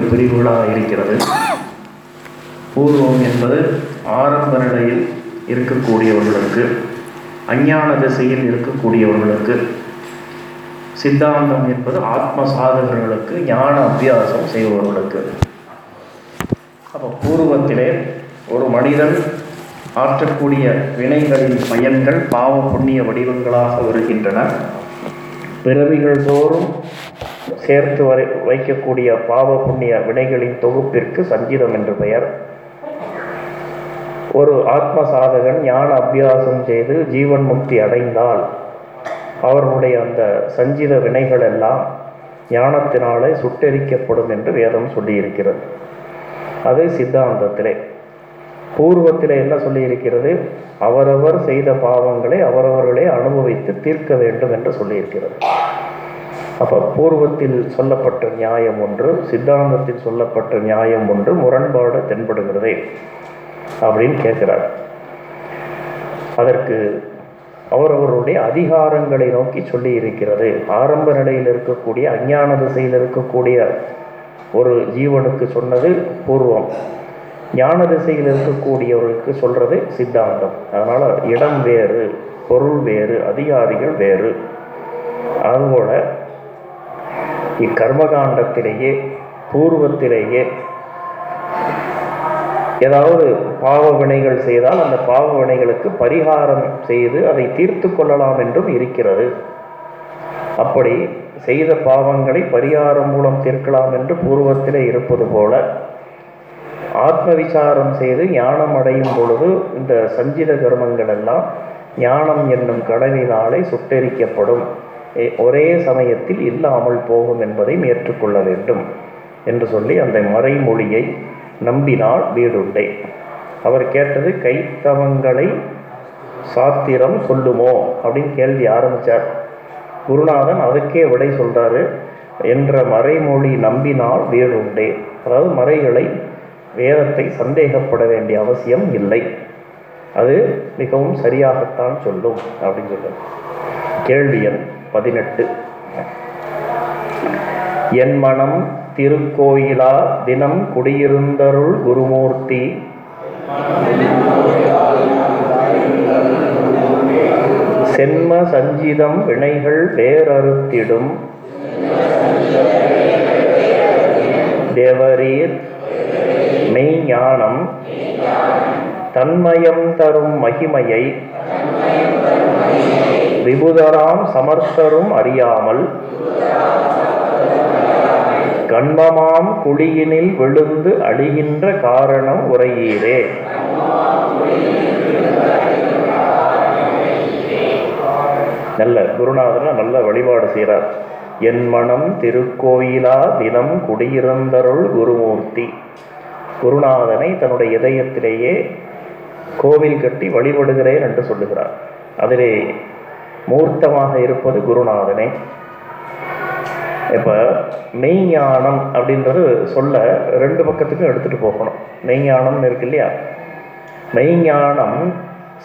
பிரிவுகளாக இருக்கிறது. பூர்வம் என்பது ஆரம்ப நிலையில் இருக்கக்கூடியவர்களுக்கு அஞ்ஞான திசையில் இருக்கக்கூடியவர்களுக்கு சித்தாந்தம் என்பது ஆத்ம சாதகர்களுக்கு ஞான அபியாசம் செய்பவர்களுக்கு. அப்போ பூர்வத்திலே ஒரு மனிதன் ஆற்றக்கூடிய வினைகளின் பயன்கள் பாவ புண்ணிய வடிவங்களாக வருகின்றன. பிறவிகள் தோறும் சேர்த்து வரை வைக்கக்கூடிய பாவ புண்ணிய வினைகளின் தொகுப்பிற்கு சஞ்சிதம் என்று பெயர். ஒரு ஆத்ம சாதகன் ஞான அபியாசம் செய்து ஜீவன் முக்தி அடைந்தால் அவர்களுடைய அந்த சஞ்சித வினைகள் எல்லாம் ஞானத்தினாலே சுட்டெரிக்கப்படும் என்று வேதம் சொல்லியிருக்கிறது. அது சித்தாந்தத்திலே. பூர்வத்தில் என்ன சொல்லியிருக்கிறது? அவரவர் செய்த பாவங்களை அவரவர்களே அனுபவித்து தீர்க்க வேண்டும் என்று சொல்லியிருக்கிறது. அப்போ பூர்வத்தில் சொல்லப்பட்ட நியாயம் ஒன்று சித்தாந்தத்தில் சொல்லப்பட்ட நியாயம் ஒன்று முரண்பாடு தென்படுகிறதே அப்படின்னு கேட்கிறார். அதற்கு அவரவருடைய அதிகாரங்களை நோக்கி சொல்லி இருக்கிறது. ஆரம்ப நிலையில் இருக்கக்கூடிய அஞ்ஞான திசையில் இருக்கக்கூடிய ஒரு ஜீவனுக்கு சொன்னது பூர்வம். ஞான திசையில் இருக்கக்கூடியவர்களுக்கு சொல்றது சித்தாந்தம். அதனால இடம் வேறு பொருள் வேறு அதிகாரிகள் வேறு. அதுபோல இக்கர்மகாண்டத்திலேயே பூர்வத்திலேயே ஏதாவது பாவ வினைகள் செய்தால் அந்த பாவ வினைகளுக்கு பரிகாரம் செய்து அதை தீர்த்து கொள்ளலாம் என்றும் இருக்கிறது. அப்படி செய்த பாவங்களை பரிகாரம் மூலம் தீர்க்கலாம் என்று பூர்வத்திலே இருப்பது போல ஆத்ம விசாரம் செய்து ஞானம் அடையும் பொழுது இந்த சஞ்சித கர்மங்கள் எல்லாம் ஞானம் என்னும் கடலினாலே சுட்டெரிக்கப்படும். ஒரே சமயத்தில் இல்லாமல் போகும் என்பதை ஏற்றுக்கொள்ள வேண்டும் என்று சொல்லி அந்த மறைமொழியை நம்பினால் வீடுண்டை அவர் கேட்டது கைத்தவங்களை சாத்திரம் சொல்லுமோ? அப்படின்னு கேள்வி ஆரம்பித்தார் குருநாதன் அதுக்கே விடை சொல்கிறாரு என்ற மறைமொழி நம்பினால் வீடுண்டே அதாவது மறைகளை வேதத்தை சந்தேகப்பட வேண்டிய அவசியம் இல்லை. அது மிகவும் சரியாகத்தான் சொல்லும் அப்படின்னு சொல்லுங்கள் கேள்வி எண் பதினெட்டு. என் மனம் திருக்கோயிலா தினம் குடியிருந்தருள் குருமூர்த்தி. சென்ம சஞ்சிதம் வினைகள் வேறறுத்திடும். தேவரீர் மெய்ஞானம். தன்மயம் தரும் மகிமையை. விபுதராம் சமர்த்தரும் அறியாமல் கண்மமாம் குழியினில் விழுந்து அழிகின்ற காரணம் உரையீரே. நல்ல குருநாதன நல்ல வழிபாடு செய்கிறார் என் மனம் திருக்கோயிலா தினம் குடியிருந்தருள் குருமூர்த்தி. குருநாதனை தன்னுடைய இதயத்திலேயே கோவில் கட்டி வழிபடுகிறேன் என்று சொல்லுகிறார். அதிலே மூர்த்தமாக இருப்பது குருநாதனே. இப்போ மெய்ஞானம் அப்படின்றது சொல்ல ரெண்டு பக்கத்துக்கும் எடுத்துகிட்டு போகணும். மெய்ஞானம்னு இருக்கு இல்லையா? மெய்ஞானம்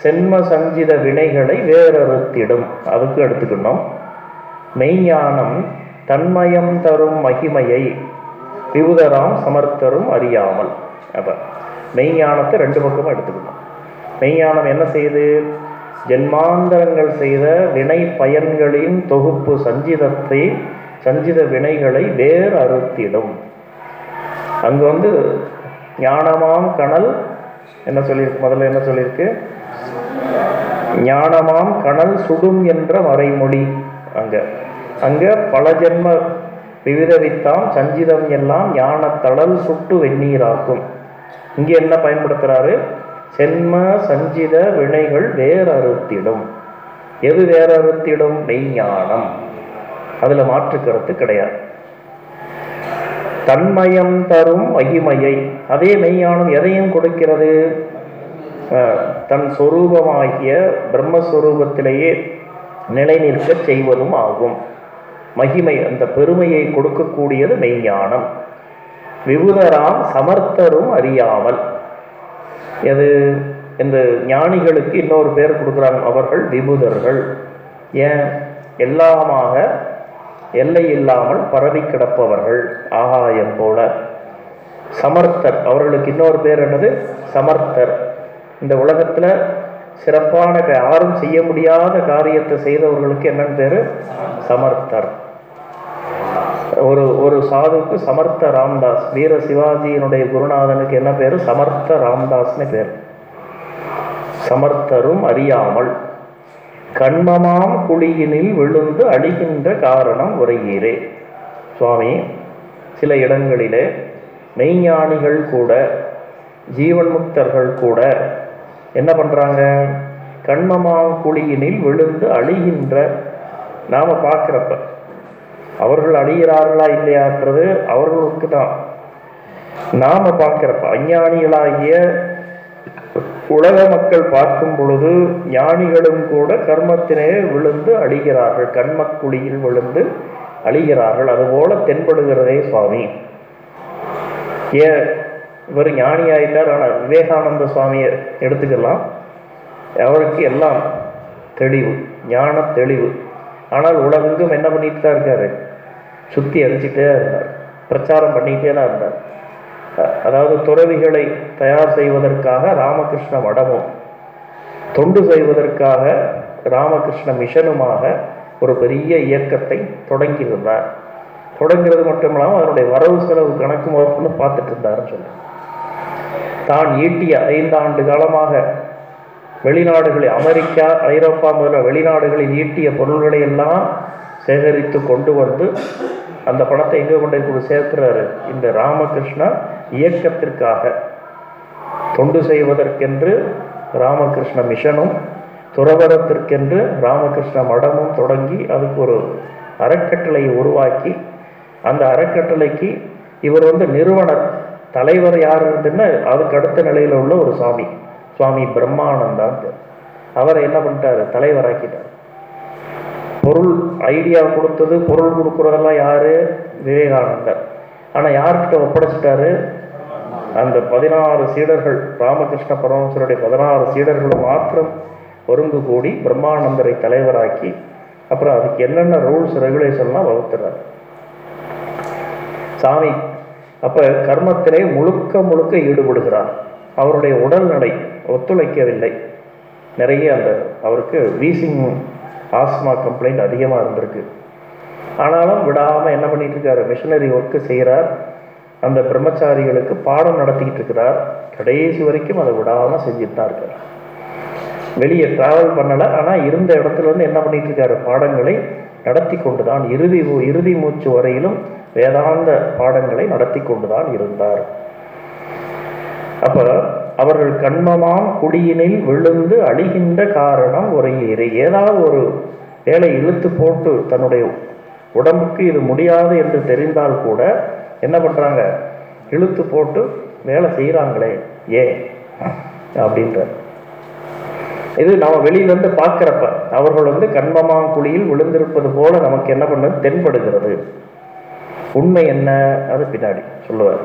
சென்ம சஞ்சித வினைகளை வேறறுத்திடும் அதுக்கு எடுத்துக்கணும். மெய்ஞானம் தன்மயம் தரும் மகிமையை விபுதராம் சமர்த்தரும் அறியாமல். அப்போ மெய்ஞானத்தை ரெண்டு பக்கமும் எடுத்துக்கணும். மெய்ஞானம் என்ன செய்யுது? ஜென்மாந்தரங்கள் செய்த வினை பயன்களின் தொகுப்பு சஞ்சிதத்தை சஞ்சித வினைகளை வேறு அறுத்திடும். அங்கே வந்து ஞானமாம் கணல் என்ன சொல்லியிருக்கு? முதல்ல என்ன சொல்லியிருக்கு? ஞானமாம் கணல் சுடும் என்ற மறைமொழி. அங்க அங்க பல ஜென்ம விவிதவித்தாம் சஞ்சிதம் எல்லாம் ஞான தளல் சுட்டு வெந்நீராக்கும். இங்கே என்ன பயன்படுத்துறாரு? சென்ம சஞ்சித வினைகள் வேறறுத்திடும். எது வேறறுத்திடும்? மெய்ஞானம். அதில் மாற்று கருத்து கிடையாது. தன்மயம் தரும் மகிமையை. அதே மெய்ஞானம் எதையும் கொடுக்கிறது? தன் சொரூபமாகிய பிரம்மஸ்வரூபத்திலேயே நிலை நிற்க செய்வதும் ஆகும். மகிமை அந்த பெருமையை கொடுக்கக்கூடியது மெய்ஞானம். விபுதராம் சமர்த்தரும் அறியாமல். எது? இந்த ஞானிகளுக்கு இன்னொரு பேர் கொடுக்குறாங்க அவர்கள் விபுதர்கள். ஏன்? எல்லாமாக எல்லை இல்லாமல் பரவி கிடப்பவர்கள். ஆகாயம் போல. சமர்த்தர். அவர்களுக்கு இன்னொரு பேர் என்னது? சமர்த்தர். இந்த உலகத்தில் சிறப்பான க- யாரும் செய்ய முடியாத காரியத்தை செய்தவர்களுக்கு என்னன்னு பேர்? சமர்த்தர். ஒரு ஒரு சாதுக்கு சமர்த்த ராம்தாஸ் வீர சிவாஜியினுடைய குருநாதனுக்கு என்ன பேர்? சமர்த்த ராம்தாஸ்னு பேர். சமர்த்தரும் அறியாமல் கண்மமாம் குழியினில் விழுந்து அழிகின்ற காரணம் உரையீரே. சுவாமி சில இடங்களிலே மெய்ஞானிகள் கூட ஜீவன் முக்தர்கள் கூட என்ன பண்ணுறாங்க கண்மமாம் குழியினில் விழுந்து அழிகின்ற நாம் பார்க்குறப்ப அவர்கள் அழிகிறார்களா இல்லையான்றது அவர்களுக்கு தான் நாம பார்க்கிறப்ப அஞ்ஞானிகளாகிய உலக மக்கள் பார்க்கும் பொழுது ஞானிகளும் கூட கர்மத்தினே விழுந்து அழிகிறார்கள் கண்மக்குழியில் விழுந்து அழிகிறார்கள். அதுபோல தென்படுகிறதே சுவாமி. ஏன் இவர் ஞானி ஆயிட்டார் ஆனால் விவேகானந்த சுவாமியை எடுத்துக்கலாம். அவருக்கு எல்லாம் தெளிவு ஞான தெளிவு. ஆனால் உலகெங்கும் என்ன பண்ணிட்டு தான் இருக்காரு? சுத்தி அடிச்சுட்டே இருந்தார். பிரச்சாரம் பண்ணிக்கிட்டே தான் இருந்தார். அதாவது துறவிகளை தயார் செய்வதற்காக ராமகிருஷ்ண மடமும் தொண்டு செய்வதற்காக ராமகிருஷ்ண மிஷனுமாக ஒரு பெரிய இயக்கத்தை தொடங்கியிருந்தார் தொடங்கிறது மட்டும் இல்லாமல் அதனுடைய வரவு செலவு கணக்கு முதற்கொண்டு பார்த்துட்டு இருந்தாருன்னு சொன்னார். தான் ஈட்டிய ஐந்தாண்டு காலமாக வெளிநாடுகளில் அமெரிக்கா ஐரோப்பா முதல வெளிநாடுகளில் ஈட்டிய பொருள்களை எல்லாம் சேகரித்து கொண்டு வந்து அந்த பணத்தை எங்கே கொண்டு கொண்டு சேர்க்கிறாரு? இந்த ராமகிருஷ்ணா இயக்கத்திற்காக. தொண்டு செய்வதற்கென்று ராமகிருஷ்ண மிஷனும் துறவரத்திற்கென்று ராமகிருஷ்ண மடமும் தொடங்கி அதுக்கு ஒரு அறக்கட்டளையை உருவாக்கி அந்த அறக்கட்டளைக்கு இவர் வந்து நிறுவனர். தலைவர் யார் இருந்துன்னா அதுக்கு அடுத்த நிலையில் உள்ள ஒரு சுவாமி சுவாமி பிரம்மானந்தான் அவரை என்ன பண்ணிட்டாரு? தலைவராக்கிட்டார். பொருள் ஐடியா கொடுத்தது பொருள் கொடுக்குறதெல்லாம் யாரு? விவேகானந்தர். ஆனால் யார்கிட்ட ஒப்படைச்சிட்டாரு? அந்த பதினாறு சீடர்கள் ராமகிருஷ்ண பரமசருடைய பதினாறு சீடர்களும் மாத்திரம் ஒருங்கு கூடி பிரம்மானந்தரை தலைவராக்கி அப்புறம் அதுக்கு என்னென்ன ரூல்ஸ் ரெகுலேஷன்லாம் வகுத்துறாரு. சாமி அப்போ கர்மத்திலே முழுக்க முழுக்க ஈடுபடுகிறார். அவருடைய உடல்நடை ஒத்துழைக்கவில்லை. நிறைய அந்த அவருக்கு வீசிங் ஆஸ்மா கம்ப்ளைண்ட் அதிகமாக இருந்திருக்கு. ஆனாலும் விடாமல் என்ன பண்ணிட்டுருக்காரு? இருக்காரு மிஷனரி ஒர்க்கு செய்கிறார் அந்த பிரம்மச்சாரிகளுக்கு பாடம் நடத்திக்கிட்டு இருக்கிறார் கடைசி வரைக்கும் அதை விடாமல் செஞ்சுட்டு தான் இருக்கார். வெளியே டிராவல் பண்ணலை. ஆனால் இருந்த இடத்துலருந்து என்ன பண்ணிகிட்டு இருக்காரு பாடங்களை நடத்தி கொண்டு தான் இறுதி மூ- இறுதி மூச்சு வரையிலும் வேதாந்த பாடங்களை நடத்தி கொண்டு தான் இருந்தார். அப்போ அவர்கள் கண்மமாம் குடியினில் விழுந்து அழிகின்ற காரணம் ஒரு ஏதாவது ஒரு வேலை இழுத்து போட்டு தன்னுடைய உடம்புக்கு இது முடியாது என்று தெரிந்தால் கூட என்ன பண்ணுறாங்க இழுத்து போட்டு வேலை செய்கிறாங்களே ஏன்? அப்படின்ற இது நம்ம வெளியிலேருந்து பார்க்குறப்ப அவர்கள் வந்து கண்மமாம் குழியில் விழுந்திருப்பது போல நமக்கு என்ன பண்ணது? தென்படுகிறது. உண்மை என்ன? அது பின்னாடி சொல்லுவார்.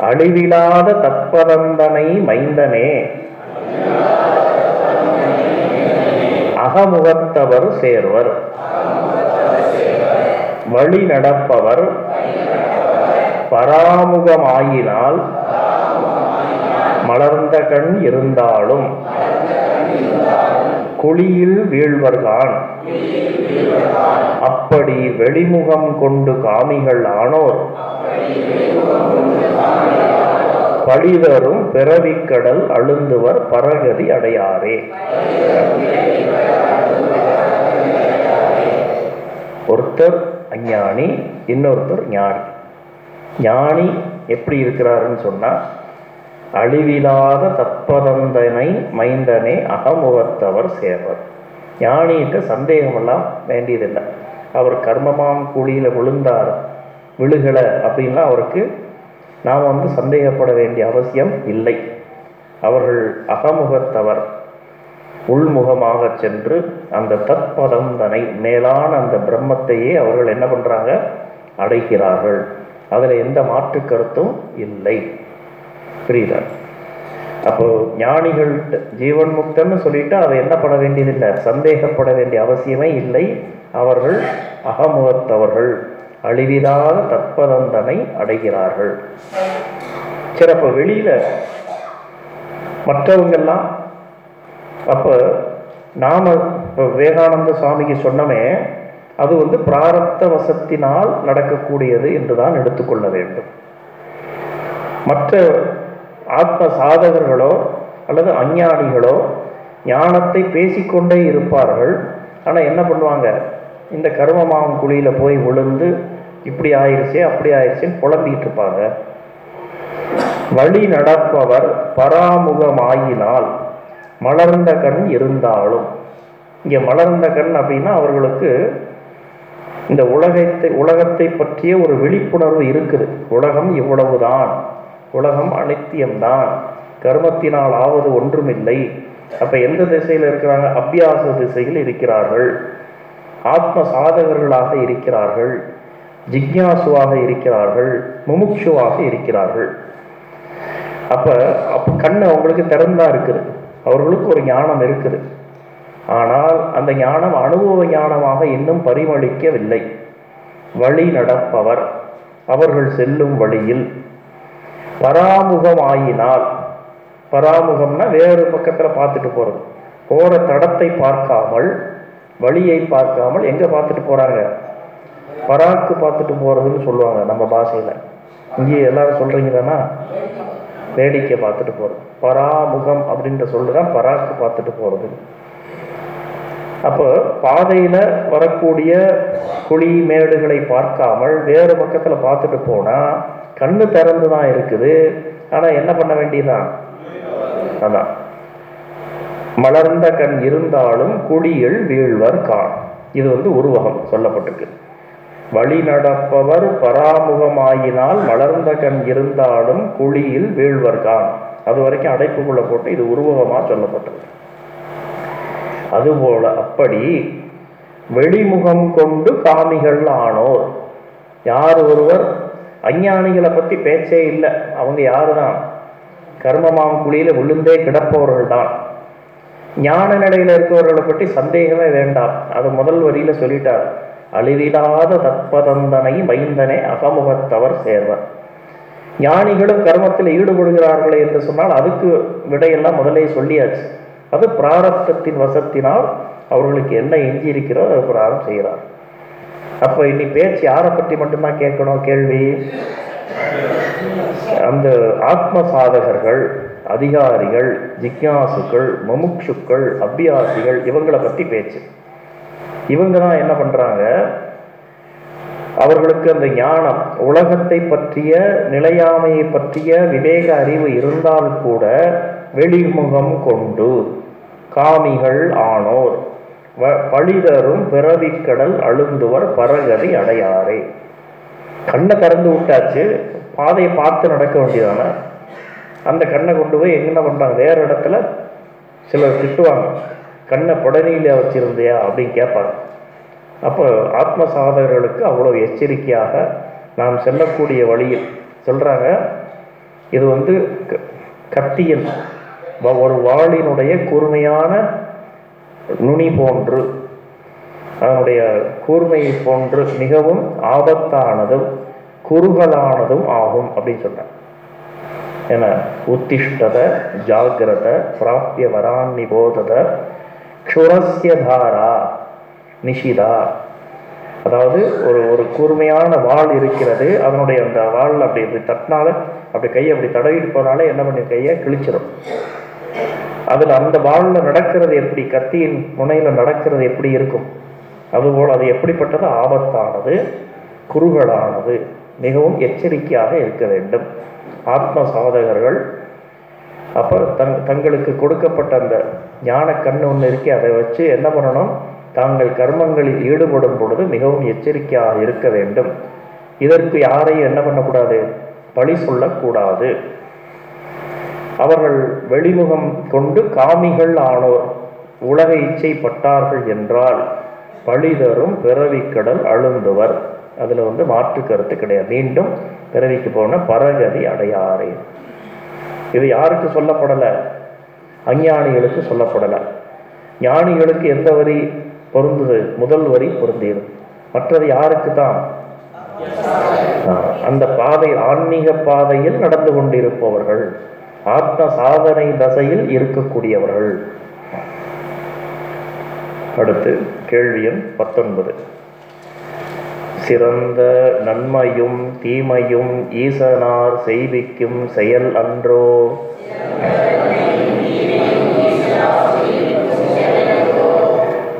அழிவிலாத தற்பரந்தனை மைந்தனே. அகமுகத்தவர் சேர்வர். வழி நடப்பவர். பராமுகமாயினால். மலர்ந்த கண் இருந்தாலும். குழியில் வீழ்வர்தான். அப்படி வெளிமுகம் கொண்டு காமிகள் ஆனோர். படிதரும் பிறவிக்கடல் அழுந்துவர் பரகதி அடையாரே. ஒருத்தர் அஞ்ஞானி இன்னொருத்தர் ஞானி. ஞானி எப்படி இருக்கிறாருன்னு சொன்னா அழிவிலாத தற்பதந்தனை மைந்தனே அகமுகத்தவர் சேர்வர். ஞானிகிட்ட சந்தேகமெல்லாம் வேண்டியதில்லை. அவர் கர்மமாம் கூலியில் விழுந்தார் விழுகலை அப்படின்லாம் அவருக்கு நாம் வந்து சந்தேகப்பட வேண்டிய அவசியம் இல்லை. அவர்கள் அகமுகத்தவர். உள்முகமாக சென்று அந்த தத்பதந்தனை மேலான அந்த பிரம்மத்தையே அவர்கள் என்ன பண்ணுறாங்க அடைகிறார்கள். அதில் எந்த மாற்று கருத்தும் இல்லை. புரியுதா? அப்போ ஞானிகள் ஜீவன் முக்தன்னு சொல்லிட்டு அதை என்ன பண்ண வேண்டியதில்லை? சந்தேகப்பட வேண்டிய அவசியமே இல்லை. அவர்கள் அகமுகத்தவர்கள். அழிவிலாத தற்பதந்தனை அடைகிறார்கள். சரி அப்போ வெளியில மற்றவங்கெல்லாம் அப்போ நாம இப்போ விவேகானந்த சுவாமிக்கு சொன்னமே அது வந்து பிராரப்த வசத்தினால் நடக்கக்கூடியது என்று தான் எடுத்துக்கொள்ள வேண்டும். மற்ற ஆத்ம சாதகர்களோ அல்லது அஞ்ஞானிகளோ ஞானத்தை பேசிக்கொண்டே இருப்பார்கள். ஆனால் என்ன பண்ணுவாங்க? இந்த கர்மமாவும் குழியில் போய் விழுந்து இப்படி ஆயிடுச்சே அப்படி ஆயிடுச்சேன்னு புலம்பிகிட்டு இருப்பாங்க. வழி நடப்பவர் பராமுகமாயினால் மலர்ந்த கண் இருந்தாலும். இங்கே மலர்ந்த கண் அப்படின்னா அவர்களுக்கு இந்த உலகத்தை உலகத்தை பற்றிய ஒரு விழிப்புணர்வு இருக்குது. உலகம் இவ்வளவுதான். உலகம் அனித்தியம்தான் கர்மத்தினால் ஆவது ஒன்றுமில்லை. அப்ப எந்த திசையில் இருக்கிறாங்க? அபியாச திசையில் இருக்கிறார்கள். ஆத்ம சாதகர்களாக இருக்கிறார்கள். ஜிக்யாசுவாக இருக்கிறார்கள். முமுட்சுவாக இருக்கிறார்கள். அப்ப அப்ப கண்ணு அவங்களுக்கு திறந்தா இருக்குது. அவர்களுக்கு ஒரு ஞானம் இருக்குது. ஆனால் அந்த ஞானம் அனுபவ ஞானமாக இன்னும் பரிமளிக்கவில்லை. வழி நடப்பவர். அவர்கள் செல்லும் வழியில் பராமுகம் ஆயினால் பராமுகம்னா வேறு பக்கத்தில் பார்த்துட்டு போகிறது போகிற தடத்தை பார்க்காமல் வழியை பார்க்காமல் எங்கே பார்த்துட்டு போகிறாங்க பராக்கு பார்த்துட்டு போகிறதுன்னு சொல்லுவாங்க நம்ம பாஷையில். இங்கே எல்லாரும் சொல்கிறீங்க தானா? வேடிக்கை பார்த்துட்டு போகிறது பராமுகம் அப்படின்ற சொல்லு தான் பராக்கு பார்த்துட்டு போகிறது அப்போ பாதையில் வரக்கூடிய குழி மேடுகளை பார்க்காமல் வேறு பக்கத்தில் பார்த்துட்டு போனால் கண்ணு திறந்து தான் இருக்குது. ஆனால் என்ன பண்ண வேண்டியதான் அதான். மலர்ந்த கண் இருந்தாலும் குடியில் வீழ்வர் கான் இது வந்து உருவகம் சொல்லப்பட்டிருக்கு. வழி நடப்பவர் பராமுகமாயினால் மலர்ந்த கண் இருந்தாலும் குழியில் வீழ்வர் கான் அது வரைக்கும் அடைப்புக்குள்ள போட்டு இது உருவகமாக சொல்லப்பட்டிருக்கு. அதுபோல அப்படி வெளிமுகம் கொண்டு காமிகள் ஆனோர். யார் ஒருவர்? அஞ்ஞானிகளை பற்றி பேச்சே இல்லை. அவங்க யாரு தான் கர்மமாம் குழியில் விழுந்தே கிடப்பவர்கள் தான் ஞான நிலையில் இருக்கவர்களை பற்றி சந்தேகமே வேண்டாம். அது முதல் வரியில் சொல்லிட்டார். அழிவிடாத தத்பதந்தனை மைந்தனை அகமுகத்தவர் சேர்வர். ஞானிகளும் கர்மத்தில் ஈடுபடுகிறார்களே என்று சொன்னால் அதுக்கு விடையெல்லாம் முதலே சொல்லியாச்சு. அது பிராரப்தத்தின் வசத்தினால் அவர்களுக்கு என்ன எஞ்சி இருக்கிறோ அதை பிராரம் செய்கிறார். அப்போ இனி பேச்சு யாரை பற்றி மட்டும்தான் கேட்கணும் கேள்வி? அந்த ஆத்ம சாதகர்கள் அதிகாரிகள் ஜிக்யாசுக்கள் மமுக்ஷுக்கள் அபியாசிகள் இவங்களை பற்றி பேச்சு. இவங்க தான் என்ன பண்ணுறாங்க அவர்களுக்கு அந்த ஞானம் உலகத்தை பற்றிய நிலையாமையை பற்றிய விவேக அறிவு இருந்தால் கூட வெளிமுகம் கொண்டு காமிகள் ஆனோர். பழிதரும் பிறவிக்கடல் அழுந்துவர் பரகதி அடையாரே. கண்ணை திறந்து விட்டாச்சு பாதையை பார்த்து நடக்க வேண்டியதானே. அந்த கண்ணை கொண்டு போய் என்ன பண்ணுறாங்க வேற இடத்துல சிலர் திட்டுவாங்க. கண்ணை புடனியில வச்சிருந்தியா அப்படின்னு கேட்பாங்க. அப்போ ஆத்ம சாதகர்களுக்கு அவ்வளோ எச்சரிக்கையாக நாம் செல்லக்கூடிய வழியில் சொல்கிறாங்க இது வந்து க- கத்தியின் வ- ஒரு வாளினுடைய கூர்மையான நுனி போன்று அதனுடைய கூர்மையை போன்று மிகவும் ஆபத்தானதும் குறுகலானதும் ஆகும் அப்படின்னு சொன்னார் என உத்திஷ்டத ஜாகிரத பிராப்பிய வரான் நிபோதத க்ஷுரஸ்ய தாரா நிஷிதா. அதாவது ஒரு ஒரு கூர்மையான வாள் இருக்கிறது அதனுடைய அந்த வாள் அப்படி இப்படி தட்டினால அப்படி கையை அப்படி தடவிட்டு போனாலே என்ன பண்ணி கையை கிழிச்சிடும் அதில் அந்த வாளில் நடக்கிறது எப்படி கத்தியின் முனையில் நடக்கிறது எப்படி இருக்கும்? அதுபோல் அது எப்படிப்பட்டது? ஆபத்தானது குறுகலானது மிகவும் எச்சரிக்கையாக இருக்க வேண்டும். ஆத்ம சாதகர்கள் அப்போ தங் தங்களுக்கு கொடுக்கப்பட்ட அந்த ஞான கண் ஒன்று இருக்கே அதை வச்சு என்ன பண்ணணும்? தாங்கள் கர்மங்களில் ஈடுபடும் பொழுது மிகவும் எச்சரிக்கையாக இருக்க வேண்டும். இதற்கு யாரையும் என்ன பண்ணக்கூடாது? பழி சொல்லக்கூடாது. அவர்கள் வெளிமுகம் கொண்டு காமிகள் ஆனோர். உலக இச்சைப்பட்டார்கள் என்றால் பழிதரும் பிறவிக்கடல் அழுந்துவர். அதில் வந்து மாற்று கருத்து கிடையாது. மீண்டும் பிறவிக்கு போன பரகதி அடையாரே. இது யாருக்கு சொல்லப்படலை? அஞ்ஞானிகளுக்கு சொல்லப்படலை. ஞானிகளுக்கு எந்த வரி பொருந்துது? முதல் வரி பொருந்தியது. மற்றது யாருக்கு தான்? அந்த பாதை ஆன்மீக பாதையில் நடந்து கொண்டிருப்பவர்கள். ஆத்ம சாதனை தசையில் இருக்கக்கூடியவர்கள். அடுத்து கேள்வி எண் பத்தொன்பது. சிறந்த நன்மையும் தீமையும் ஈசனார் செய்விக்கும் செயல் அன்றோ?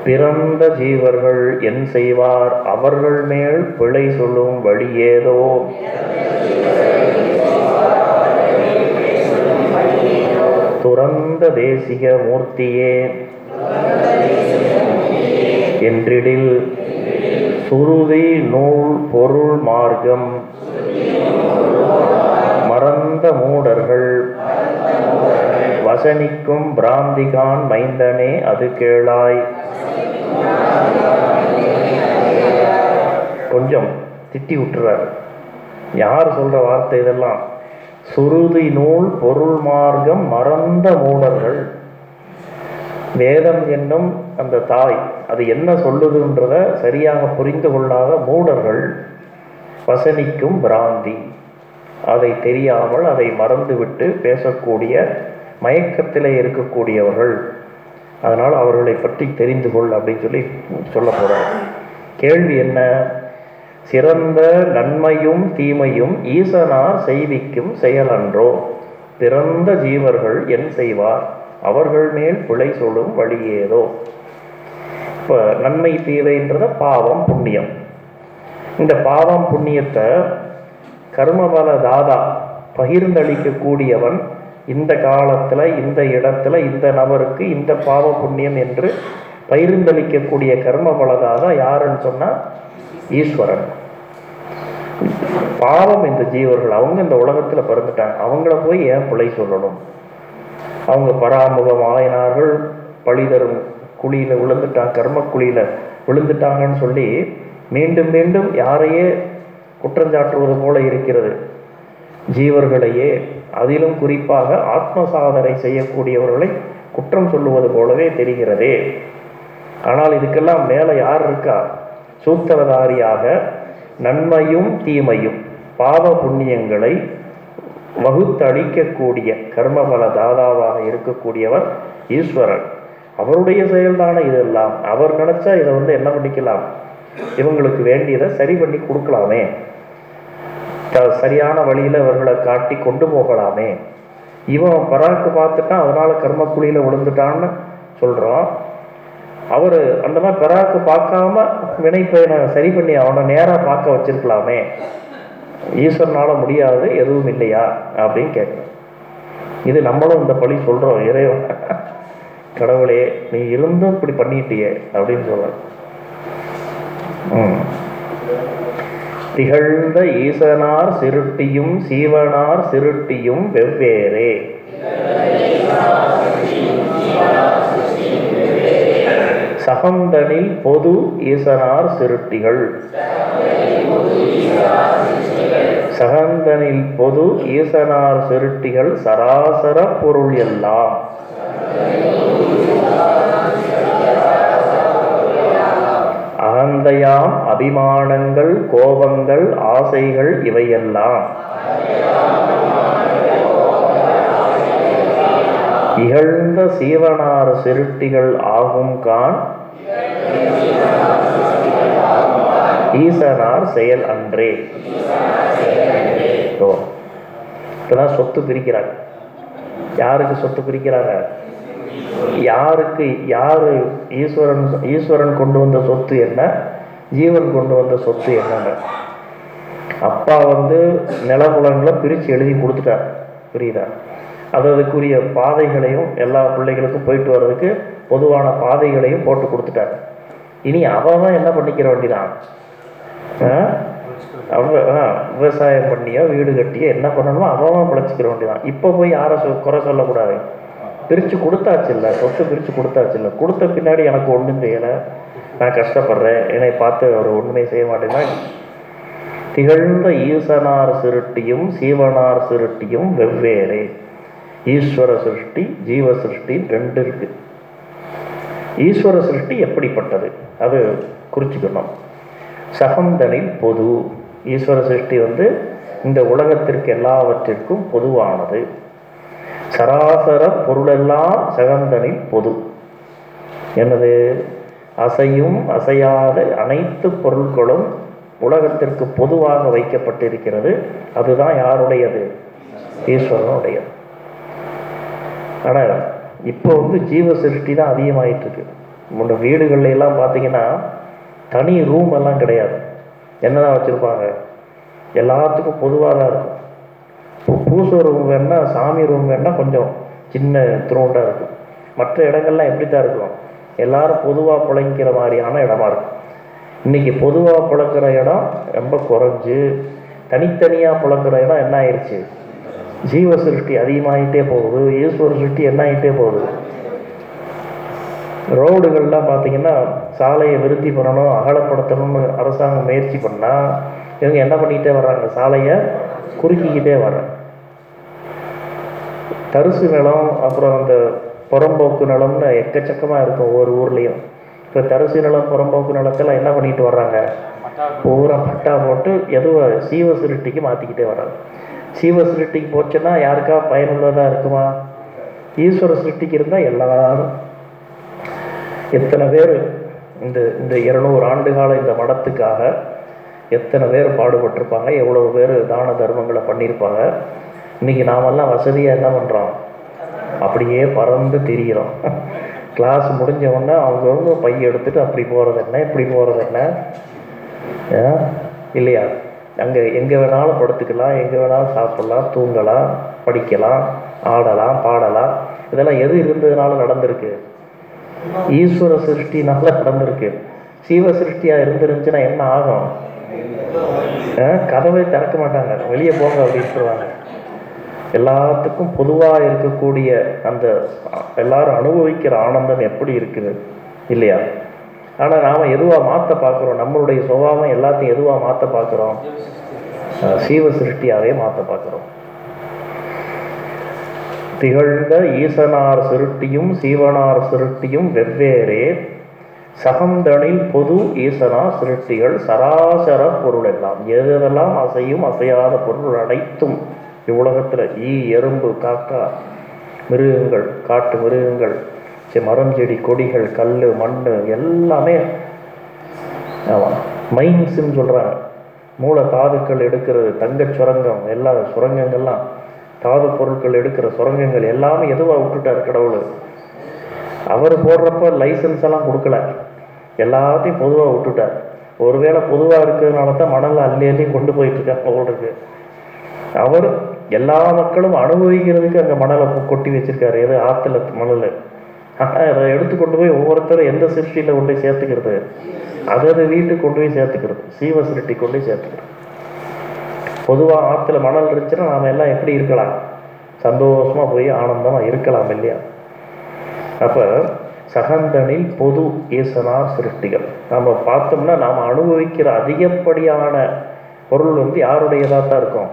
பிறந்த ஜீவர்கள் என் செய்வார் அவர்கள் மேல் பிழை சொல்லும் வழி துறந்த தேசிக மூர்த்தியே. என்றிடில் சுருதி நூல் பொருள் மார்க்கம். மறந்த மூடர்கள். வசனிக்கும் பிராந்திகான் மைந்தனே அது கேளாய். கொஞ்சம் திட்டி விட்டுறாரு. யார் சொல்ற வார்த்தை இதெல்லாம்? சுருதி நூல் பொருள் மார்க்கம் மறந்த மூடர்கள் வேதம் என்னும் அந்த தாய் அது என்ன சொல்லுதுன்றத சரியாக புரிந்து கொள்ளாத மூடர்கள் வசனிக்கும் பிராந்தி. அதை தெரியாமல் அதை மறந்துவிட்டு பேசக்கூடிய மயக்கத்திலே இருக்கக்கூடியவர்கள். அதனால் அவர்களை பற்றி தெரிந்து கொள் அப்படின்னு சொல்லி சொல்ல போகிறார் கேள்வி என்ன? சிறந்த நன்மையும் தீமையும் ஈசனார் செய்விக்கும் செயலன்றோ. பிறந்த ஜீவர்கள் என் செய்வார் அவர்கள் மேல் பிழை சொல்லும் வழி ஏதோ இப்போ நன்மை தீவைன்றத பாவம் புண்ணியம். இந்த பாவம் புண்ணியத்தை கர்மபல தாதா பகிர்ந்தளிக்கக்கூடியவன் இந்த காலத்தில் இந்த இடத்துல இந்த நபருக்கு இந்த பாவ புண்ணியம் என்று பகிர்ந்தளிக்கக்கூடிய கர்மபலதாதா யாருன்னு சொன்னால் ஈஸ்வரன். பாவம் இந்த ஜீவர்கள் அவங்க இந்த உலகத்தில் பிறந்துட்டாங்க. அவங்கள போய் ஏன் பிழை சொல்லணும்? அவங்க பராமுகம் ஆயினார்கள் பழி தரும் குழியில் விழுந்துட்டாங்க கர்ம குழியில் விழுந்துட்டாங்கன்னு சொல்லி மீண்டும் மீண்டும் யாரையே குற்றஞ்சாற்றுவது போல இருக்கிறது. ஜீவர்களையே அதிலும் குறிப்பாக ஆத்ம சாதனை செய்யக்கூடியவர்களை குற்றம் சொல்லுவது போலவே தெரிகிறதே. ஆனால் இதுக்கெல்லாம் மேலே யார் இருக்கா? சூத்திரதாரியாக நன்மையும் தீமையும் பாவ புண்ணியங்களை வகுத்தளிக்கக்கூடிய கர்மபல தாதாவாக இருக்கக்கூடியவர் ஈஸ்வரன். அவருடைய செயல்தான இதெல்லாம். அவர் நினைச்சா இதை வந்து என்ன பண்ணிக்கலாம்? இவங்களுக்கு வேண்டியதை சரி பண்ணி கொடுக்கலாமே. சரியான வழியில இவர்களை காட்டி கொண்டு போகலாமே. இவன் பராக்கு பார்த்துட்டான் அதனால கர்மக்குழியில விழுந்துட்டான்னு சொல்றோம் அவர் அந்த மாதிரி பெறாக்கு பார்க்காம வினைப்பயனை சரி பண்ணி அவனை நேராக பார்க்க வச்சிருக்கலாமே. ஈஸ்வரனால முடியாது எதுவும் இல்லையா? அப்படின்னு கேட்குறேன் இது நம்மளும் இந்த பழி சொல்கிறோம் இறைவன். கடவுளே நீ இருந்தும் இப்படி பண்ணிட்டியே அப்படின்னு சொல்ற திகழ்ந்த ஈசனார் சிருட்டியும் சீவனார் சிருட்டியும் வெவ்வேறே. சகந்தனில் பொது ஈசனார் சிருட்டிகள் சகந்தனில் பொது ஈசனார் சிருட்டிகள் சராசர பொருள் எல்லாம். அகந்தையாம் அபிமானங்கள் கோபங்கள் ஆசைகள் இவையெல்லாம். இகழ்ந்த சீவனார் சிருட்டிகள் ஆகும் கான் ஈசனார் செயல் அன்றே. இப்பதான் சொத்து பிரிக்கிறாங்க. யாருக்கு சொத்து பிரிக்கிறாங்க? யாருக்கு யாரு ஈஸ்வரன் ஈஸ்வரன் கொண்டு வந்த சொத்து என்ன? ஜீவன் கொண்டு வந்த சொத்து என்னங்க? அப்பா வந்து நிலபுலங்களை பிரித்து எழுதி கொடுத்துட்டார். புரியுதா? அது அதுக்குரிய பாதைகளையும் எல்லா பிள்ளைகளுக்கும் போயிட்டு வர்றதுக்கு பொதுவான பாதைகளையும் போட்டு கொடுத்துட்டாங்க. இனி அவன் தான் என்ன பண்ணிக்கிற வேண்டிதான் அவ ஆ, விவசாயம் பண்ணியோ வீடு கட்டியோ என்ன பண்ணணுமோ அவன் பிழைச்சிக்கிற வேண்டியதான் இப்போ போய் யாரை சொ- குறை சொல்லக்கூடாது. பிரித்து கொடுத்தாச்சு இல்லை சொத்து பிரித்து கொடுத்தாச்சு இல்லை கொடுத்த பின்னாடி எனக்கு ஒன்றும் செய்யலை. நான் கஷ்டப்படுறேன். என்னை பார்த்து அவர் ஒன்றுமே செய்ய மாட்டேன்னா? திகழ்ந்த ஈசனார் சிருட்டியும் சீவனார் சிருட்டியும் வெவ்வேறே. ஈஸ்வர சிருஷ்டி ஜீவ சிருஷ்டி ரெண்டு இருக்கு. ஈஸ்வர சிருஷ்டி எப்படிப்பட்டது? அது குறிச்சுக்கணும். சகந்தனில் பொது. ஈஸ்வர சிருஷ்டி வந்து இந்த உலகத்திற்கு எல்லாவற்றிற்கும் பொதுவானது. சராசர பொருளெல்லாம் சகந்தனில் பொது. எனது அசையும் அசையாத அனைத்து பொருட்களும் உலகத்திற்கு பொதுவாக வைக்கப்பட்டிருக்கிறது. அதுதான் யாருடையது? ஈஸ்வரனுடையது. ஆனால் இப்போ வந்து ஜீவ சிருஷ்டி தான் அதிகமாகிட்டுருக்கு நம்மளோட முன்ன வீடுகள்ல எல்லாம் பார்த்தீங்கன்னா தனி ரூம் எல்லாம் கிடையாது. என்னதான் வச்சுருப்பாங்க? எல்லாத்துக்கும் பொதுவாக தான் இருக்கும். இப்போ பூச ரூம் வேணால் சாமி ரூம் வேணால் கொஞ்சம் சின்ன துரோண்டாக இருக்கும். மற்ற இடங்கள்லாம் எப்படி தான் இருக்கும்? எல்லாரும் பொதுவாக பிழைக்கிற மாதிரியான இடமா இருக்கும். இன்னைக்கு பொதுவாக பிழக்கிற இடம் ரொம்ப குறைஞ்சி தனித்தனியாக பிழக்கிற இடம் என்ன ஆயிடுச்சு ஜீவ சிருஷ்டி அதிகமாகிட்டே போகுது ஈஸ்வர சிருஷ்டி என்ன ஆகிட்டே போகுது. ரோடுகள்லாம் பார்த்தீங்கன்னா சாலையை விருத்தி பண்ணணும் அகலப்படுத்தணும்னு அரசாங்கம் முயற்சி பண்ணால் இவங்க என்ன பண்ணிக்கிட்டே வர்றாங்க? சாலையை குறுக்கிக்கிட்டே வர்றாங்க. தரிசு நிலம் அப்புறம் அந்த புறம்போக்கு நிலம்னு எக்கச்சக்கமாக இருக்கும் ஒவ்வொரு ஊர்லேயும். இப்போ தரிசு நிலம் புறம்போக்கு நிலத்தெல்லாம் என்ன பண்ணிட்டு வர்றாங்க? பூரா பட்டா போட்டு எதுவும் சீவ சிருஷ்டிக்கு மாற்றிக்கிட்டே வர்றாங்க. சீவ சிருஷ்டிக்கு போச்சுன்னா யாருக்கா பயனுள்ளதாக இருக்குமா? ஈஸ்வர சிருஷ்டிக்கு இருந்தால் எல்லாரும். எத்தனை பேர் இந்த இந்த இருநூறு ஆண்டு கால இந்த மடத்துக்காக எத்தனை பேர் பாடுபட்டிருப்பாங்க? எவ்வளவு பேர் தான தர்மங்களை பண்ணியிருப்பாங்க? இன்னைக்கு நாமெல்லாம் வசதியாக என்ன பண்ணுறோம் அப்படியே பறந்து திரிகிறோம் கிளாஸ் முடிஞ்ச உடனே அவங்கவுங்க பைய எடுத்துகிட்டு அப்படி போகிறது என்ன? இப்படி போகிறது என்ன? ஆ? இல்லையா? அங்கே எங்கே வேணாலும் படுத்துக்கலாம் எங்கே வேணாலும் சாப்பிட்லாம் தூங்கலாம் படிக்கலாம் ஆடலாம் பாடலாம். இதெல்லாம் எது இருந்ததுனால நடந்திருக்கு? ஈஸ்வர சிருஷ்டினால நடந்திருக்கு. சீவ சிருஷ்டியாக இருந்துருந்துச்சுன்னா என்ன ஆகும்? கதவை திறக்க மாட்டாங்க. வெளியே போங்க அப்படின்னு சொல்லுவாங்க. எல்லாத்துக்கும் பொதுவாக இருக்கக்கூடிய அந்த எல்லாரும் அனுபவிக்கிற ஆனந்தம் எப்படி இருக்குது? இல்லையா? ஆனால் நாம் எதுவாக மாற்ற பார்க்குறோம் நம்மளுடைய சுபாவம் எல்லாத்தையும் எதுவாக மாற்ற பார்க்குறோம் சீவ சிருஷ்டியாவே மாற்ற பார்க்குறோம் திகழ்ந்த ஈசனார் சிருட்டியும் சீவனார் சிருட்டியும் வெவ்வேறே. சகந்தனில் பொது ஈசனா சிருட்டிகள் சராசர பொருள் எல்லாம் எதெல்லாம் அசையும் அசையாத பொருள் அனைத்தும். இவ்வுலகத்தில் ஈ எறும்பு காக்கா மிருகங்கள் காட்டு மிருகங்கள் மரம் செடி கொடிகள் கல் மண் எல்லாமே ஆமாம் மைன்ஸ்ன்னு சொல்கிறாங்க மூளை தாதுக்கள் எடுக்கிறது தங்கச் சுரங்கம் எல்லா சுரங்கங்கள்லாம் தாது பொருட்கள் எடுக்கிற சுரங்கங்கள் எல்லாமே எதுவாக விட்டுட்டார் கடவுள்? அவர் போடுறப்ப லைசன்ஸ் எல்லாம் கொடுக்கல. எல்லாத்தையும் பொதுவாக விட்டுட்டார். ஒருவேளை பொதுவாக இருக்கிறதுனால தான் மணல் அள்ளி அள்ளி கொண்டு போயிட்டு இருக்காங்க அவர் எல்லா மக்களும் அனுபவிக்கிறதுக்கு அங்கே மணலை கொட்டி வச்சிருக்காரு. எது ஆற்றுல மணல். அதை எடுத்து கொண்டு போய் ஒவ்வொருத்தரும் எந்த சிருஷ்டியில் கொண்டு போய் சேர்த்துக்கிறது? அதது வீட்டுக்கு கொண்டு போய் சேர்த்துக்கிறது. சீவ சிருஷ்டி கொண்டு போய் சேர்த்துக்கிறது. பொதுவாக ஆற்றுல மணல் இருந்துச்சுன்னா நாம் எல்லாம் எப்படி இருக்கலாம்? சந்தோஷமாக போய் ஆனந்தமாக இருக்கலாம் இல்லையா? அப்போ சகந்தனில் பொது ஈசனார் சிருஷ்டிகள். நம்ம பார்த்தோம்னா நாம் அனுபவிக்கிற அதிகப்படியான பொருள் வந்து யாருடையதாக தான் இருக்கும்?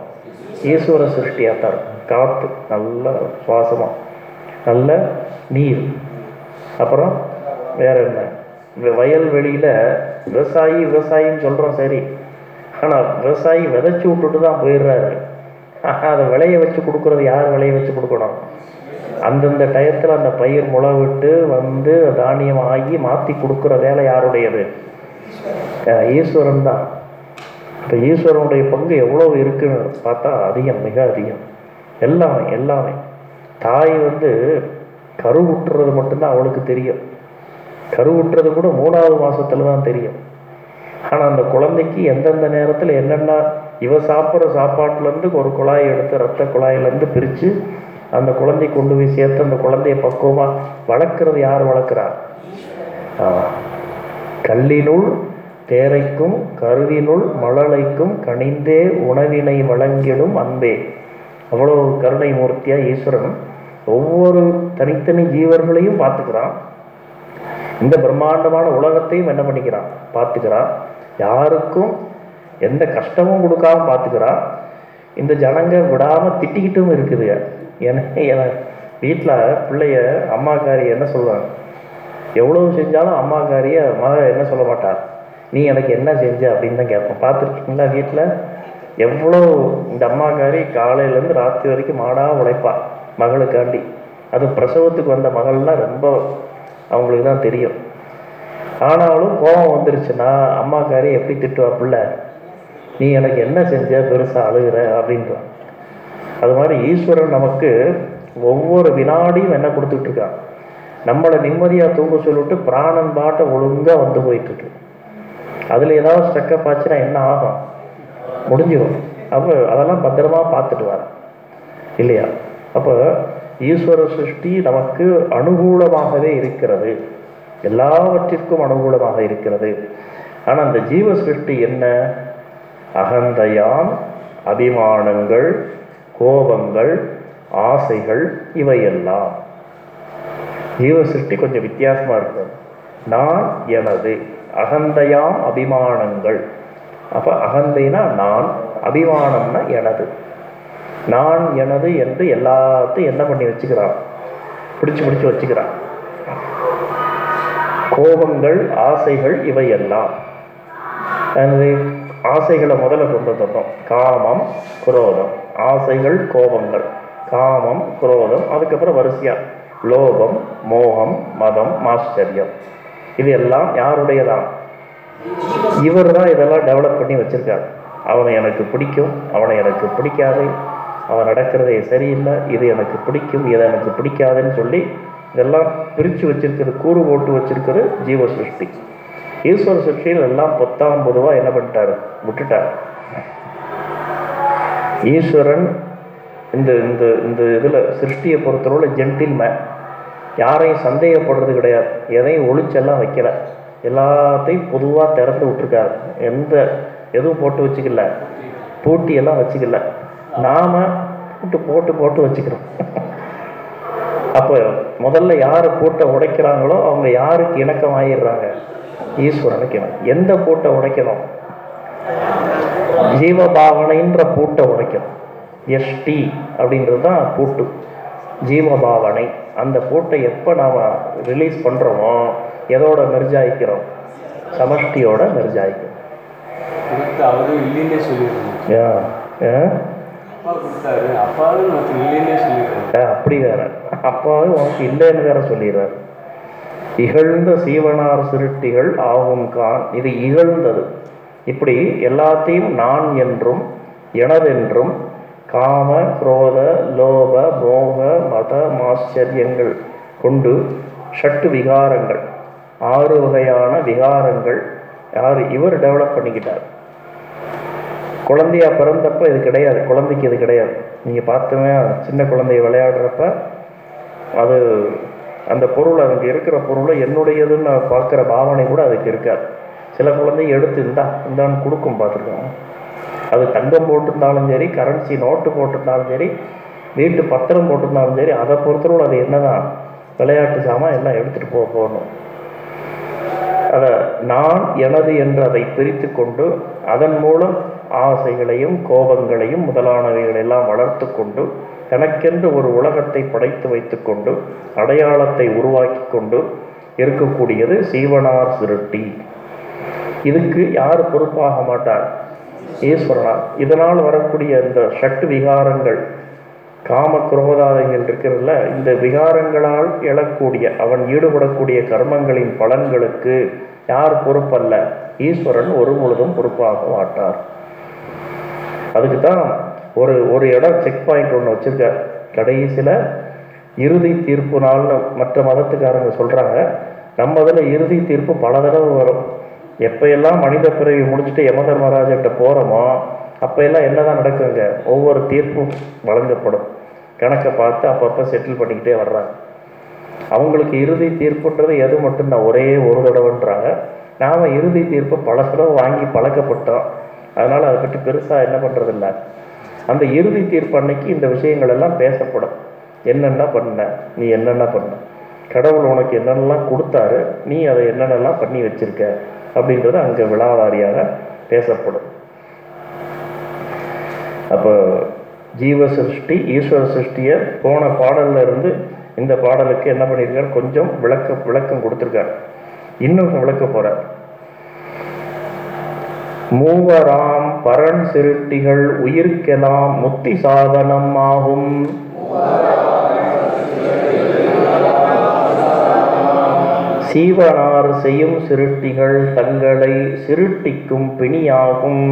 ஈஸ்வர சிருஷ்டியாக தான் இருக்கும். காற்று நல்ல சுவாசமாக நல்ல நீர். அப்புறம் வேற என்ன? இந்த வயல்வெளியில் விவசாயி விவசாயின்னு சொல்கிறோம் சரி. ஆனால் விவசாயி விதைச்சி விட்டுட்டு தான் போயிடுறாரு. அதை விளைய வச்சு கொடுக்குறது யார் விளைய வச்சு கொடுக்கணும்? அந்தந்த டயத்தில் அந்த பயிர் முளை விட்டு வந்து தானியம் ஆகி மாற்றி கொடுக்குற வேலை யாருடையது? ஈஸ்வரன் தான். இப்போ ஈஸ்வரனுடைய பங்கு எவ்வளோ இருக்குன்னு பார்த்தா அதிகம் மிக அதிகம். எல்லாமே எல்லாமே. தாய் வந்து கருவுற்றுறது மட்டும்தான் அவளுக்கு தெரியும். கருவுற்றது கூட மூணாவது மாதத்தில் தான் தெரியும். ஆனால் அந்த குழந்தைக்கு எந்தெந்த நேரத்தில் என்னென்ன இவ சாப்பிட்ற சாப்பாட்டுலேருந்து ஒரு குழாய் எடுத்து ரத்த குழாயிலேருந்து பிரித்து அந்த குழந்தை கொண்டு போய் சேர்த்து அந்த குழந்தைய பக்குவமாக வளர்க்குறது யார் வளர்க்குறா? கல்லினுள் தேரைக்கும் கருவினுள் மழலைக்கும் கனிந்தே உணவினை வழங்கிடும் அன்பே. அவ்வளோ கருணை மூர்த்தியாக ஈஸ்வரன். ஒவ்வொரு தனித்தனி ஜீவர்களையும் பார்த்துக்கிறான். இந்த பிரம்மாண்டமான உலகத்தையும் என்ன பண்ணிக்கிறான்? பார்த்துக்கிறான். யாருக்கும் எந்த கஷ்டமும் கொடுக்காம பார்த்துக்கிறான். இந்த ஜனங்க விடாமல் திட்டிக்கிட்டும் இருக்குது. ஏன்னா என வீட்டில் பிள்ளைய அம்மாக்காரி என்ன சொல்லுவாங்க எவ்வளவு செஞ்சாலும் அம்மாக்காரிய மக என்ன சொல்ல மாட்டார் நீ எனக்கு என்ன செஞ்ச? அப்படின்னு தான் கேட்போம் பார்த்துருக்கீங்களா வீட்டில் எவ்வளோ இந்த அம்மாக்காரி காலையிலேருந்து ராத்திரி வரைக்கும் மாடாக உழைப்பாள் மகளுக்காண்டி. அது பிரசவத்துக்கு வந்த மகள்லாம் ரொம்ப அவங்களுக்கு தான் தெரியும். ஆனாலும் கோபம் வந்துருச்சுன்னா அம்மாக்காரி எப்படி திட்டுவாப்புல நீ எனக்கு என்ன செஞ்ச பெருசாக அழுகிற? அப்படின்றான். அது மாதிரி ஈஸ்வரன் நமக்கு ஒவ்வொரு வினாடியும் என்ன கொடுத்துட்டு இருக்கான் நம்மளை நிம்மதியாக தூங்க சொல்லிட்டு பிராணன் பாட்டை ஒழுங்காக வந்து போயிட்டுருக்கு அதில் ஏதாவது ஸ்ட்ரக்கப் ஆச்சுன்னா என்ன ஆகும்? முடிஞ்சிடும் அப்போ அதெல்லாம் பத்திரமா பார்த்துட்டு வரேன் இல்லையா? அப்போ ஈஸ்வர சிருஷ்டி நமக்கு அனுகூலமாகவே இருக்கிறது. எல்லாவற்றிற்கும் அனுகூலமாக இருக்கிறது. ஆனால் அந்த ஜீவ சிருஷ்டி என்ன? அகந்தையான் அபிமானங்கள் கோபங்கள் ஆசைகள் இவையெல்லாம். ஜீவ சிருஷ்டி கொஞ்சம் வித்தியாசமாக இருக்கும் நான் எனது அகந்தையாம் அபிமானங்கள். அப்போ அகந்தைனா நான் அபிமானம்னா எனது. நான் எனது என்று எல்லாத்தையும் என்ன பண்ணி வச்சுக்கிறான்? பிடிச்சு பிடிச்சு வச்சுக்கிறான். கோபங்கள் ஆசைகள் இவையெல்லாம். எனது ஆசைகளை முதல்ல கொண்டு வந்துட்டோம் காமம் குரோதம். ஆசைகள் கோபங்கள். காமம் குரோதம். அதுக்கப்புறம் வரிசையா. லோபம் மோகம் மதம் ஆச்சரியம். இது எல்லாம் யாருடையதான் இவர் தான் இதெல்லாம் டெவலப் பண்ணி வச்சிருக்காரு. அவனை எனக்கு பிடிக்கும் அவனை எனக்கு பிடிக்காது. அவன் நடக்கிறதே சரியில்லை இது எனக்கு பிடிக்கும் இது எனக்கு பிடிக்காதுன்னு சொல்லி இதெல்லாம் பிரித்து வச்சிருக்கிறது கூறு போட்டு வச்சிருக்கிறது ஜீவ சிருஷ்டி ஈஸ்வர சிருஷ்டியில் எல்லாம் பத்தாம் பொதுவாக என்ன பண்ணிட்டாரு? விட்டுட்டார். ஈஸ்வரன் இந்த இந்த இந்த இதில் சிருஷ்டியை பொறுத்தளவில் ஜென்டில்மேன் யாரையும் சந்தேகப்படுறது கிடையாது. எதையும் ஒளிச்செல்லாம் வைக்கல. எல்லாத்தையும் பொதுவாக திறந்து விட்டுருக்காரு. எந்த எதுவும் போட்டு வச்சுக்கல. பூட்டியெல்லாம் வச்சுக்கல. நாம போட்டு போட்டு போட்டு வச்சுக்கிறோம். அப்போ முதல்ல யார் பூட்டை உடைக்கிறாங்களோ அவங்க யாருக்கு இணக்கம் ஆயிடுறாங்க? ஈஸ்வரனுக்கு இணக்கம். எந்த பூட்டை உடைக்கணும்? ஜீவபாவனைன்ற பூட்டை உடைக்கணும். எஸ்டி அப்படின்றது தான் பூட்டு. ஜீவபாவனை. அந்த பூட்டை எப்போ நாம் ரிலீஸ் பண்ணுறோமோ எதோட மெர்ஜாய்க்கிறோம் சமஷ்டியோட மெர்ஜாய்க்கிறோம் அவரும் இல்லைன்னே சொல்லிடுறோம் அப்பா கொடுத்தாரு. அப்பாவும் நமக்கு இல்லைன்னே அப்படி வேற அப்பாவும் உனக்கு இல்லைன்னு வேற சொல்லிடுறார். இகழ்ந்த சீவனார் சிருட்டிகள் ஆகும் கான். இது இகழ்ந்தது. இப்படி எல்லாத்தையும் நான் என்றும் எனதென்றும் காம குரோத லோப மோக மத மாச்சரியங்கள் கொண்டு ஷட்டு விகாரங்கள். ஆறு வகையான விகாரங்கள் யார்? இவர் டெவலப் பண்ணிக்கிட்டார். குழந்தையா பிறந்தப்ப இது கிடையாது. குழந்தைக்கு இது கிடையாது. நீங்கள் பார்த்துமே சின்ன குழந்தைய விளையாடுறப்ப அது அந்த பொருள் அதுக்கு இருக்கிற பொருளை என்னுடையதுன்னு நான் பார்க்குற பாவனை கூட அதுக்கு இருக்காது. சில குழந்தை எடுத்து இந்தா இந்தான்னு கொடுக்கும் பார்த்துருக்கோம். அது தங்கம் போட்டிருந்தாலும் சரி கரன்சி நோட்டு போட்டிருந்தாலும் சரி வீட்டு பத்திரம் போட்டிருந்தாலும் சரி அதை பொறுத்தவரை அது என்னதான் விளையாட்டு சாமான் எல்லாம் எடுத்துகிட்டு போக போகணும். அதை நான் எனது என்று அதை பிரித்து கொண்டு அதன் மூலம் ஆசைகளையும் கோபங்களையும் முதலானவைகளெல்லாம் வளர்த்து கொண்டு தனக்கென்று ஒரு உலகத்தை படைத்து வைத்துக்கொண்டு அடையாளத்தை உருவாக்கி கொண்டு இருக்கக்கூடியது சீவனார் சிருட்டி இதுக்கு யார் பொறுப்பாக மாட்டார்? ஈஸ்வரனார். இதனால் வரக்கூடிய இந்த ஷட்டு விகாரங்கள் காம குரோதாதைகள் இருக்கிறதுல இந்த விகாரங்களால் எழக்கூடிய அவன் ஈடுபடக்கூடிய கர்மங்களின் பலன்களுக்கு யார் பொறுப்பல்ல? ஈஸ்வரன் ஒரு முழுதும் பொறுப்பாக மாட்டார். அதுக்கு தான் ஒரு ஒரு இடம் செக் பாயிண்ட் ஒன்று வச்சுருக்கார். கடைசியில் இறுதி தீர்ப்பு நாள்னு மற்ற மதத்துக்காரங்க சொல்கிறாங்க நம்ம இதில் இறுதி தீர்ப்பு பல தடவை வரும். எப்போ எல்லாம் மனித பிறவி முடிச்சுட்டு யம தர்மராஜர்கிட்ட போகிறோமோ அப்போ எல்லாம் என்னதான் நடக்குங்க? ஒவ்வொரு தீர்ப்பும் வழங்கப்படும். கணக்கை பார்த்து அப்பப்போ செட்டில் பண்ணிக்கிட்டே வர்றாங்க. அவங்களுக்கு இறுதி தீர்ப்புன்றது எது மட்டும் நான் ஒரே ஒரு தடவைன்றாங்க. நாம் இறுதி தீர்ப்பு பல தடவை வாங்கி பழக்கப்பட்டோம். அதனால் அதை பற்றி பெருசாக என்ன பண்ணுறதில்ல அந்த இறுதி தீர்ப்பு அன்னைக்கு இந்த விஷயங்கள் எல்லாம் பேசப்படும். என்னென்ன பண்ண நீ என்னென்ன பண்ண? கடவுள் உனக்கு என்னென்னலாம் கொடுத்தாரு நீ அதை என்னென்னலாம் பண்ணி வச்சிருக்க? அப்படின்றது அங்கே விழாவாரியாக பேசப்படும். அப்போ ஜீவ சிருஷ்டி ஈஸ்வர சிருஷ்டியை போன பாடலில் இருந்து இந்த பாடலுக்கு என்ன பண்ணியிருக்காரு? கொஞ்சம் விளக்க விளக்கம் கொடுத்துருக்காரு. இன்னும் விளக்க போகிறார் மூவராம் பரன் சிருட்டிகள் உயிர்க்கெலாம் முத்தி சாதனம் ஆகும். சீவனார் செய்யும் சிருட்டிகள் தங்களை சிருட்டிக்கும் பிணியாகும்.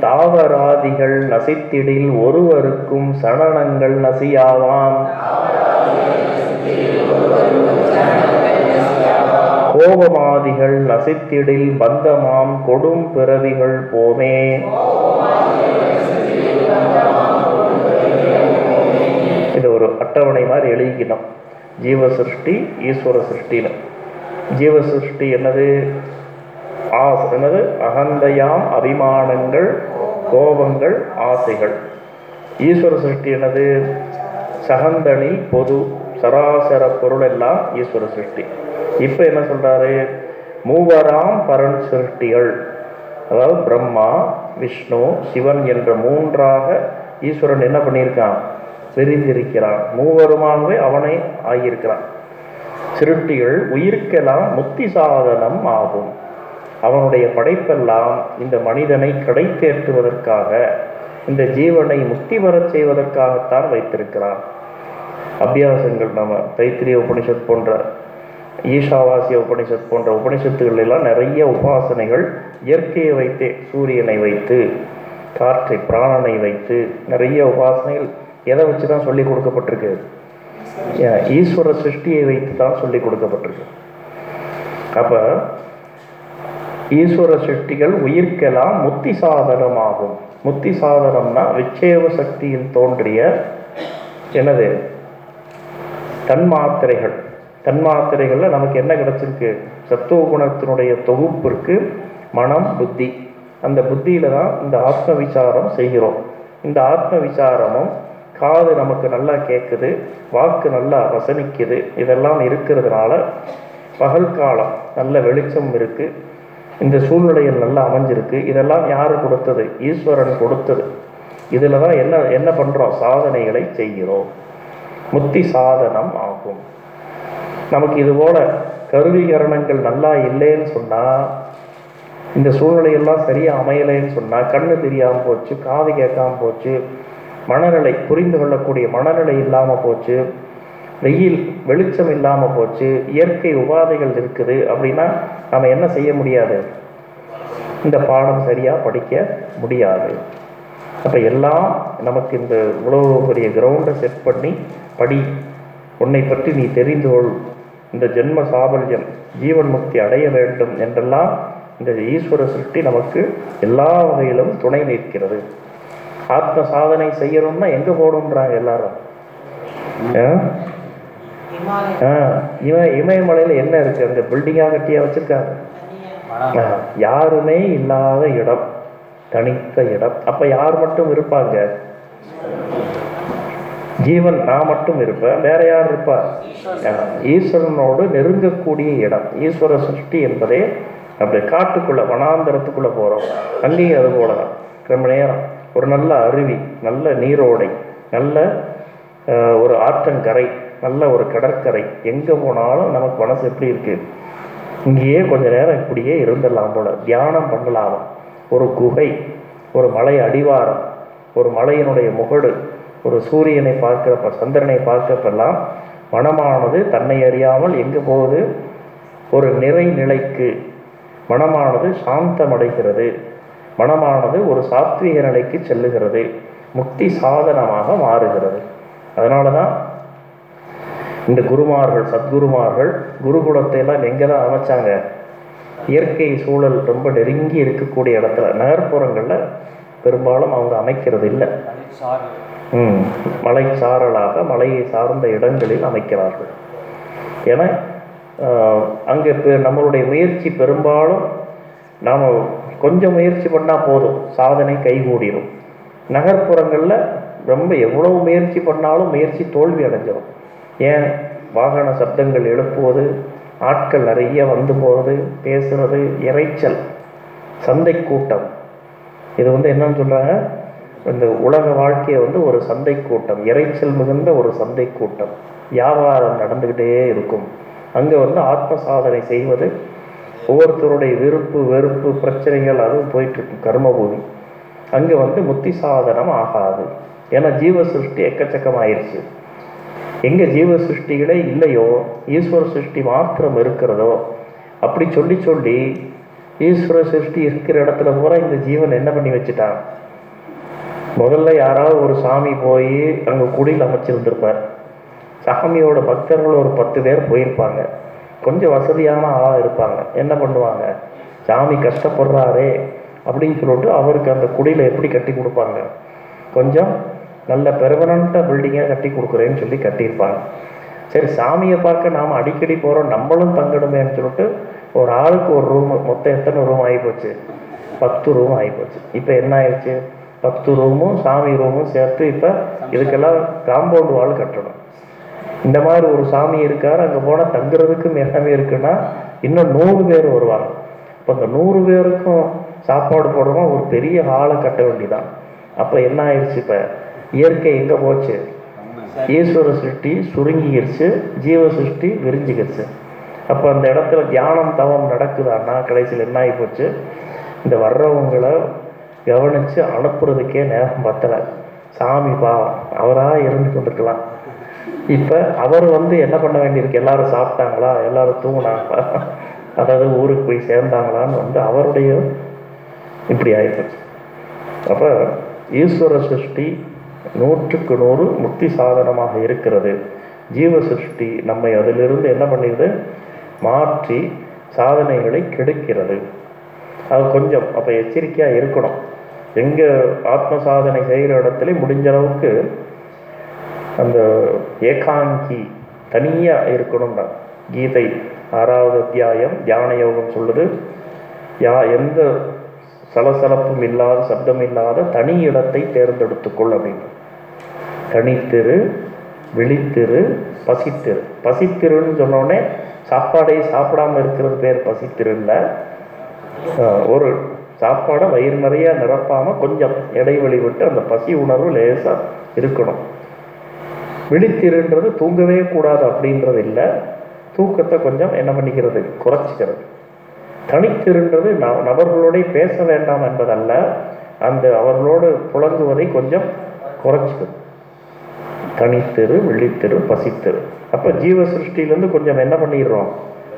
தாவராதிகள் நசித்திடில் ஒருவருக்கும் சரணங்கள் நசியாவான் கோபமாதிகள் நசித்திடில் பந்தமாம் கொடும் பிறவிகள் போமே. இது ஒரு அட்டவணை மாதிரி எழுதிக்கணும் ஜீவ சிருஷ்டி ஈஸ்வர சிருஷ்டின்னு ஜீவ சிருஷ்டி என்னது? ஆஸ் என்னது? அகந்தையாம் அபிமானங்கள் கோபங்கள் ஆசைகள். ஈஸ்வர சிருஷ்டி என்னது? சகந்தனி பொது சராசர பொருள் எல்லாம் ஈஸ்வர சிருஷ்டி இப்போ என்ன சொல்றாரு? மூவராம் பரன் சிருஷ்டிகள் அதாவது பிரம்மா விஷ்ணு சிவன் என்ற மூன்றாக ஈஸ்வரன் என்ன பண்ணியிருக்கான்? பிரிந்திருக்கிறான். மூவருமாகவே அவனை ஆகியிருக்கிறான். சிருட்டிகள் உயிர்க்கெல்லாம் முத்தி சாதனம் ஆகும். அவனுடைய படைப்பெல்லாம் இந்த மனிதனை கடை தேற்றுவதற்காக இந்த ஜீவனை முக்தி வரச் செய்வதற்காகத்தான் வைத்திருக்கிறான். அபியாசங்கள் நம்ம தைத்திரிய உபனிஷத் போன்ற ஈஷாவாசிய உபனிஷத் போன்ற உபனிஷத்துகள் எல்லாம் நிறைய உபாசனைகள் இயற்கையை வைத்தே சூரியனை வைத்து காற்றை பிராணனை வைத்து நிறைய உபாசனைகள் எதை வச்சு தான் சொல்லி கொடுக்கப்பட்டிருக்கு ஈஸ்வர சிருஷ்டியை வைத்து தான் சொல்லி கொடுக்கப்பட்டிருக்கு. அப்போ ஈஸ்வர சிருஷ்டிகள் உயிர்க்கெல்லாம் முத்தி சாதனமாகும். முத்தி சாதனம்னா விச்சேவ சக்தியில் தோன்றிய எனது தன்மாத்திரைகள். தன்மாத்திரைகளில் நமக்கு என்ன கிடச்சிருக்கு? சத்துவ குணத்தினுடைய தொகுப்பிற்கு மனம் புத்தி. அந்த புத்தியில் தான் இந்த ஆத்ம விசாரம் செய்கிறோம். இந்த ஆத்ம விசாரமும் காது நமக்கு நல்லா கேட்குது வாக்கு நல்லா வசனிக்குது. இதெல்லாம் இருக்கிறதுனால பகல் காலம் நல்ல வெளிச்சம் இருக்குது இந்த சூழ்நிலையில் நல்லா அமைஞ்சிருக்கு. இதெல்லாம் யார் கொடுத்தது? ஈஸ்வரன் கொடுத்தது. இதில் தான் என்ன என்ன பண்ணுறோம் சாதனைகளை செய்கிறோம். முத்தி சாதனம் ஆகும். நமக்கு இது போல கருவிகரணங்கள் நல்லா இல்லைன்னு சொன்னால் இந்த சூழ்நிலையெல்லாம் சரியாக அமையலைன்னு சொன்னால் கண்ணு தெரியாமல் போச்சு காது கேட்காம போச்சு மனநிலை புரிந்து கொள்ளக்கூடிய மனநிலை இல்லாமல் போச்சு வெயில் வெளிச்சம் இல்லாமல் போச்சு இயற்கை உபாதைகள் இருக்குது அப்படின்னா நம்ம என்ன செய்ய முடியாது? இந்த பாடம் சரியாக படிக்க முடியாது. அப்போ எல்லாம் நமக்கு இந்த உழவு பெரிய கிரவுண்டை செட் பண்ணி படி. உன்னை பற்றி நீ தெரிந்து கொள். இந்த ஜென்ம சாபல்யம் ஜீவன் முக்தி அடைய வேண்டும் என்றெல்லாம் இந்த ஈஸ்வர சிருஷ்டி நமக்கு எல்லா வகையிலும் துணை நிற்கிறது. ஆத்ம சாதனை செய்யணும்னா எங்கே போகணுன்றாங்க எல்லாரும்? ஆ? ஆ, இம இமயமலையில் என்ன இருக்கு? அந்த பில்டிங்காக கட்டியா வச்சிருக்காங்க. யாருமே இல்லாத இடம் தனித்த இடம். அப்ப யார் மட்டும் இருப்பாங்க? ஜீவன் நான் மட்டும் இருப்பேன் வேற யார் இருப்பா? ஈஸ்வரனோடு நெருங்கக்கூடிய இடம் ஈஸ்வர சிருஷ்டி என்பதே அப்படி காட்டுக்குள்ள வனாந்தரத்துக்குள்ள போறோம். அங்கேயும் அது போலதான். ரொம்ப நேரம். ஒரு நல்ல அருவி நல்ல நீரோடை நல்ல ஒரு ஆற்றங்கரை நல்ல ஒரு கடற்கரை. எங்க போனாலும் நமக்கு மனசு எப்படி இருக்கு? இங்கேயே கொஞ்ச நேரம் இப்படியே இருந்துடலாம் போல. தியானம் பண்ணலாமா? ஒரு குகை ஒரு மலை அடிவாரம் ஒரு மலையினுடைய முகடு ஒரு சூரியனை பார்க்கிறப்ப சந்திரனை பார்க்கிறப்பெல்லாம் மனமானது தன்னை அறியாமல் எங்கே போகுது? ஒரு நிறை நிலைக்கு மனமானது சாந்தமடைகிறது. மனமானது ஒரு சாத்வீக நிலைக்கு செல்லுகிறது. முக்தி சாதனமாக மாறுகிறது. அதனால தான் இந்த குருமார்கள் சத்குருமார்கள் குருகுலத்தை எல்லாம் எங்கே தான் அமைச்சாங்க? இயற்கை சூழல் ரொம்ப நெருங்கி இருக்கக்கூடிய இடத்துல நகர்ப்புறங்களில் பெரும்பாலும் அவங்க அமைக்கிறது இல்லை சாரி மலை சாரலாக மலையை சார்ந்த இடங்களில் அமைக்கிறார்கள். என அங்கே நம்மளுடைய முயற்சி பெரும்பாலும் நாம் கொஞ்சம் முயற்சி பண்ணால் போதும். சாதனை கைகூடிடும் நகர்ப்புறங்களில் ரொம்ப எவ்வளவு முயற்சி பண்ணாலும் முயற்சி தோல்வி அடைஞ்சிடும் ஏன்? வாகன சப்தங்கள் எழுப்புவது ஆட்கள் நிறைய வந்து போகிறது பேசுறது இறைச்சல் சந்தை கூட்டம் இது வந்து என்னன்னு சொல்கிறாங்க இந்த உலக வாழ்க்கையை வந்து ஒரு சந்தை கூட்டம் இறைச்சல் மிகுந்த ஒரு சந்தை கூட்டம் வியாபாரம் நடந்துக்கிட்டே இருக்கும். அங்கே வந்து ஆத்ம சாதனை செய்வது ஒவ்வொருத்தருடைய விருப்பு வெறுப்பு பிரச்சனைகள் அதுவும் போயிட்டுருக்கும் கர்மபூமி. அங்கே வந்து முத்தி சாதனம் ஆகாது. ஏன்னா ஜீவ சிருஷ்டி எக்கச்சக்கமாயிருச்சு. எங்கே ஜீவ சிருஷ்டிகளே இல்லையோ ஈஸ்வர சிருஷ்டி மாத்திரம் இருக்கிறதோ அப்படி சொல்லி சொல்லி ஈஸ்வர சிருஷ்டி இருக்கிற இடத்துல பூரா இந்த ஜீவன் என்ன பண்ணி வச்சுட்டான்? முதல்ல யாராவது ஒரு சாமி போய் அங்கே குடியில் அமைச்சிருந்திருப்பார். சாமியோட பக்தர்கள் ஒரு பத்து பேர் போயிருப்பாங்க. கொஞ்சம் வசதியான ஆளாக இருப்பாங்க. என்ன பண்ணுவாங்க? சாமி கஷ்டப்படுறாரே அப்படின்னு சொல்லிட்டு அவருக்கு அந்த குடியில் எப்படி கட்டி கொடுப்பாங்க? கொஞ்சம் நல்ல பெர்மனண்ட்டாக பில்டிங்காக கட்டி கொடுக்குறேன்னு சொல்லி கட்டியிருப்பாங்க. சரி சாமியை பார்க்க நாம் அடிக்கடி போகிறோம் நம்மளும் தங்கிடுமேன்னு சொல்லிட்டு ஒரு ஆளுக்கு ஒரு ரூம் மொத்தம் எத்தனை ரூம் ஆகிப்போச்சு பத்து ரூம் ஆகிப்போச்சு இப்போ என்ன ஆயிடுச்சு? பத்து ரூமும் சாமி ரூமும் சேர்த்து இப்போ இதுக்கெல்லாம் காம்பவுண்ட் வால் கட்டணும். இந்த மாதிரி ஒரு சாமி இருக்கார் அங்கே போனால் தங்குறதுக்கு இடமே இருக்குன்னா இன்னும் நூறு பேர் வருவாங்க. இப்போ இந்த நூறு பேருக்கும் சாப்பாடு போடுறோம் ஒரு பெரிய ஹாலை கட்ட வேண்டியதான் அப்போ என்ன ஆயிடுச்சு இப்போ? இயற்கை எங்கே போச்சு? ஈஸ்வர சிருஷ்டி சுருங்கிருச்சு ஜீவ சிருஷ்டி விரிஞ்சிக்கிருச்சு. அப்போ அந்த இடத்துல தியானம் தவம் நடக்குதான்னா கடைசியில் என்ன ஆகி போச்சு? இந்த வர்றவங்களை கவனித்து அனுப்புறதுக்கே நேரம் பத்தலை. சாமி பாவம் அவராக இருந்து கொண்டிருக்கலாம். இப்போ அவர் வந்து என்ன பண்ண வேண்டியிருக்கு? எல்லாரும் சாப்பிட்டாங்களா? எல்லாரும் தூங்கினாங்களா? அதாவது ஊருக்கு போய் சேர்ந்தாங்களான்னு வந்து அவருடைய இப்படி ஆயிப்போச்சு. அப்போ ஈஸ்வர சிருஷ்டி நூற்றுக்கு நூறு முக்தி சாதனமாக இருக்கிறது. ஜீவ சிருஷ்டி நம்மை அதிலிருந்து என்ன பண்ணிடுது? மாற்றி சாதனைகளை கெடுக்கிறது. அது கொஞ்சம் அப்போ எச்சரிக்கையாக இருக்கணும். எங்கே ஆத்ம சாதனை செய்கிற இடத்துல முடிஞ்ச அளவுக்கு அந்த ஏகாங்கி தனியாக இருக்கணும்னா கீதை ஆறாவது அத்தியாயம் தியான யோகம் சொல்லுது. யா எந்த சலசலப்பும் இல்லாத சப்தம் இல்லாத தனி இடத்தை தேர்ந்தெடுத்துக்கொள் அப்படின்னு. தனித்திரு விழித்திரு பசித்திரு. பசித்திருன்னு சொன்னோடனே சாப்பாடை சாப்பிடாம இருக்கிறது பேர் பசித்திரு ஒரு சாப்பாடை வயிறு நிறையா நிரப்பாமல் கொஞ்சம் இடைவெளி விட்டு அந்த பசி உணர்வு லேசாக இருக்கணும். விழித்திருன்றது தூங்கவே கூடாது அப்படின்றது இல்லை. தூக்கத்தை கொஞ்சம் என்ன பண்ணிக்கிறது? குறைச்சிக்கிறது. தனித்திருன்றது ந- நபர்களோட பேச வேண்டாம் என்பதல்ல. அந்த அவர்களோடு புழங்குவதை கொஞ்சம் குறைச்சிக்கிறது தனித்திரு விழித்திரு பசித்திரு. அப்போ ஜீவ சிருஷ்டியிலேருந்து கொஞ்சம் என்ன பண்ணிடுறோம்?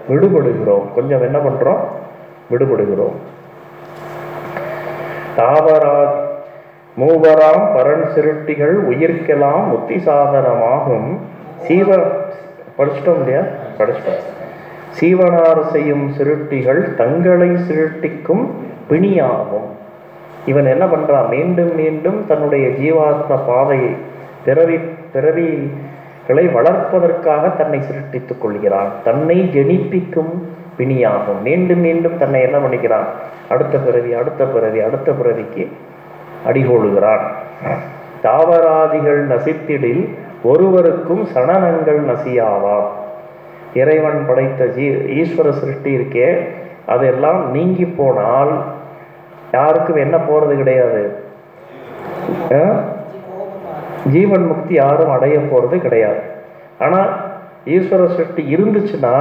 விடுபடுகிறோம். கொஞ்சம் என்ன பண்ணுறோம் விடுபடுகிறோம். தாவரா மூவராம் பரன் சிருட்டிகள் உயிர்க்கெல்லாம் முத்தி சாதனமாகும் சீவ படிச்சிட்டோம் இல்லையா? படிச்சிட்டோம். சீவனார் செய்யும் சிருட்டிகள் தங்களை சிருட்டிக்கும் பிணியாகும். இவன் என்ன பண்ணுறான் மீண்டும் மீண்டும் தன்னுடைய ஜீவாத்ம பாதையை பிறவி பிறவிகளை வளர்ப்பதற்காக தன்னை சிருட்டித்துக் கொள்கிறான். தன்னை ஜெனிப்பிக்கும் பிணியாகும். மீண்டும் மீண்டும் தன்னை என்ன பண்ணிக்கிறான்? அடுத்த பிறவி அடுத்த பிறவி அடுத்த பிறவிக்கு அடிகோடுகிறான் தாவராதிகள் நசித்திடில் ஒருவருக்கும் சனனங்கள் நசியாவாம். இறைவன் படைத்த ஜீ ஈஸ்வர சிருஷ்டி இருக்கே அதெல்லாம் நீங்கி போனால் யாருக்கும் என்ன போறது கிடையாது. ஜீவன் முக்தி யாரும் அடைய போறது கிடையாது. ஆனா ஈஸ்வர சிருஷ்டி இருந்துச்சுன்னா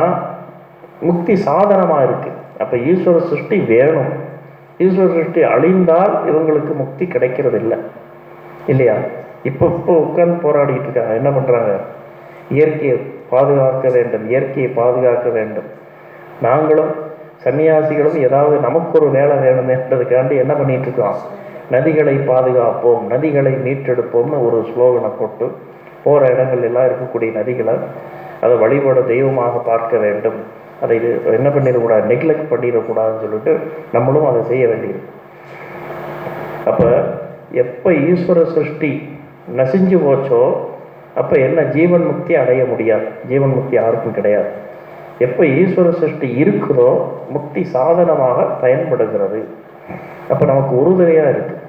முக்தி சாதனமாக இருக்குது அப்போ ஈஸ்வர சிருஷ்டி வேணும். ஈஸ்வர சிருஷ்டி அழிந்தால் இவங்களுக்கு முக்தி கிடைக்கிறது இல்லை இல்லையா? இப்போ இப்போ உட்கார்ந்து போராடிட்டு இருக்காங்க. என்ன பண்ணுறாங்க இயற்கையை பாதுகாக்க வேண்டும். இயற்கையை பாதுகாக்க வேண்டும். நாங்களும் சன்னியாசிகளும் ஏதாவது நமக்கு ஒரு வேலை வேணுமேன்றதுக்காண்டி என்ன பண்ணிட்டு இருக்கோம்? நதிகளை பாதுகாப்போம். நதிகளை மீட்டெடுப்போம்னு ஒரு ஸ்லோகனை போட்டு போகிற இடங்கள் எல்லாம் இருக்கக்கூடிய நதிகளை அதை வழிபட தெய்வமாக பார்க்க வேண்டும். அதை இது என்ன பண்ணிடக்கூடாது நெக்லெக்ட் பண்ணிடக்கூடாதுன்னு சொல்லிட்டு நம்மளும் அதை செய்ய வேண்டியது. அப்போ எப்போ ஈஸ்வர சிருஷ்டி நசிஞ்சு போச்சோ அப்போ என்ன ஜீவன் முக்தி அடைய முடியாது. ஜீவன் முக்தி யாருக்கும் கிடையாது. எப்போ ஈஸ்வர சிருஷ்டி இருக்குதோ முக்தி சாதனமாக பயன்படுகிறது. அப்போ நமக்கு உறுதுணையாக இருக்குது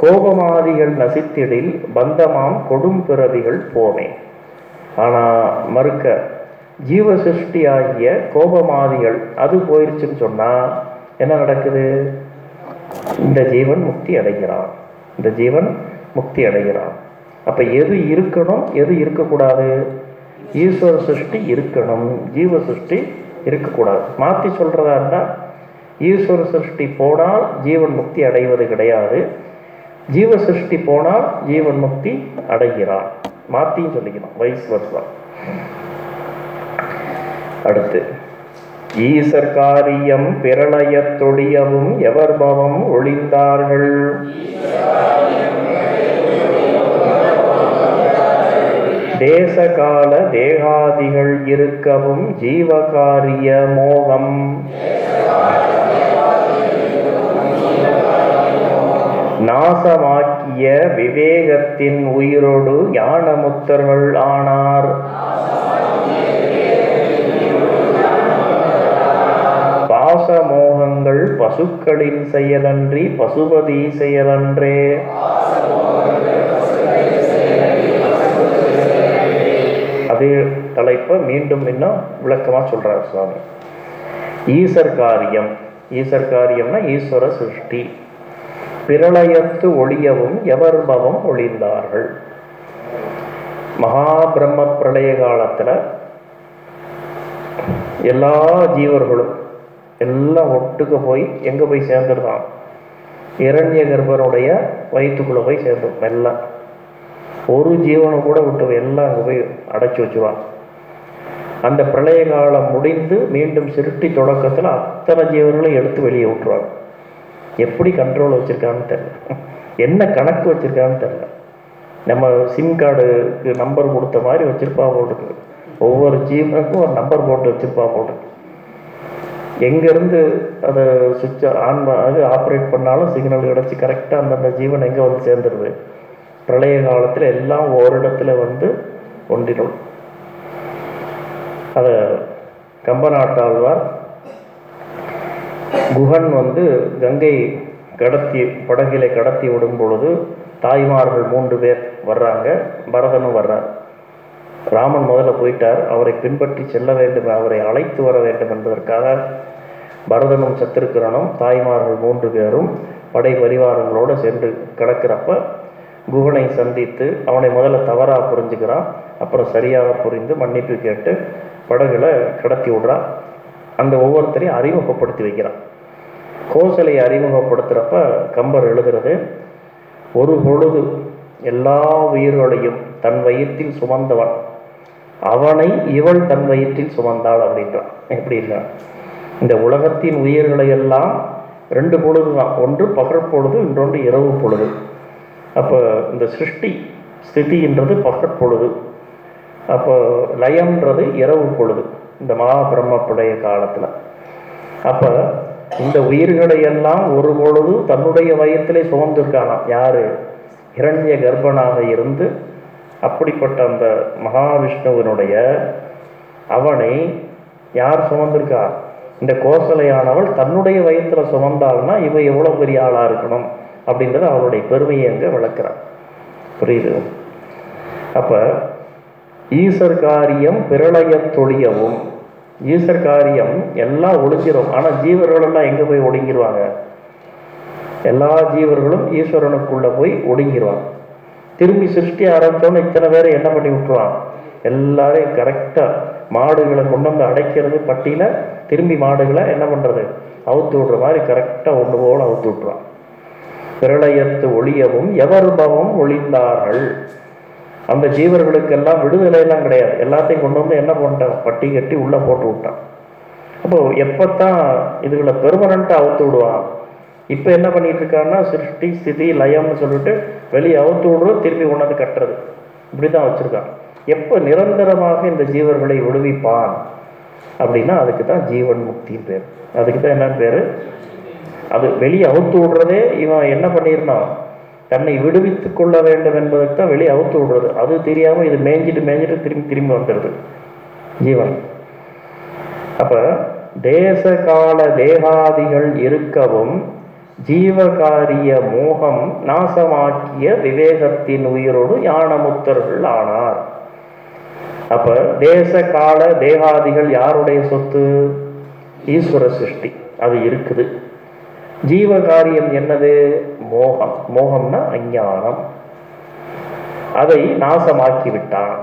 கோபமாதிகள் நசித்திடில் பந்தமாம் கொடும் பிறவிகள் போனேன். ஆனால் மறுக்க ஜீவ சிருஷ்டி ஆகிய கோபமாதிகள் அது போயிருச்சுன்னு சொன்னால் என்ன நடக்குது? இந்த ஜீவன் முக்தி அடைகிறான். இந்த ஜீவன் முக்தி அடைகிறான். அப்போ எது இருக்கணும்? எது இருக்கக்கூடாது? ஈஸ்வர சிருஷ்டி இருக்கணும். ஜீவ சிருஷ்டி இருக்கக்கூடாது. மாற்றி சொல்கிறதா இருந்தால் ஈஸ்வர சிருஷ்டி போனால் ஜீவன் முக்தி அடைவது கிடையாது. ஜீவ சிருஷ்டி போனால் ஜீவன் முக்தி அடைகிறான் மாற்றியும் சொல்லிக்கணும். வயசு வருஷம் அடுத்து ஈசர்காரியம் பிரணயத்தொடியவும் எவர்பவம் ஒளிந்தார்கள் தேசகால தேகாதிகள் இருக்கவும் ஜீவகாரிய மோகம். நாசமாக்கிய விவேகத்தின் உயிரோடு ஞானமுத்தர்கள் ஆனார் பாசமோகங்கள் பசுக்களின் செயலன்றி பசுபதி செயலன்றே. அதே தலைப்பை மீண்டும் இன்னும் விளக்கமாக சொல்கிறார் சுவாமி. ஈசர் காரியம். ஈசர் காரியம்னா ஈஸ்வர சிருஷ்டி. பிரளயத்து ஒளியவும் எவர்பவம் ஒளிந்தார்கள். மகா பிரம்ம பிரளய காலத்தில் எல்லா ஜீவர்களும் எல்லாம் ஒட்டுக்க போய் எங்கே போய் சேர்ந்துருந்தான் இரண்ய கர்ப்பனுடைய வயிற்றுக்குள்ளே போய் சேர்ந்துடும் எல்லாம் ஒரு ஜீவனை கூட விட்டு எல்லாம் அங்கே போய் அடைச்சி வச்சுருவான். அந்த பிரளய காலம் முடிந்து மீண்டும் சிருட்டி தொடக்கத்தில் அத்தனை ஜீவன்களையும் எடுத்து வெளியே விட்டுருவாங்க எப்படி கண்ட்ரோல் வச்சுருக்கான்னு தெரில என்ன கணக்கு வச்சுருக்கான்னு தெரில நம்ம சிம் கார்டுக்கு நம்பர் கொடுத்த மாதிரி வச்சுருப்பா போட்டுருக்கு ஒவ்வொரு ஜீவனுக்கும் ஒரு நம்பர் போட்டு வச்சுருப்பா போட்டுருக்கு எங்கேருந்து அதை சுவிட்ச் ஆன் அது ஆப்ரேட் பண்ணாலும் சிக்னல் கிடச்சி கரெக்டாக அந்தந்த ஜீவன் எங்கே வந்து சேர்ந்துடுது பிரளய காலத்தில் எல்லாம் ஓரிடத்துல வந்து ஒன்றிடும். அதை கம்ப நாட்டாழ்வார் குகன் வந்து கங்கை கடத்தி படகிலை கடத்தி விடும் பொழுது தாய்மார்கள் மூன்று பேர் வர்றாங்க பரதனும் வர்றார். ராமன் முதல்ல போயிட்டார். அவரை பின்பற்றி செல்ல வேண்டும் அவரை அழைத்து வர வேண்டும் என்பதற்காக பரதனும் சத்திருக்கிறனும் தாய்மார்கள் மூன்று பேரும் படை பரிவாரங்களோடு சென்று கிடக்கிறப்ப குகனை சந்தித்து அவனை முதல்ல தவறாக புரிஞ்சுக்கிறான். அப்புறம் சரியாக புரிந்து மன்னிப்பு கேட்டு படகுல கடத்தி விடுறான் அந்த ஒவ்வொருத்தரையும் அறிமுகப்படுத்தி வைக்கிறான். கோசலை அறிமுகப்படுத்துகிறப்ப கம்பர் எழுதுறது ஒரு பொழுது எல்லா உயிர்களையும் தன் வயிற்றில் சுமந்தவன் அவனை இவள் தன் வயிற்றில் சுமந்தாள் அப்படின்றான். எப்படி இல்லை? இந்த உலகத்தின் உயிர்களை எல்லாம் ரெண்டு பொழுது தான் ஒன்று பகற்பொழுது பொழுது இன்னொன்று இரவு பொழுது. அப்போ இந்த சிருஷ்டி ஸ்திதின்றது பகற் பொழுது. அப்போ லயம்ன்றது இரவு பொழுது இந்த மகா பிரம்மப்புடைய காலத்தில். அப்போ இந்த உயிர்களை எல்லாம் ஒரு பொழுது தன்னுடைய வயத்திலே சுமந்திருக்கானாம். யார்? இரண்ய கர்ப்பனாக இருந்து அப்படிப்பட்ட அந்த மகாவிஷ்ணுவினுடைய அவனை யார் சுமந்திருக்கா? இந்த கோசலையானவள் தன்னுடைய வயத்தில் சுமந்தாள்னா இவ எவ்வளோ பெரிய ஆளாக இருக்கணும் அப்படின்றத அவளுடைய பெருமையை அங்கே விளக்குறான். புரியுது? அப்போ ஈசர் காரியம் பிரளயத் தொழியவும். ஈசர் காரியம் எல்லாம் ஒழிஞ்சிரும் ஆனால் ஜீவர்களெல்லாம் எங்கே போய் ஒடுங்கிடுவாங்க எல்லா ஜீவர்களும் ஈஸ்வரனுக்குள்ளே போய் ஒடுங்கிடுவாங்க திரும்பி சிருஷ்டி ஆரம்பித்தோன்னு இத்தனை பேரை என்ன பண்ணி விட்டுருவான் எல்லாரையும் கரெக்டாக மாடுகளை கொண்டு வந்து அடைக்கிறது பட்டியில் திரும்பி மாடுகளை என்ன பண்ணுறது அவுத்து விடுற மாதிரி கரெக்டாக ஒன்று போல் அவுத்து விட்டுறான் பிரளயத்து ஒளியவும் எவர்பவம் ஒளிந்தார்கள். அந்த ஜீவர்களுக்கெல்லாம் விடுதலையெல்லாம் கிடையாது. எல்லாத்தையும் கொண்டு வந்து என்ன பண்ணிட்டான் பட்டி கட்டி உள்ளே போட்டு விட்டான். அப்போ எப்போ தான் இதுகளை பெர்மனண்ட்டாக அவுத்து விடுவான்? இப்போ என்ன பண்ணிட்டு இருக்காருன்னா சிருஷ்டி ஸ்திதி லயம்னு சொல்லிட்டு வெளியே அவுத்து விடுறது திருப்பி கொண்டாந்து கட்டுறது. இப்படி தான் வச்சுருக்கான் எப்போ நிரந்தரமாக இந்த ஜீவர்களை விடுவிப்பான்? அப்படின்னா அதுக்கு தான் ஜீவன் முக்தின் பேர். அதுக்கு தான் என்னன்னு பேர்? அது வெளியே அவுத்து விடுறதே இவன் என்ன பண்ணியிருந்தான் தன்னை விடுவித்து கொள்ள வேண்டும் என்பதற்கு தான் வெளியே அவுத்து விடுறது. அது தெரியாமல் இது மேய்ஞ்சிட்டு மேய்ஞ்சிட்டு திரும்பி திரும்பி வந்துடுது. ஜீவன். அப்போ தேச கால தேகாதிகள் இருக்கவும் ஜீவகாரிய மோகம் நாசமாக்கிய விவேகத்தின் உயிரோடு ஞானமுத்தர்கள் ஆனார். அப்ப தேச கால தேகாதிகள் யாருடைய சொத்து? ஈஸ்வர சிருஷ்டி. அது இருக்குது. ஜீவகாரியம் என்னது? மோகம். மோகம்னா அஞ்ஞானம். அதை நாசமாக்கி விட்டான்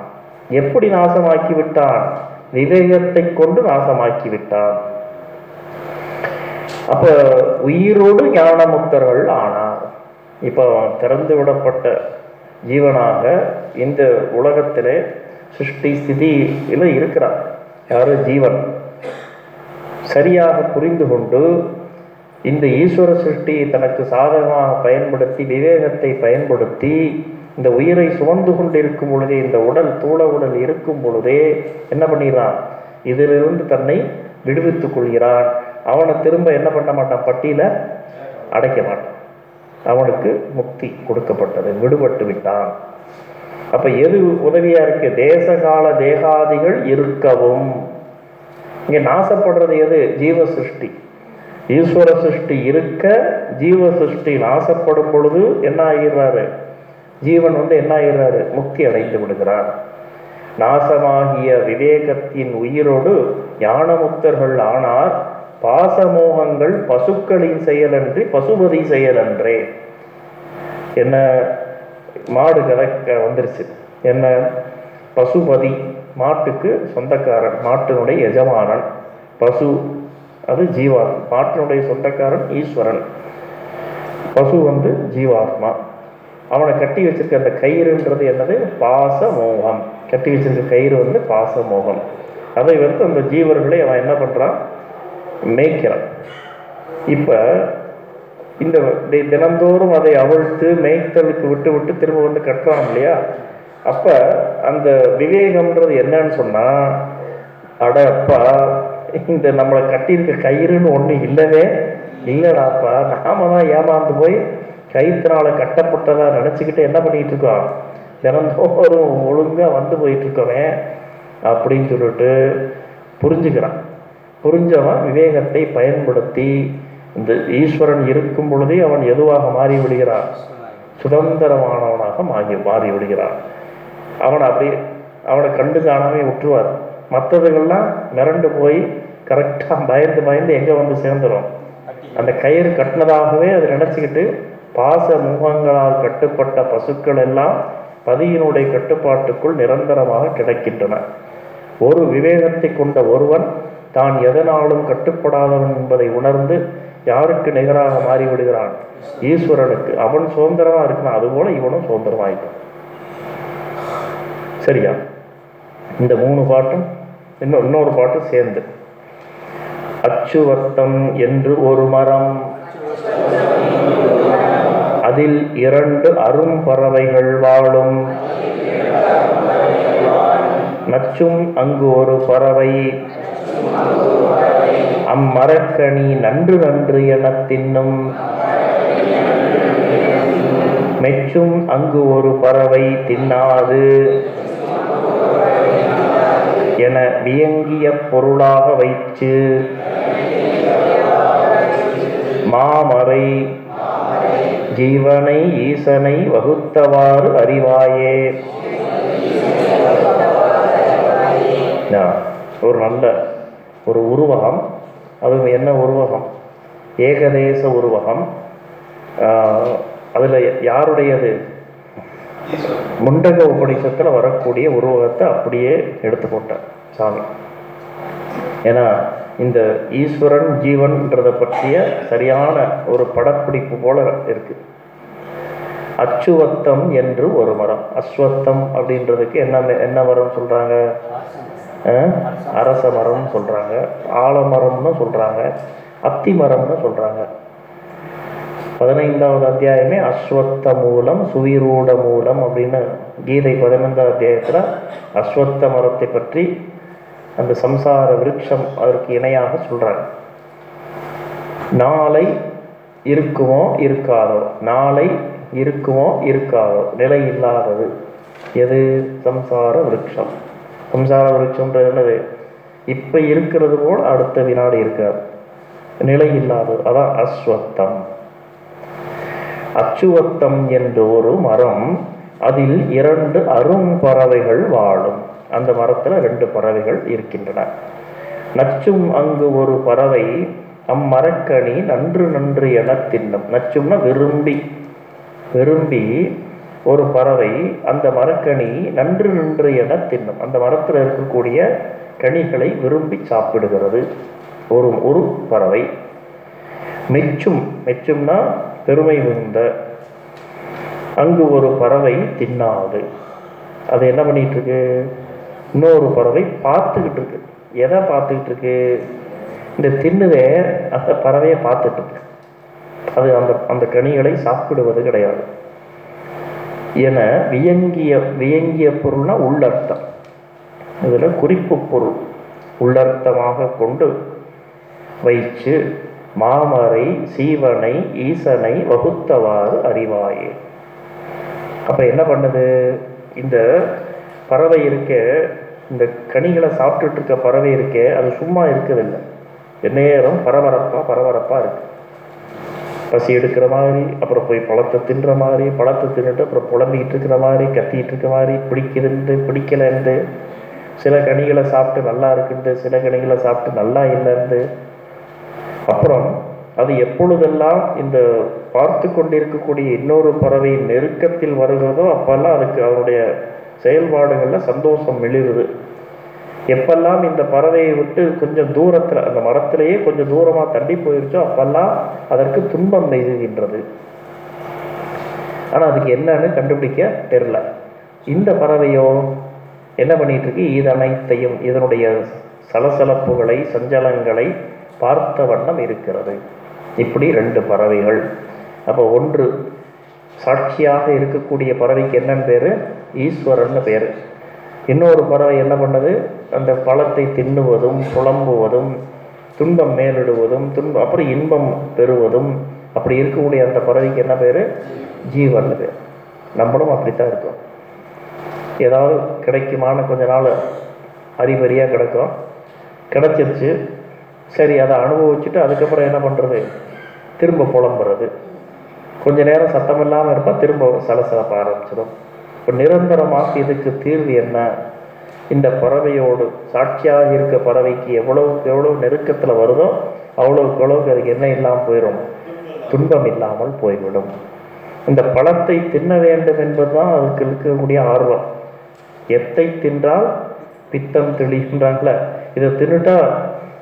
எப்படி நாசமாக்கி விட்டான் விவேகத்தை கொண்டு நாசமாக்கி விட்டான் அப்ப உயிரோடு ஞானமுக்தர்கள் ஆனார். இப்போ திறந்து விடப்பட்ட ஜீவனாக இந்த உலகத்திலே சிருஷ்டி ஸ்திதியில இருக்கிறார். யாரு? ஜீவன். சரியாக புரிந்து கொண்டு இந்த ஈஸ்வர சிருஷ்டியை தனக்கு சாதகமாக பயன்படுத்தி விவேகத்தை பயன்படுத்தி இந்த உயிரை சுமந்து கொண்டிருக்கும் பொழுதே இந்த உடல் தூள உடல் இருக்கும் பொழுதே என்ன பண்ணிடுறான் இதிலிருந்து தன்னை விடுவித்துக் கொள்கிறான். அவனை திரும்ப என்ன பண்ண மாட்டான்? பட்டியல அடைக்க மாட்டான். அவனுக்கு முக்தி கொடுக்கப்பட்டது. விடுபட்டு விட்டான். அப்ப எது உதவியா இருக்கு? தேசகால தேகாதிகள் இருக்கவும். இங்க நாசப்படுறது எது? ஜீவ சிருஷ்டி ஈஸ்வர சிருஷ்டி இருக்க ஜீவ சிருஷ்டி நாசப்படும் பொழுது என்ன ஆகிறாரு ஜீவன் வந்து என்ன ஆகிறாரு முக்தி அடைந்து விடுகிறார். நாசமாகிய விவேகத்தின் உயிரோடு ஞானமுக்தர்கள் ஆனார். பாசமோகங்கள் பசுக்களின் செயலன்றி பசுபதி செயலன்றே. என்ன மாடு கதை வந்துருச்சு. என்ன பசுபதி மாட்டுக்கு சொந்தக்காரன் மாட்டினுடைய எஜமானன். பசு அது ஜீவாத்மா. மாட்டினுடைய சொந்தக்காரன் ஈஸ்வரன். பசு வந்து ஜீவாத்மா. அவனை கட்டி வச்சிருக்க அந்த கயிறுன்றது என்னது? பாச மோகம் கட்டி வச்சிருக்க கயிறு வந்து பாசமோகம். அதை வந்து அந்த ஜீவர்களை அவன் என்ன பண்றான்? மேய்க்கிறான். இப்போ இந்த தினந்தோறும் அதை அவிழ்த்து மேய்த்தலுக்கு விட்டு விட்டு திரும்ப வந்து கட்டுறான் இல்லையா? அப்போ அந்த விவேகம்ன்றது என்னன்னு சொன்னால் அட அப்பா இந்த நம்மளை கட்டியிருக்க கயிறுன்னு ஒன்று இல்லவே இல்லைடாப்பா. நாம தான் ஏமாந்து போய் கயிற்றுனால கட்டப்பட்டதாக நினச்சிக்கிட்டு என்ன பண்ணிகிட்ருக்கோம் இருக்கோம்? தினந்தோறும் ஒழுங்காக வந்து போயிட்டு அப்படின்னு சொல்லிட்டு புரிஞ்சுக்கிறான். புரிஞ்சவன் விவேகத்தை பயன்படுத்தி இந்த ஈஸ்வரன் இருக்கும் பொழுதே அவன் எதுவாக மாறி விடுகிறான் சுதந்திரமானவனாக மாறி மாறி விடுகிறான் அவனை அப்படி அவனை கண்டு காணாமே விட்டுருவார். மற்றதுகள்லாம் மிரண்டு போய் கரெக்டாக பயந்து பயந்து எங்கே வந்து சேர்ந்துடும் அந்த கயிறு கட்டினதாகவே அதை நினச்சிக்கிட்டு பாச முகங்களால் கட்டுப்பட்ட பசுக்கள் எல்லாம் பதியினுடைய கட்டுப்பாட்டுக்குள் நிரந்தரமாக கிடைக்கின்றன. ஒரு விவேகத்தை கொண்ட ஒருவன் தான் எதனாலும் கட்டுப்படாதவன் என்பதை உணர்ந்து யாருக்கு நிகராக மாறிவிடுகிறான்? ஈஸ்வரனுக்கு. அவன் சுதந்திரமா இருக்கான் அதுபோல இவனும் சுதந்திரமாயிட்டான். சரியா? இந்த மூணு பாட்டும் இன்னும் இன்னொரு பாட்டும் சேர்ந்து. அச்சுவத்தம் என்று ஒரு மரம். அதில் இரண்டு அரும்பறவைகள் வாழும். நச்சும் அங்கு ஒரு பறவை. அம்மரக்கனி நன்று நன்று எனத் தின்னும். மெச்சும் அங்கு ஒரு பறவை தின்னாது என வியங்கிய பொருளாக வைச்சு. மாமறை ஜீவனை ஈசனை வகுத்தவாறு அறிவாயே. ஒரு நல்ல ஒரு உருவகம். அது என்ன உருவகம்? ஏகதேச உருவகம். அதில் யாருடையது? முண்டக உபநிஷத்தில் வரக்கூடிய உருவகத்தை அப்படியே எடுத்துக்கொண்டார் சாமி. ஏன்னா இந்த ஈஸ்வரன் ஜீவன்றதை பற்றிய சரியான ஒரு படப்பிடிப்பு போல இருக்கு. அச்சுவத்தம் என்று ஒரு மரம். அஸ்வத்தம் அப்படின்றதுக்கு என்ன என்ன மரம் சொல்றாங்க? அரச மரம்னு சொல்கிறாங்க ஆலமரம்னு சொல்கிறாங்க அத்தி மரம்னு சொல்கிறாங்க பதினைந்தாவது அத்தியாயமே அஸ்வத்த மூலம் சுயிரூட மூலம் அப்படின்னு கீதை பதினைந்தாவது அத்தியாயத்தில் அஸ்வத்த மரத்தை பற்றி அந்த சம்சார விருட்சம் அதற்கு இணையாக சொல்கிறாங்க நாளை இருக்குமோ இருக்காதோ? நாளை இருக்குமோ இருக்காதோ? நிலை இல்லாதது. எது? சம்சார விருட்சம். சம்சார விருட்சம்ன்ற என்னது இப்போ இருக்கிறது போல் அடுத்த வினாடி இருக்காது நிலை இல்லாதது அதான் அஸ்வத்தம். அச்சுவத்தம் என்ற ஒரு மரம் அதில் இரண்டு அரும் பறவைகள் வாழும். அந்த மரத்தில் ரெண்டு பறவைகள் இருக்கின்றன. நச்சும் அங்கு ஒரு பறவை அம்மரக்கனி நன்று நன்று என தின்னும். நச்சும்னா விரும்பி. விரும்பி ஒரு பறவை அந்த மரக்கனி நன்று நின்று என தின்னும். அந்த மரத்தில் இருக்கக்கூடிய கனிகளை விரும்பி சாப்பிடுகிறது. ஒரு ஒரு பறவை. மெச்சும் மெச்சும்னா பெருமை மிகுந்த. அங்கு ஒரு பறவை தின்னாது. அது என்ன பண்ணிட்டு இருக்கு இன்னொரு பறவை பார்த்துக்கிட்டு இருக்கு எதை பார்த்துக்கிட்டு இருக்கு இந்த தின்னுதே அந்த பறவையை பார்த்துட்டு இருக்கு அது அந்த அந்த கனிகளை சாப்பிடுவது கிடையாது. என வியங்கிய வியங்கிய பொருள்னா உள்ளர்த்தம். இதில் குறிப்பு பொருள் உள்ளர்த்தமாக கொண்டு வைச்சு மாமரை சீவனை ஈசனை வகுத்தவாறு அறிவாயே. அப்போ என்ன பண்ணுது? இந்த பறவை இருக்க இந்த கனிகளை சாப்பிட்டுட்டு இருக்க பறவை இருக்கே அது சும்மா இருக்கதில்லை நேரம் பரபரப்பாக பரபரப்பாக இருக்குது பசி எடுக்கிற மாதிரி அப்புறம் போய் பழத்தை தின்ற மாதிரி பழத்தை தின்னுட்டு அப்புறம் புலம்பிக்கிட்டு இருக்கிற மாதிரி கத்திக்கிட்டு இருக்க மாதிரி பிடிக்கிறது பிடிக்கலன்ட்டு சில கனிகளை சாப்பிட்டு நல்லா இருக்குது சில கனிகளை சாப்பிட்டு நல்லா இல்லைன்ட்டு. அப்புறம் அது எப்பொழுதெல்லாம் இந்த பார்த்து கொண்டிருக்கக்கூடிய இன்னொரு பறவை நெருக்கத்தில் வருகிறதோ அப்போல்லாம் அதுக்கு அதனுடைய செயல்பாடுகளில் சந்தோஷம் மிளிருது. எப்பெல்லாம் இந்த பறவையை விட்டு கொஞ்சம் தூரத்தில் அந்த மரத்திலேயே கொஞ்சம் தூரமாக தள்ளி போயிருச்சோ அப்பெல்லாம் அதற்கு துன்பம் நெய்துகின்றது. ஆனால் அதுக்கு என்னன்னு கண்டுபிடிக்க தெரில இந்த பறவையோ என்ன பண்ணிட்டுருக்கு? இது அனைத்தையும் இதனுடைய சலசலப்புகளை சஞ்சலங்களை பார்த்த வண்ணம் இருக்கிறது. இப்படி ரெண்டு பறவைகள். அப்போ ஒன்று சாட்சியாக இருக்கக்கூடிய பறவைக்கு என்னன்னு பேர்? ஈஸ்வரன்னு பேர். இன்னொரு பறவை என்ன பண்ணுது? அந்த பழத்தை தின்னுவதும் புலம்புவதும் துன்பம் மேலிடுவதும் துன்பம் அப்புறம் இன்பம் பெறுவதும் அப்படி இருக்கக்கூடிய அந்த பறவைக்கு என்ன பேர்? ஜீவன் பேர். நம்மளும் அப்படித்தான் இருக்கோம். ஏதாவது கிடைக்குமான கொஞ்ச நாள் அறிவறியாக கிடைக்கும். கிடச்சிருச்சு. சரி அதை அனுபவிச்சுட்டு அதுக்கப்புறம் என்ன பண்ணுறது திரும்ப புலம்புறது. கொஞ்ச நேரம் சத்தம் இல்லாமல் இருப்பால் திரும்ப சலசலப்ப ஆரம்பிச்சிடும் நிரந்தரமாக இதுக்கு தீர்வு என்ன? இந்த பறவையோடு சாட்சியாக இருக்க பறவைக்கு எவ்வளவுக்கு எவ்வளவு நெருக்கத்தில் வருதோ அவ்வளவுக்கு அவ்வளவுக்கு அதுக்கு என்ன இல்லாமல் போயிடும் துன்பம் இல்லாமல் போய்விடும். இந்த பழத்தை தின்ன வேண்டும் என்பதுதான் அதுக்கு இருக்கக்கூடிய ஆர்வம். எத்தை தின்றால் பித்தம் தெளிகின்றாங்கள. இதை தின்னுட்டா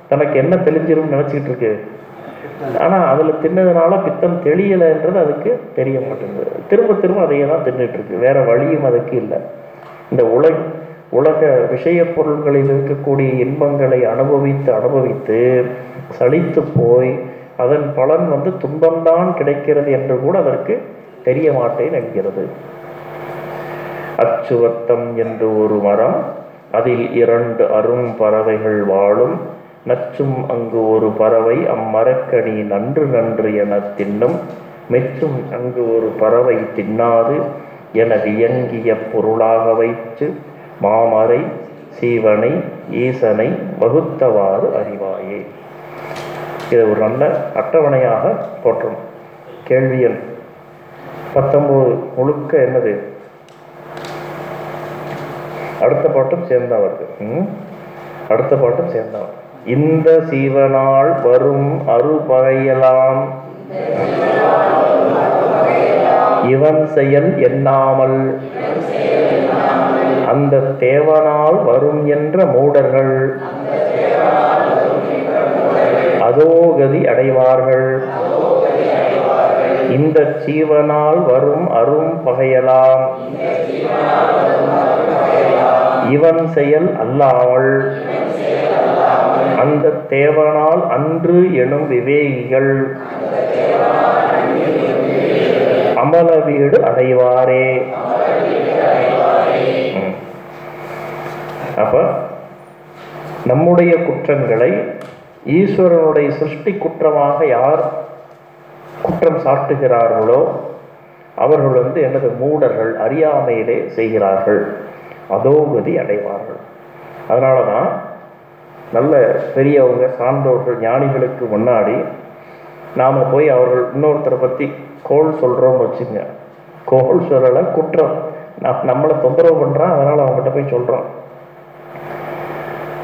தனக்கு என்ன தெளிஞ்சிரும் நினச்சிக்கிட்டு இருக்கு? ஆனால் அதில் தின்னதுனால பித்தம் தெளியலைன்றது அதுக்கு தெரிய மாட்டேங்குது திரும்ப திரும்ப அதையே தான் தின்னுட்டு இருக்கு வேற வழியும் அதுக்கு இல்லை. இந்த உலக உலக விஷய பொருள்களில் இருக்கக்கூடிய இன்பங்களை அனுபவித்து அனுபவித்து சலித்து போய் அதன் பலன் வந்து துன்பம்தான் கிடைக்கிறது என்று கூட அதற்கு தெரிய மாட்டேன் என்கிறது. அச்சுவத்தம் என்று ஒரு மரம் அதில் இரண்டு அரும் பறவைகள் வாழும். நச்சும் அங்கு ஒரு பறவை அம்மரக்கனி நன்று நன்று என தின்னும். மெச்சும் அங்கு ஒரு பறவை தின்னாது என வியங்கிய பொருளாக வைத்து மாமரை சீவனை ஈசனை வகுத்தவாறு அறிவாயே. இது ஒரு நல்ல அட்டவணையாக போற்றணும். கேள்வியன் எண் பத்தொன்பது. முழுக்க என்னது? அடுத்த பாட்டும் சேர்ந்தா வருது ம்? அடுத்த பாட்டும் சேர்ந்தா வருது இந்த சீவனால் வரும் அருபகையலாம். இவன் செயல் எண்ணாமல். அந்த தேவனால் வரும் என்ற மூடர்கள். அதோகதி அடைவார்கள். இந்த சீவனால் வரும் அரும் பகையலாம் இவன் செயல் அல்லாமல். அந்த தேவனால் அன்று எனும் விவேகிகள். அமல வீடு அடைவாரே. அப்ப நம்முடைய குற்றங்களை ஈஸ்வரனுடைய சிருஷ்டி குற்றமாக யார் குற்றம் சாட்டுகிறார்களோ அவர்கள் வந்து எனது மூடர்கள் அறியாமையிலே செய்கிறார்கள். அதோகதி அடைவார்கள். அதனால தான் நல்ல பெரியவங்க சான்றோர்கள் ஞானிகளுக்கு முன்னாடி நாம் போய் அவர்கள் இன்னொருத்தரை பற்றி கோல் சொல்கிறோம்னு வச்சுங்க. கோல் சொல்லலை குற்றம். நான் நம்மளை தொந்தரவு பண்ணுறான் அதனால் அவங்ககிட்ட போய் சொல்கிறோம்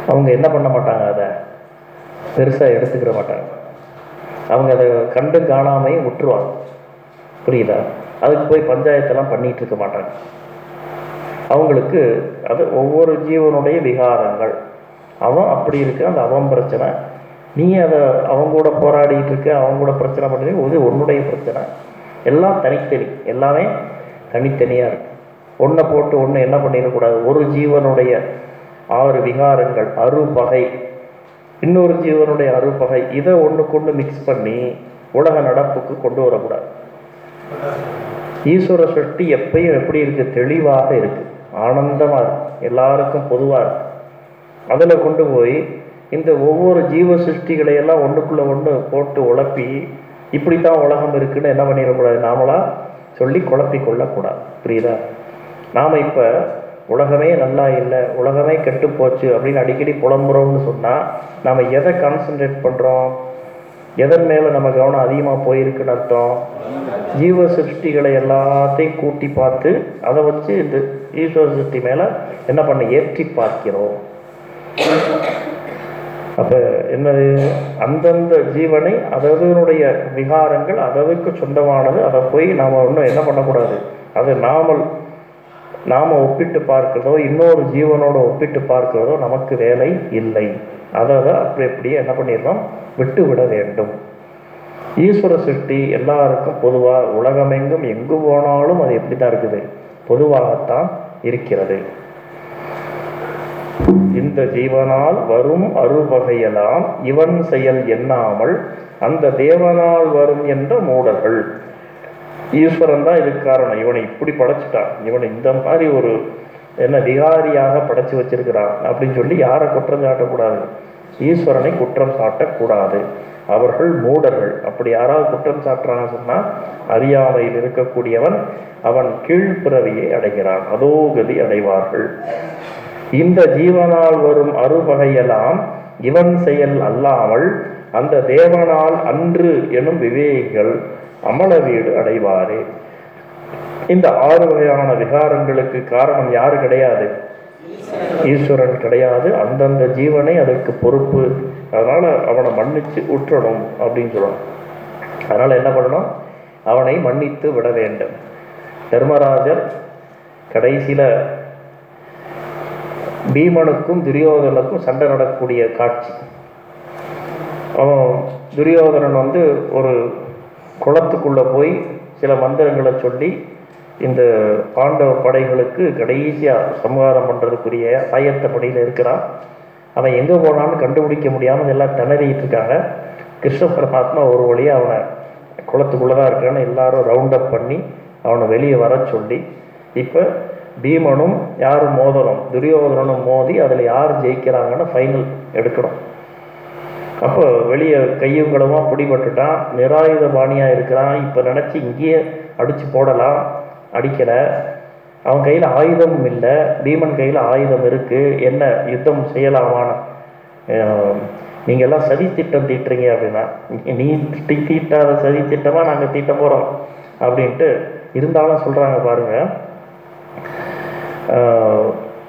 அவங்க என்ன பண்ண மாட்டாங்க அதை? பெருசாக எடுத்துக்கிற மாட்டாங்க. அவங்க அதை கண்டு காணாமையும் விட்டுருவாங்க. புரியுதா? அதுக்கு போய் பஞ்சாயத்தெல்லாம் பண்ணிகிட்டு இருக்க மாட்டாங்க. அவங்களுக்கு அது ஒவ்வொரு ஜீவனுடைய விகாரங்கள். அவன் அப்படி இருக்கு அந்த அவன் பிரச்சனை. நீ அதை அவங்க கூட போராடிட்டு இருக்க அவங்க கூட பிரச்சனை பண்ணுறீங்க இது உன்னுடைய பிரச்சனை. எல்லாம் தனித்தனி. எல்லாமே தனித்தனியாக இருக்கு. ஒன்றை போட்டு ஒன்று என்ன பண்ணிடக்கூடாது? ஒரு ஜீவனுடைய ஆறு விகாரங்கள் அறுபகை இன்னொரு ஜீவனுடைய அறுபகை இதை ஒன்றுக்கு ஒன்று மிக்ஸ் பண்ணி உலக நடப்புக்கு கொண்டு வரக்கூடாது. ஈஸ்வர சிருஷ்டி எப்பயும் எப்படி இருக்குது தெளிவாக இருக்குது ஆனந்தமாக எல்லாருக்கும் பொதுவாக அதில் கொண்டு போய் இந்த ஒவ்வொரு ஜீவ சிருஷ்டிகளை எல்லாம் ஒன்றுக்குள்ளே ஒன்று போட்டு உழப்பி இப்படி தான் உலகம் இருக்குன்னு என்ன பண்ணிடக்கூடாது நாமளாக சொல்லி குழப்பி கொள்ளக்கூடாது. புரியுதா? நாம் இப்போ உலகமே நல்லா இல்லை உலகமே கெட்டு போச்சு அப்படின்னு அடிக்கடி புலம்புறோம்னு சொன்னால் நாம் எதை கான்சன்ட்ரேட் பண்ணுறோம் எதன் மேலே நம்ம கவனம் அதிகமாக போயிருக்குன்னு அர்த்தம்? ஜீவ சிருஷ்டிகளை எல்லாத்தையும் கூட்டி பார்த்து அதை வச்சு இந்த ஈஸ்வர சக்தி மேலே என்ன பண்ண ஏற்றி பார்க்கிறோம். அப்போ என்னது? அந்தந்த ஜீவனை அதனுடைய விகாரங்கள் அதற்கு சொந்தமானது அதை போய் நாம் ஒன்றும் என்ன பண்ணக்கூடாது. அது நாமல் நாம் ஒப்பிட்டு பார்க்கிறதோ இன்னொரு ஜீவனோட ஒப்பிட்டு பார்க்கிறதோ நமக்கு வேலை இல்லை. அதை அதை அப்படி அப்படியே என்ன பண்ணிடுறோம்? விட்டு விட வேண்டும். ஈஸ்வர சிருஷ்டி எல்லாருக்கும் பொதுவாக உலகமெங்கும் எங்கு போனாலும் அது எப்படி தான் இருக்குது? பொதுவாகத்தான் இருக்கிறது. இந்த ஜீவனால் வரும் அருவகையெல்லாம் இவன் செயல் எண்ணாமல் அந்த தேவனால் வரும் என்ற மூடர்கள். ஈஸ்வரன் தான் இதுக்கு காரணம். இவனை இப்படி படைச்சிட்டான். இவனை இந்த மாதிரி ஒரு என்ன விகாரியாக படைச்சு வச்சிருக்கிறான் அப்படின்னு சொல்லி யாரை குற்றம் சாட்டக்கூடாது? ஈஸ்வரனை குற்றம் சாட்டக்கூடாது. அவர்கள் மூடர்கள். அப்படி யாராவது குற்றம் சாற்றான சொன்னால் அறியாமையில் இருக்கக்கூடியவன் அவன் கீழ்ப்பிறவியை அடைகிறான். அதோகதி அடைவார்கள். இந்த ஜீவனால் வரும் அறுபகையெல்லாம் இவன் செயல் அல்லாமல் அந்த தேவனால் அன்று எனும் விவேகிகள் அமல வீடு அடைவாரே. இந்த ஆறு வகையான விகாரங்களுக்கு காரணம் யாரு கிடையாது? ஈஸ்வரன் கிடையாது. அந்தந்த ஜீவனை அதற்கு பொறுப்பு அதனால் அவனை மன்னித்து உற்றணும் அப்படின்னு சொல்லணும் அதனால் என்ன பண்ணணும்? அவனை மன்னித்து விட வேண்டும். தர்மராஜர் கடைசியில் பீமனுக்கும் துரியோதனுக்கும் சண்டை நடக்கக்கூடிய காட்சி. அவன் துரியோதனன் வந்து ஒரு குளத்துக்குள்ளே போய் சில மந்திரங்களை சொல்லி இந்த பாண்டவ படைகளுக்கு கடைசியாக சம்ஹாரம் பண்ணுறதுக்குரிய ஆயத்த படையில் இருக்கிறான். அவன் எங்கே போனான்னு கண்டுபிடிக்க முடியாமல் எல்லாம் திணறிட்டு இருக்காங்க. கிருஷ்ண பரமாத்மா ஒரு வழியாக அவனை குளத்துக்குள்ளதான் இருக்கான்னு எல்லாரும் ரவுண்ட் அப் பண்ணி அவனை வெளியே வர சொல்லி இப்போ பீமனும் யார் மோதனும் துரியோதனனும் மோதி அதில் யார் ஜெயிக்கிறாங்கன்னு ஃபைனல் எடுக்கணும் அப்போ வெளியே கையும் பிடிபட்டுட்டான் நிராயுத பாணியாக இருக்கிறான் இப்போ நினச்சி இங்கேயே அடித்து போடலாம் அடிக்கலை. அவன் கையில் ஆயுதம் இல்லை பீமன் கையில் ஆயுதம் இருக்குது என்ன யுத்தம் செய்யலாமான? நீங்கள் எல்லாம் சதி திட்டம் தீட்டுறீங்க அப்படின்னா நீ தீ தீட்டாத சதி திட்டமாக நாங்கள் தீட்ட போகிறோம் அப்படின்ட்டு இருந்தாலும் சொல்கிறாங்க பாருங்கள்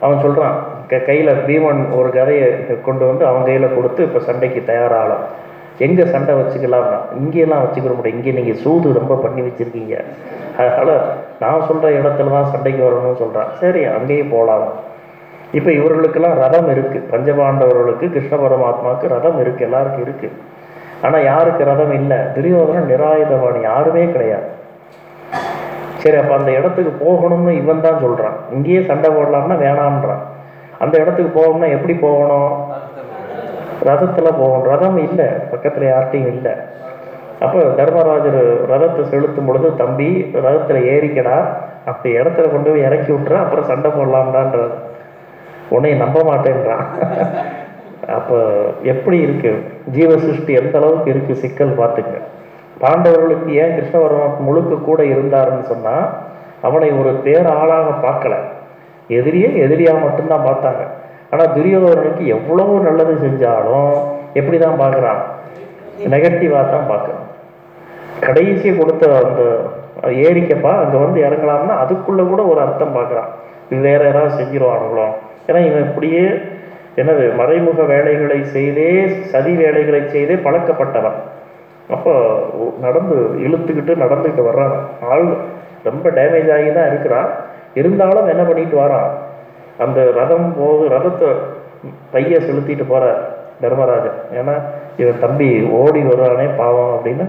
அவன் சொல்கிறான் க- கையில் பீமன் ஒரு கதையை கொண்டு வந்து அவன் கையில் கொடுத்து இப்போ சண்டைக்கு தயாராகலாம். எங்கே சண்டை வச்சுக்கலாம்னா இங்கேயெல்லாம் வச்சுக்கிற முடியும் இங்கே நீங்கள் சூது ரொம்ப பண்ணி வச்சுருக்கீங்க. அதனால் நான் சொல்கிற இடத்துல தான் சண்டைக்கு வரணும்னு சொல்கிறேன் சரி அங்கேயே போகலாம் இப்போ இவர்களுக்கெல்லாம் ரதம் இருக்குது பஞ்சபாண்டவர்களுக்கு கிருஷ்ண பரமாத்மாவுக்கு ரதம் இருக்குது எல்லாருக்கும் இருக்குது ஆனால் யாருக்கு ரதம் இல்லை? துரியோதனம் நிராயுதவாணி யாருமே கிடையாது. சரி அப்போ அந்த இடத்துக்கு போகணும்னு இவன் தான் சொல்கிறான் இங்கேயே சண்டை போடலாம்னா வேணாம்ன்றான். அந்த இடத்துக்கு போகணும்னா எப்படி போகணும்? ரதத்தில் போவோம் ரதம் இல்லை பக்கத்தில் யார்கிட்டையும் இல்லை. அப்போ தர்மராஜர் ரதத்தை செலுத்தும் பொழுது தம்பி ரதத்தில் ஏறிக்கடா அப்படி இடத்துல கொண்டு போய் இறக்கி விட்டுற அப்புறம் சண்டை போடலாம்டான்றார். உன்னை நம்ப மாட்டேன்றான். அப்போ எப்படி இருக்கு? ஜீவ சிருஷ்டி எந்த அளவுக்கு இருக்கு சிக்கல் பார்த்துங்க பாண்டவர்களுக்கு ஏன் கிருஷ்ணவர்மன் முழுக்க கூட இருந்தாருன்னு சொன்னால் அவனை ஒரு பேர் ஆளாக பார்க்கல. எதிரியே எதிரியாக மட்டும்தான் பார்த்தாங்க. ஆனால் துரியோதனனுக்கு எவ்வளவு நல்லது செஞ்சாலும் எப்படி தான் பார்க்குறான் நெகட்டிவாக தான் பார்க்குறான். கடைசி கொடுத்த அந்த ஏரிக்கப்பா அங்கே வந்து இறங்கலாம்னா அதுக்குள்ளே கூட ஒரு அர்த்தம் பார்க்குறான். இது வேற ஏதாவது செஞ்சிருவானுங்களோ. ஏன்னா இவன் இப்படியே என்னது மறைமுக வேலைகளை செய்தே சதி வேலைகளை செய்தே பழக்கப்பட்டவன். அப்போ நடந்து இழுத்துக்கிட்டு நடந்துக்கிட்டு வர்றான். ஆள் ரொம்ப டேமேஜ் ஆகி தான் இருக்கிறான். இருந்தாலும் என்ன பண்ணிட்டு வரான்? அந்த ரதம் போது ரதத்தை பைய செலுத்திட்டு போற தர்மராஜன். ஏன்னா இவன் தம்பி ஓடி வருவானே பாவம் அப்படின்னு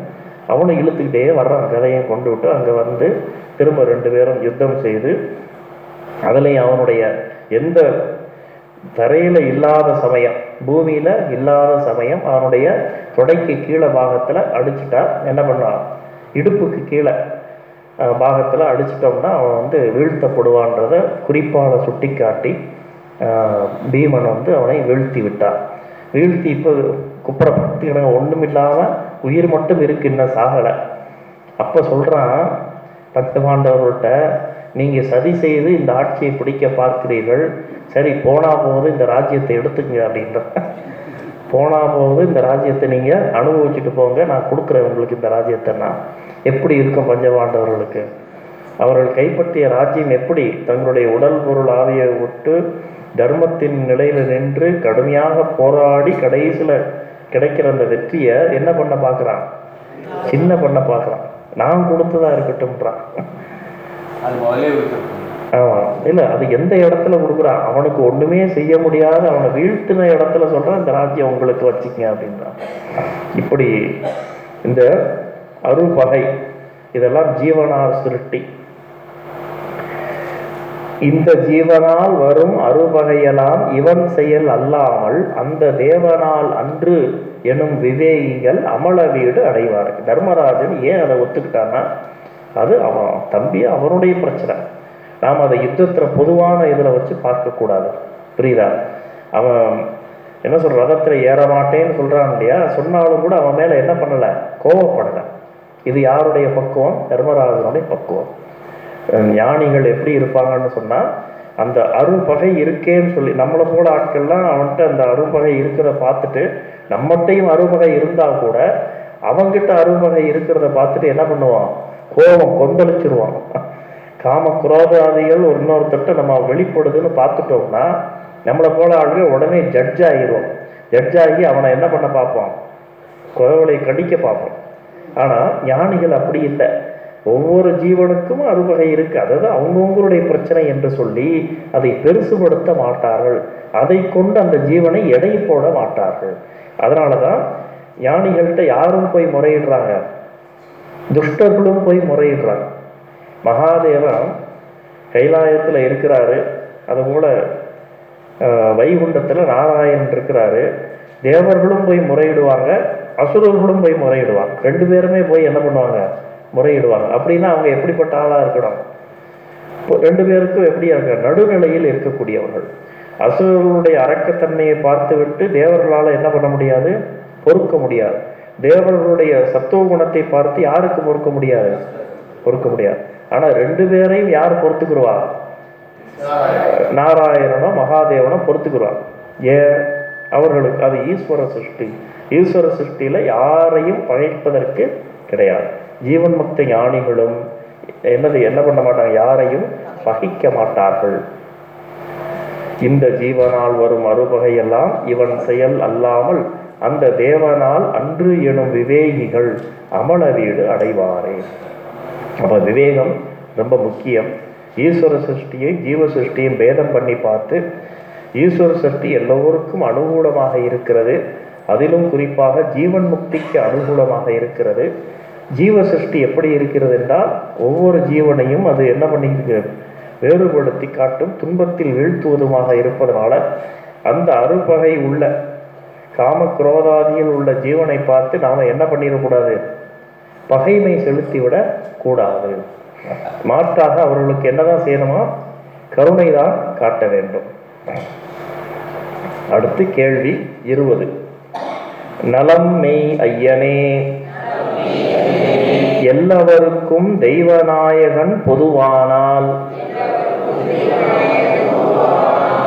அவனும் இழுத்துக்கிட்டே வர்றான். கதையும் கொண்டு விட்டு அங்கே வந்து திரும்ப ரெண்டு பேரும் யுத்தம் செய்து அதுலேயும் அவனுடைய எந்த தரையில இல்லாத சமயம் பூமியில இல்லாத சமயம் அவனுடைய தொடைக்கு கீழே பாகத்துல அடிச்சுட்டா என்ன பண்ணான் இடுப்புக்கு கீழே பாகத்தில் அடிச்சிட்டோம்னா அவன் வந்து வீழ்த்தப்படுவான்றத குறிப்பாக சுட்டி காட்டி பீமன் வந்து அவனை வீழ்த்தி விட்டான். வீழ்த்தி இப்போ குப்புறப்பட்டு எனக்கு ஒன்றும் இல்லாமல் உயிர் மட்டும் இருக்கு இன்னும் சாகலை. அப்போ சொல்கிறான் பத்து பாண்டவர்கள்ட்ட நீங்கள் சதி செய்து இந்த ஆட்சியை பிடிக்க பார்க்கிறீர்கள். சரி போனால் போது இந்த ராஜ்யத்தை எடுத்துங்க அப்படின்ற. போனா போது இந்த ராஜ்யத்தை நீங்கள் அனுபவிச்சுட்டு போங்க நான் கொடுக்குறேன் உங்களுக்கு இந்த ராஜ்யத்தைன்னா எப்படி இருக்கும் பஞ்சபாண்டவர்களுக்கு? அவர்கள் கைப்பற்றிய ராஜ்யம் எப்படி? தங்களுடைய உடல் பொருள் ஆவியை விட்டு தர்மத்தின் நிலையில் நின்று கடுமையாக போராடி கடைசியில் கிடைக்கிற அந்த வெற்றியை என்ன பண்ண பார்க்கறான்? சின்ன பண்ண பார்க்குறான். நான் கொடுத்ததா இருக்கட்டும்ன்றான். அது முதலே ஆமாம் இல்லை அது எந்த இடத்துல கொடுக்குறான் அவனுக்கு ஒன்றுமே செய்ய முடியாத. அவனை வீழ்த்தின இடத்துல சொல்கிறான் இந்த ராஜ்யம் உங்களுக்கு வச்சுக்கங்க அப்படின்றான். இப்படி இந்த அருள்பகை இதெல்லாம் ஜீவனார் சிருஷ்டி இந்த ஜீவனால் வரும் அருபகையெல்லாம் இவன் செயல் அல்லாமல் அந்த தேவனால் அன்று எனும் விவேகிகள் அமல வீடு அடைவார்கள். தர்மராஜன் ஏன் அதை ஒத்துக்கிட்டான்னா அது அவன் தம்பி அவனுடைய பிரச்சனை. நாம் அதை யுத்தத்தில் பொதுவான இதில் வச்சு பார்க்கக்கூடாது. புரியுதா? அவன் என்ன சொல்ற ரதத்தில் ஏற மாட்டேன்னு சொல்கிறான் இல்லையா? சொன்னாலும் கூட அவன் மேலே என்ன பண்ணலை? கோவப்படலை. இது யாருடைய பக்குவம்? தர்மராஜனுடைய பக்குவம். ஞானிகள் எப்படி இருப்பாங்கன்னு சொன்னால் அந்த அருள்பகை இருக்கேன்னு சொல்லி நம்மளை போல ஆட்கள்லாம் அவன்கிட்ட அந்த அரும்பகை இருக்கிறத பார்த்துட்டு நம்மகிட்டையும் அருள்பகை இருந்தால் கூட அவங்கிட்ட அருள்பகை இருக்கிறத பார்த்துட்டு என்ன பண்ணுவான்? கோபம் கொந்தளிச்சிருவான். காம குரோதாதிகள் ஒரு இன்னொருத்தட்ட நம்ம வெளிப்படுதுன்னு பார்த்துட்டோம்னா நம்மளை போல ஆளுங்க உடனே ஜட்ஜ் ஆகிரும் ஜட்ஜ் ஆகி அவனை என்ன பண்ண பார்ப்போம்? குறவளை கடிக்க பார்ப்போம். ஆனால் ஞானிகள் அப்படி இல்லை. ஒவ்வொரு ஜீவனுக்கும் அறுவகை இருக்குது அதாவது அவங்கவுங்களுடைய பிரச்சனை என்று சொல்லி அதை பெருசுபடுத்த மாட்டார்கள். அதை கொண்டு அந்த ஜீவனை எடை போட மாட்டார்கள். அதனாலதான் ஞானிகள்கிட்ட யாரும் போய் முறையிடுறாங்க. துஷ்டர்களும் போய் முறையிடுறாங்க. மகாதேவன் கைலாயத்தில் இருக்கிறாரு. அதுபோல் வைகுண்டத்தில் நாராயணன் இருக்கிறாரு. தேவர்களும் போய் முறையிடுவாங்க அசுரர்களும் போய் முறையிடுவாங்க. ரெண்டு பேருமே போய் என்ன பண்ணுவாங்க? முறையிடுவாங்க. அப்படின்னா அவங்க எப்படிப்பட்ட ஆளாக இருக்கணும்? ரெண்டு பேருக்கும் எப்படி இருக்க நடுநிலையில் இருக்கக்கூடியவர்கள். அசுரர்களுடைய அரக்கத்தன்மையை பார்த்துவிட்டு தேவர்களால் என்ன பண்ண முடியாது? பொறுக்க முடியாது. தேவர்களுடைய சத்துவ குணத்தை பார்த்து யாருக்கு பொறுக்க முடியாது? பொறுக்க முடியாது. ஆனா ரெண்டு பேரையும் யார் பொறுத்துக்குருவா? நாராயணனோ மகாதேவனோ பொறுத்துக்குருவார் ஏன் அவர்களுக்கு அது ஈஸ்வர சிருஷ்டி. ஈஸ்வர சிருஷ்டியில யாரையும் பகைப்பதற்கு கிடையாது. ஜீவன் முக்த ஞானிகளும் என்னது என்ன பண்ண மாட்டாங்க? யாரையும் பகைக்க மாட்டார்கள். இந்த ஜீவனால் வரும் அறுபகையெல்லாம் இவன் செயல் அல்லாமல் அந்த தேவனால் அன்று எனும் விவேகிகள் அமல வீடு அடைவாரே. அப்போ விவேகம் ரொம்ப முக்கியம். ஈஸ்வர சிருஷ்டியை ஜீவ சிருஷ்டியும் பேதம் பண்ணி பார்த்து ஈஸ்வர சிருஷ்டி எல்லோருக்கும் அனுகூலமாக இருக்கிறது. அதிலும் குறிப்பாக ஜீவன் முக்திக்கு அனுகூலமாக இருக்கிறது. ஜீவ சிருஷ்டி எப்படி இருக்கிறது என்றால் ஒவ்வொரு ஜீவனையும் அது என்ன பண்ணி வேறுபடுத்தி காட்டும் துன்பத்தில் வீழ்த்துவதுமாக இருப்பதனால அந்த அறுபகை உள்ள காம குரோதாதியில் உள்ள ஜீவனை பார்த்து நாம் என்ன பண்ணிடக்கூடாது? பகைமை செலுத்திவிட கூடாது. மாற்றாக அவர்களுக்கு என்னதான் செய்யணுமா கருணை தான் காட்ட வேண்டும். அடுத்து கேள்வி இருபது. நலம் மெய் ஐயனே. எல்லாவருக்கும் தெய்வநாயகன் பொதுவானால்.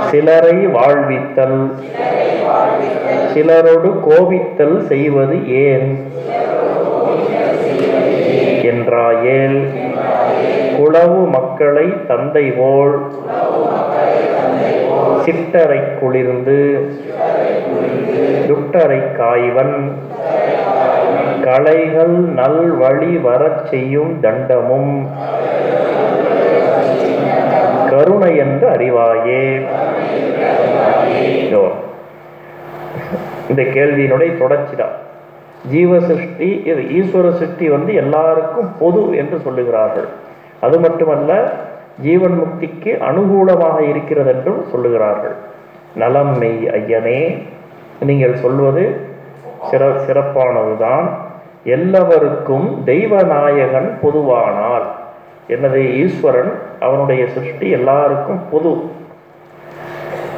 சிலரை வாழ்வித்தல். சிலரோடு கோபித்தல் செய்வது ஏன்? நின்றாயேல் குளவு மக்களை தந்தை போல் சிட்டரை குளிர்ந்து துட்டரை காய்வன். கலைகள் நல் வழி வரச் செய்யும் தண்டமும் கருணை என்று அறிவாயே. இந்த கேள்வியினுடைய தொடர்ச்சி தான் ஜீவ சிருஷ்டி இது ஈஸ்வர சிருஷ்டி வந்து எல்லாருக்கும் பொது என்று சொல்லுகிறார்கள். அது மட்டுமல்ல ஜீவன் முக்திக்கு அனுகூலமாக இருக்கிறது என்றும் சொல்லுகிறார்கள். நலம் மெய் ஐயனே நீங்கள் சொல்வது சிற சிறப்பானதுதான். எல்லாவருக்கும் தெய்வநாயகன் பொதுவானால். எனது ஈஸ்வரன் அவனுடைய சிருஷ்டி எல்லாருக்கும் பொது.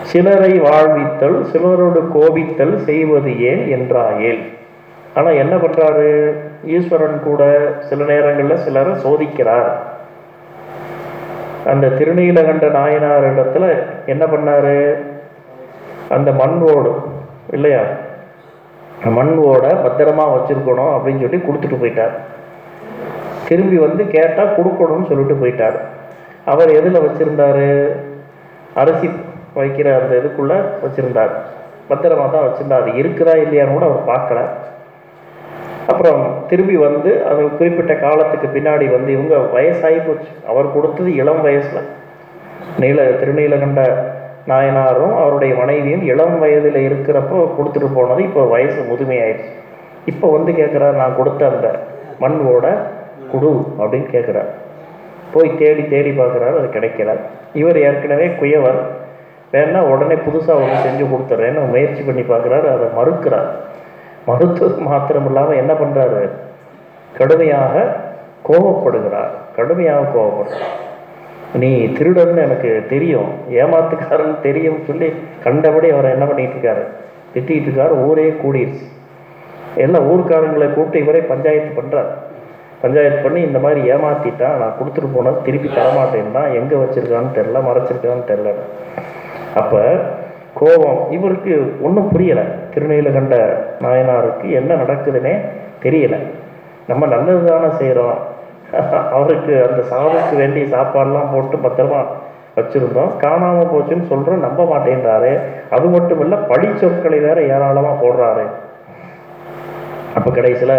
சிலரை வாழ்வித்தல் சிலரோடு கோபித்தல் செய்வது ஏன் என்றாயேல் ஆனால் என்ன பண்ணுறாரு ஈஸ்வரன் கூட சில நேரங்களில் சிலரை சோதிக்கிறார். அந்த திருநீலகண்ட நாயனார் இடத்துல என்ன பண்ணார்? அந்த மண் ஓடு இல்லையா? மண் ஓட பத்திரமா வச்சுருக்கணும் அப்படின்னு சொல்லி கொடுத்துட்டு போயிட்டார். திரும்பி வந்து கேட்டால் கொடுக்கணும்னு சொல்லிட்டு போயிட்டார். அவர் எதில் வச்சுருந்தார்? அரிசி வைக்கிற அந்த இதுக்குள்ளே வச்சுருந்தார். பத்திரமா தான் வச்சுருந்தார் அது இருக்குதா இல்லையான்னு கூட அவர் பார்க்கல. அப்புறம் திரும்பி வந்து அது குறிப்பிட்ட காலத்துக்கு பின்னாடி வந்து இவங்க வயசாகி போச்சு. அவர் கொடுத்தது இளம் வயசில். நீல திருநீலகண்ட நாயனாரும் அவருடைய மனைவியும் இளம் வயதில் இருக்கிறப்போ கொடுத்துட்டு போனது இப்போ வயசு முதுமையாயிடுச்சு. இப்போ வந்து கேட்குறார் நான் கொடுத்த அந்த மண் ஓட குடு அப்படின்னு கேட்குறார் போய் தேடி தேடி பார்க்குறாரு அது கிடைக்கல. இவர் ஏற்கனவே குயவர். வேணா உடனே புதுசாக ஒன்று செஞ்சு கொடுத்துட்றேன்னு முயற்சி பண்ணி பார்க்குறாரு அதை மறுக்கிறார். மறுத்தது மாத்திரம் இல்லாமல் என்ன பண்ணுறாரு கடுமையாக கோபப்படுகிறார். கடுமையாக கோபப்படுறார் நீ திருடன்னு எனக்கு தெரியும். ஏமாத்துக்காரன்னு தெரியும் சொல்லி கண்டபடி அவரை என்ன பண்ணிட்டு இருக்காரு? திட்டிகிட்டு இருக்காரு. ஊரே கூடிருச்சு. எல்லாம் ஊர்க்காரங்களை கூப்பிட்டு இவரே பஞ்சாயத்து பண்ணுறார் பஞ்சாயத்து பண்ணி இந்த மாதிரி ஏமாத்திட்டான் நான் கொடுத்துட்டு போனது திருப்பி தரமாட்டேன்னா எங்கே வச்சுருக்கான்னு தெரில மறைச்சிருக்கான்னு தெரில அப்போ கோபம். இவருக்கு ஒன்றும் புரியலை. திருநீலகண்ட நாயனாருக்கு என்ன நடக்குதுன்னே தெரியலை. நம்ம நல்லது தானே செய்கிறோம் அவருக்கு அந்த சாவுக்கு வேண்டிய சாப்பாடெலாம் போட்டு பத்திரமா வச்சுருந்தோம். காணாமல் போச்சுன்னு சொல்கிறோம் நம்ப மாட்டேன்றாரு. அது மட்டும் இல்லை பழி சொற்களை வேற ஏராளமாக போடுறாரு. அப்போ கடைசியில்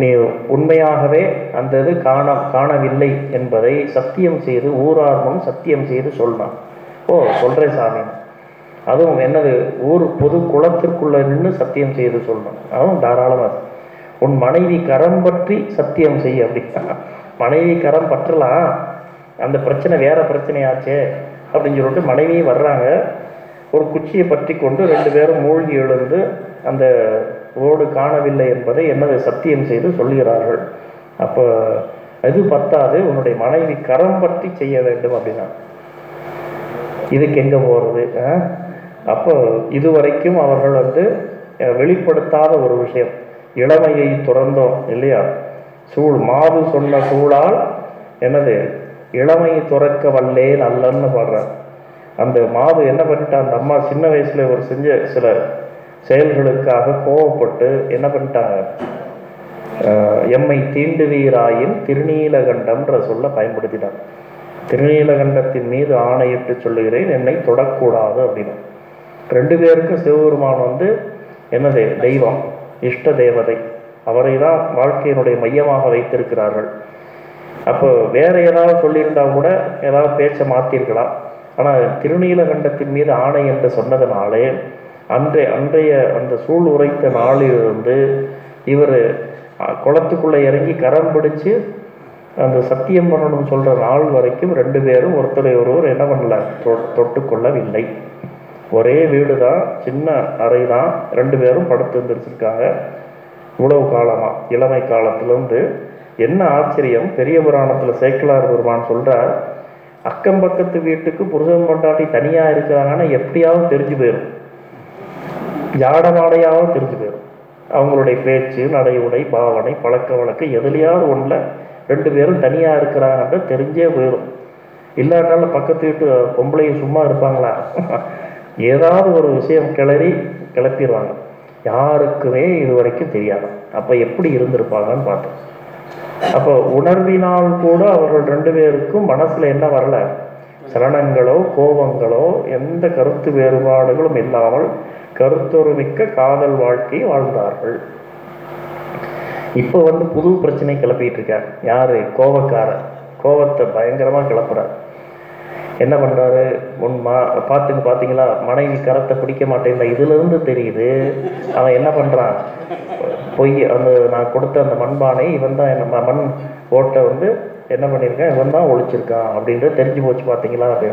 நீ உண்மையாகவே அந்த இது காண காணவில்லை என்பதை சத்தியம் செய்து ஊரார்மம் சத்தியம் செய்து சொன்னான் ஓ சொல்றேன் சாமி. அதுவும் என்னது? ஊர் பொது குளத்திற்குள்ள நின்று சத்தியம் செய்து சொல்லணும் அதுவும் தாராளமா. உன் மனைவி கரம் பற்றி சத்தியம் செய் அப்படின்னா மனைவி கரம் பற்றலாம். அந்த பிரச்சனை வேற பிரச்சனையாச்சே அப்படின்னு சொல்லிட்டு மனைவியும் வர்றாங்க. ஒரு குச்சியை பற்றி கொண்டு ரெண்டு பேரும் மூழ்கி எழுந்து அந்த ஓடு காணவில்லை என்பதை என்னது? சத்தியம் செய்து சொல்கிறார்கள் அப்போ அது பத்தாது. உன்னுடைய மனைவி கரம் பற்றி செய்ய வேண்டும் அப்படின்னா இதுக்கு எங்கே போகிறது அப்போ இதுவரைக்கும் அவர்கள் வந்து வெளிப்படுத்தாத ஒரு விஷயம். இளமையை துறந்தோம் இல்லையா? சூழ் மாது சொன்ன சூழால் என்னது? இளமையை துறக்க வல்லேன் அல்லன்னு பாடுறார். அந்த மாது என்ன பண்ணிட்டா அந்த அம்மா சின்ன வயசுல ஒரு செஞ்ச சில செயல்களுக்காக கோவப்பட்டு என்ன பண்ணிட்டாங்க? எம்மை தீண்டுவீராயின் திருநீலகண்டம்ன்ற சொல்ல பயன்படுத்திட்டாங்க. திருநீலகண்டத்தின் மீது ஆணையிட்டு சொல்லுகிறேன் என்னை தொடக்கூடாது அப்படின்னு. ரெண்டு பேருக்கும் சிவபெருமான் வந்து என்னது தெய்வம் இஷ்ட தேவதை. அவரை தான் வாழ்க்கையினுடைய மையமாக வைத்திருக்கிறார்கள். அப்போ வேற ஏதாவது சொல்லியிருந்தா கூட ஏதாவது பேச்சை மாற்றிருக்கலாம் ஆனால் திருநீலகண்டத்தின் மீது ஆணை என்று சொன்னதுனாலே அன்றைய அன்றைய அந்த சூழ் உரைத்த நாளிலிருந்து இவர் குளத்துக்குள்ளே இறங்கி கரம் பிடிச்சு அந்த சத்தியம் பண்ணணும் சொல்ற நாள் வரைக்கும் ரெண்டு பேரும் ஒருத்தரை ஒருவர் என்ன பண்ணல தொ- தொட்டு கொள்ளவில்லை. ஒரே வீடு தான் சின்ன அறை தான் ரெண்டு பேரும் படுத்து இருந்திருச்சிருக்காங்க இவ்வளவு காலமா இளமை காலத்திலிருந்து என்ன ஆச்சரியம் பெரிய புராணத்துல சேக்கலார் பெருமான் சொல்றார் அக்கம் பக்கத்து வீட்டுக்கு புருஷன் பொண்டாட்டி தனியா இருக்கிறாங்கன்னா எப்படியாவது தெரிஞ்சு போயிடும் ஜாடமாடையாவது தெரிஞ்சு போயிடும் அவங்களுடைய பேச்சு நடை உடை பாவனை பழக்க வழக்கம் எதுலையாவது ஒன்றில் ரெண்டு பேரும் தனியாக இருக்கிறாங்கன்ற தெரிஞ்சே போயிடும். இல்லாட்டாலும் பக்கத்து வீட்டு பொம்பளையும் சும்மா இருப்பாங்களா? ஏதாவது ஒரு விஷயம் கிளறி கிளப்பிடுவாங்க. யாருக்குமே இது வரைக்கும் தெரியாது. அப்போ எப்படி இருந்திருப்பாங்கன்னு பார்த்தோம் அப்போ உணர்வினால் கூட அவர்கள் ரெண்டு பேருக்கும் மனசில் என்ன வரல? சலனங்களோ கோபங்களோ எந்த கருத்து வேறுபாடுகளும் இல்லாமல் கருத்தொருமிக்க காதல் வாழ்க்கையை வாழ்ந்தார்கள். இப்போ வந்து புது பிரச்சனை கிளப்பிட்டு இருக்கார். யாரு? கோபக்காரர் கோவத்தை பயங்கரமாக கிளப்புறார். என்ன பண்ணுறாரு உன் மா பார்த்துங்க பார்த்தீங்களா? மனைவி கரத்தை பிடிக்க மாட்டேங்கிற இதுலேருந்து தெரியுது அவன் என்ன பண்ணுறான் பொய் அந்த நான் கொடுத்த அந்த மண்பானை இவன் தான் என்ன மண் ஓட்டை வந்து என்ன பண்ணியிருக்கான்? இவன் தான் ஒழிச்சிருக்கான் அப்படின்றது தெரிஞ்சு போச்சு பார்த்தீங்களா? அப்படி